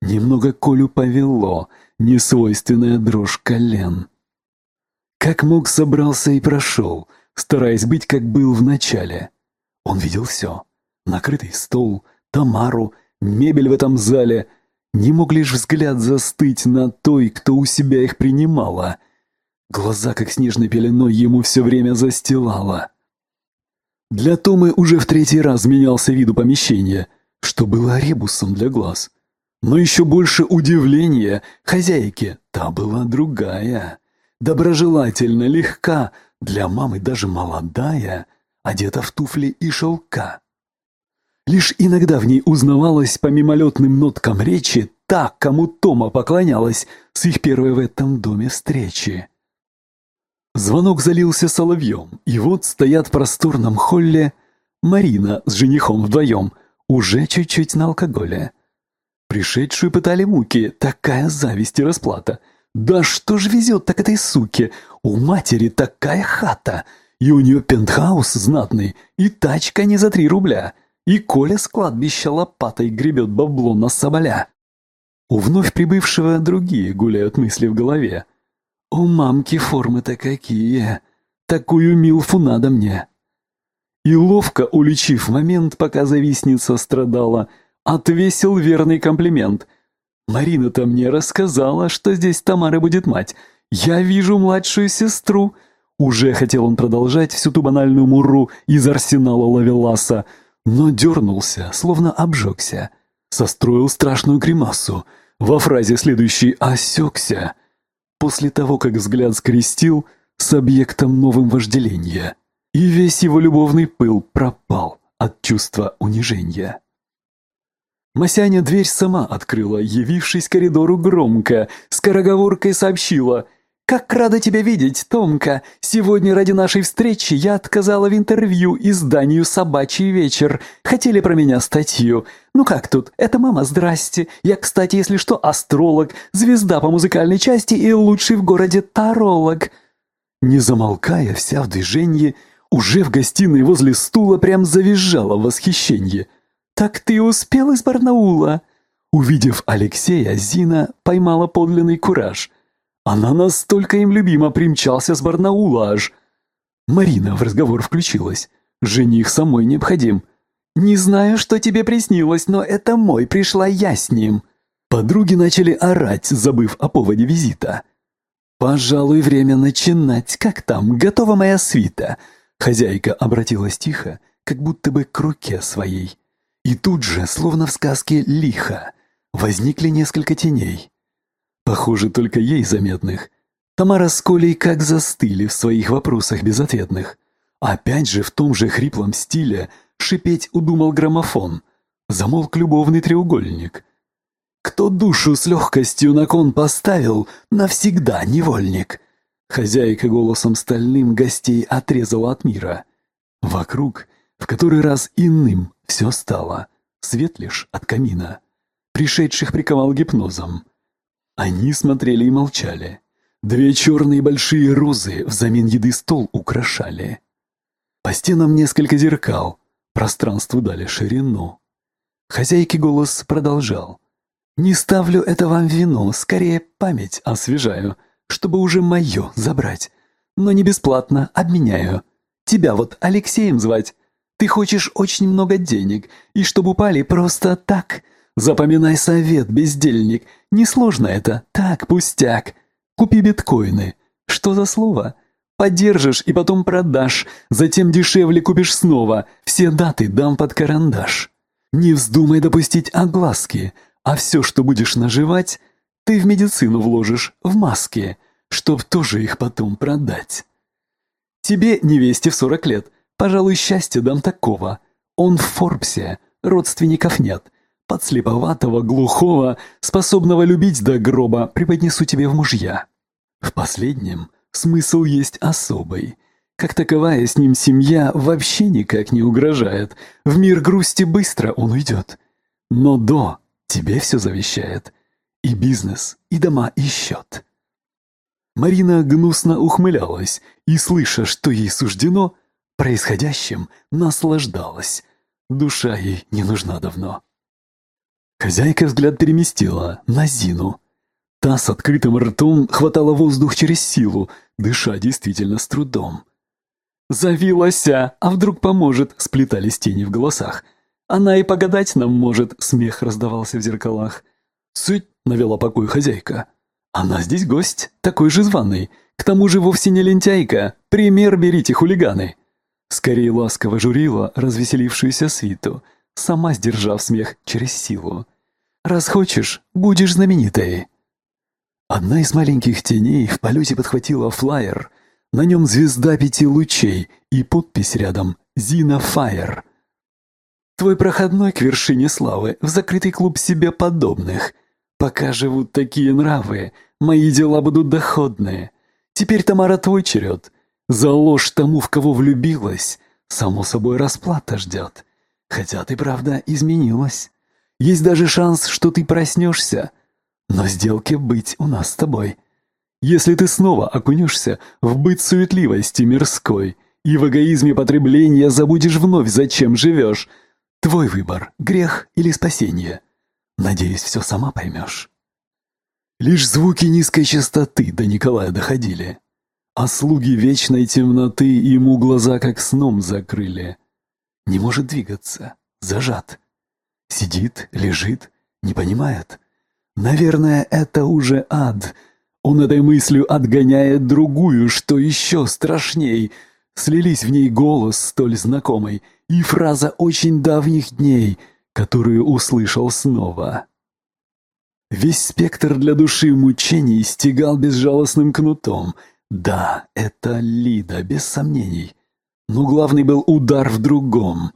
Немного Колю повело — несвойственная дрожь колен. Как мог, собрался и прошел, стараясь быть, как был в начале. Он видел все. Накрытый стол, Тамару, мебель в этом зале. Не мог лишь взгляд застыть на той, кто у себя их принимала. Глаза, как снежной пеленой, ему все время застилала. Для Томы уже в третий раз менялся виду помещения, что было ребусом для глаз. Но еще больше удивления хозяйке. Та была другая. Доброжелательно, легка, для мамы даже молодая, одета в туфли и шелка. Лишь иногда в ней узнавалась по мимолетным ноткам речи та, кому Тома поклонялась с их первой в этом доме встречи. Звонок залился соловьем, и вот стоят в просторном холле Марина с женихом вдвоем, уже чуть-чуть на алкоголе. Пришедшую пытали муки, такая зависть и расплата. Да что ж везет так этой суке? У матери такая хата, и у нее пентхаус знатный, и тачка не за три рубля, и Коля с кладбища лопатой гребет бабло на соболя. У вновь прибывшего другие гуляют мысли в голове. У мамки формы-то какие, такую милфу надо мне. И ловко уличив момент, пока завистница страдала, отвесил верный комплимент. «Марина-то мне рассказала, что здесь Тамара будет мать. Я вижу младшую сестру». Уже хотел он продолжать всю ту банальную муру из арсенала Лавеласа, но дернулся, словно обжегся. Состроил страшную гримасу. Во фразе следующей «осекся» после того, как взгляд скрестил с объектом новым вожделения и весь его любовный пыл пропал от чувства унижения. Масяня дверь сама открыла, явившись коридору громко, скороговоркой сообщила «Как рада тебя видеть, Томка! Сегодня ради нашей встречи я отказала в интервью изданию «Собачий вечер». Хотели про меня статью. Ну как тут? Это мама, здрасте. Я, кстати, если что, астролог, звезда по музыкальной части и лучший в городе таролог». Не замолкая, вся в движении, уже в гостиной возле стула прям завизжала в восхищении. «Так ты успел из Барнаула?» Увидев Алексея, Зина поймала подлинный кураж. Она настолько им любима примчался с Барнаула аж. Марина в разговор включилась. «Жених самой необходим». «Не знаю, что тебе приснилось, но это мой, пришла я с ним». Подруги начали орать, забыв о поводе визита. «Пожалуй, время начинать. Как там? Готова моя свита?» Хозяйка обратилась тихо, как будто бы к руке своей. И тут же, словно в сказке «Лихо», возникли несколько теней. Похоже, только ей заметных. Тамара с Колей как застыли в своих вопросах безответных. Опять же в том же хриплом стиле шипеть удумал граммофон. Замолк любовный треугольник. Кто душу с легкостью на кон поставил, навсегда невольник. Хозяйка голосом стальным гостей отрезала от мира. Вокруг, в который раз иным, все стало. Свет лишь от камина. Пришедших приковал гипнозом. Они смотрели и молчали. Две черные большие розы взамен еды стол украшали. По стенам несколько зеркал, пространству дали ширину. Хозяйки голос продолжал. «Не ставлю это вам вину, скорее память освежаю чтобы уже мое забрать. Но не бесплатно, обменяю. Тебя вот Алексеем звать. Ты хочешь очень много денег, и чтобы упали просто так. Запоминай совет, бездельник. Несложно это, так, пустяк. Купи биткоины. Что за слово? Подержишь и потом продашь, затем дешевле купишь снова. Все даты дам под карандаш. Не вздумай допустить огласки, а все, что будешь наживать, ты в медицину вложишь, в маски, чтоб тоже их потом продать. Тебе, невесте в сорок лет, пожалуй, счастье дам такого. Он в Форбсе, родственников нет. Подслеповатого, глухого, способного любить до гроба, преподнесу тебе в мужья. В последнем смысл есть особый. Как таковая с ним семья вообще никак не угрожает. В мир грусти быстро он уйдет. Но до тебе все завещает. И бизнес, и дома, и счет. Марина гнусно ухмылялась и, слыша, что ей суждено, происходящим наслаждалась. Душа ей не нужна давно. Хозяйка взгляд переместила на Зину. Та с открытым ртом хватала воздух через силу, дыша действительно с трудом. «Зови лося, а вдруг поможет?» — сплетались тени в голосах. «Она и погадать нам может», — смех раздавался в зеркалах. «Сыть!» — навела покой хозяйка. «Она здесь гость, такой же званый. К тому же вовсе не лентяйка. Пример берите, хулиганы!» Скорее ласково журила развеселившуюся свиту, сама сдержав смех через силу. «Раз хочешь, будешь знаменитой!» Одна из маленьких теней в полете подхватила флаер. На нем звезда пяти лучей и подпись рядом «Зина Фаер». «Твой проходной к вершине славы в закрытый клуб себе подобных – Пока живут такие нравы, мои дела будут доходные. Теперь, Тамара, твой черед. За ложь тому, в кого влюбилась, само собой расплата ждет. Хотя ты, правда, изменилась. Есть даже шанс, что ты проснешься. Но сделки быть у нас с тобой. Если ты снова окунешься в быт суетливости мирской и в эгоизме потребления забудешь вновь, зачем живешь, твой выбор — грех или спасение. Надеюсь, все сама поймешь. Лишь звуки низкой частоты до Николая доходили, а слуги вечной темноты ему глаза как сном закрыли. Не может двигаться, зажат. Сидит, лежит, не понимает. Наверное, это уже ад. Он этой мыслью отгоняет другую, что еще страшней. Слились в ней голос столь знакомый и фраза очень давних дней, которую услышал снова. Весь спектр для души мучений стегал безжалостным кнутом. Да, это Лида, без сомнений. Но главный был удар в другом.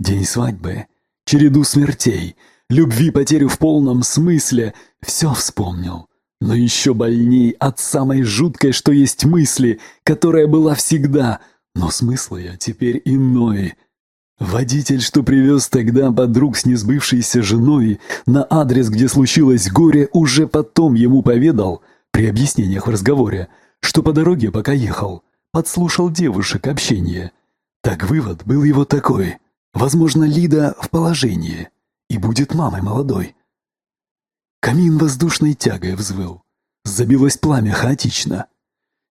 День свадьбы, череду смертей, любви потерю в полном смысле, все вспомнил. Но еще больней от самой жуткой, что есть мысли, которая была всегда, но смысл ее теперь иной. Водитель, что привез тогда подруг с несбывшейся женой на адрес, где случилось горе, уже потом ему поведал, при объяснениях в разговоре, что по дороге, пока ехал, подслушал девушек общение. Так вывод был его такой. Возможно, Лида в положении и будет мамой молодой. Камин воздушной тягой взвыл. Забилось пламя хаотично.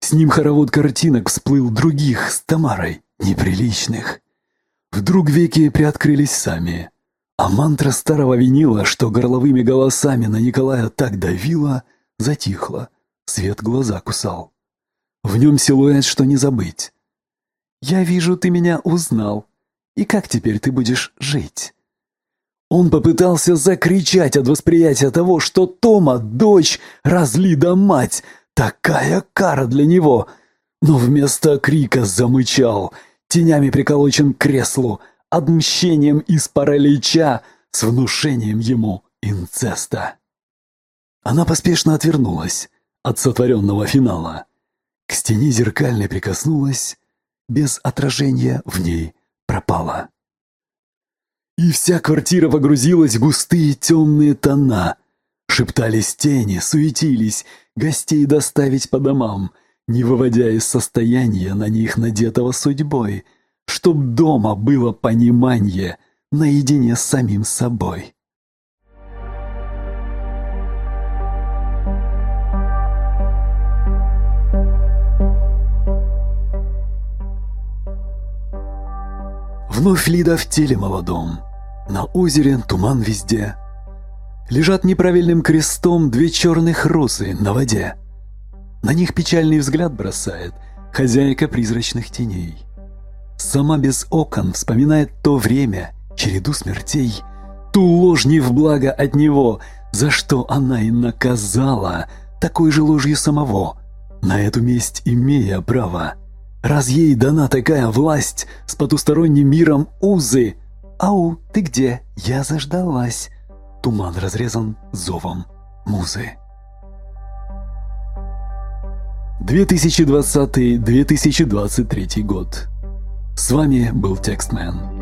С ним хоровод картинок всплыл других с Тамарой, неприличных. Вдруг веки приоткрылись сами, а мантра старого винила, что горловыми голосами на Николая так давила, затихла, свет глаза кусал. В нем силуэт, что не забыть. «Я вижу, ты меня узнал. И как теперь ты будешь жить?» Он попытался закричать от восприятия того, что Тома, дочь, разлида мать, такая кара для него, но вместо крика замычал — тенями приколочен к креслу, отмщением из паралича с внушением ему инцеста. Она поспешно отвернулась от сотворенного финала. К стене зеркальной прикоснулась, без отражения в ней пропала. И вся квартира погрузилась в густые темные тона. Шептались тени, суетились, гостей доставить по домам, не выводя из состояния на них надетого судьбой, чтоб дома было понимание наедине с самим собой. Вновь Лида в теле молодом. На озере туман везде. Лежат неправильным крестом две черных розы на воде. На них печальный взгляд бросает хозяйка призрачных теней. Сама без окон вспоминает то время, череду смертей, ту ложь не в благо от него, за что она и наказала такой же ложью самого, на эту месть имея право. Раз ей дана такая власть с потусторонним миром узы, «Ау, ты где? Я заждалась!» Туман разрезан зовом музы. 2020-2023 год. С вами был Текстмен.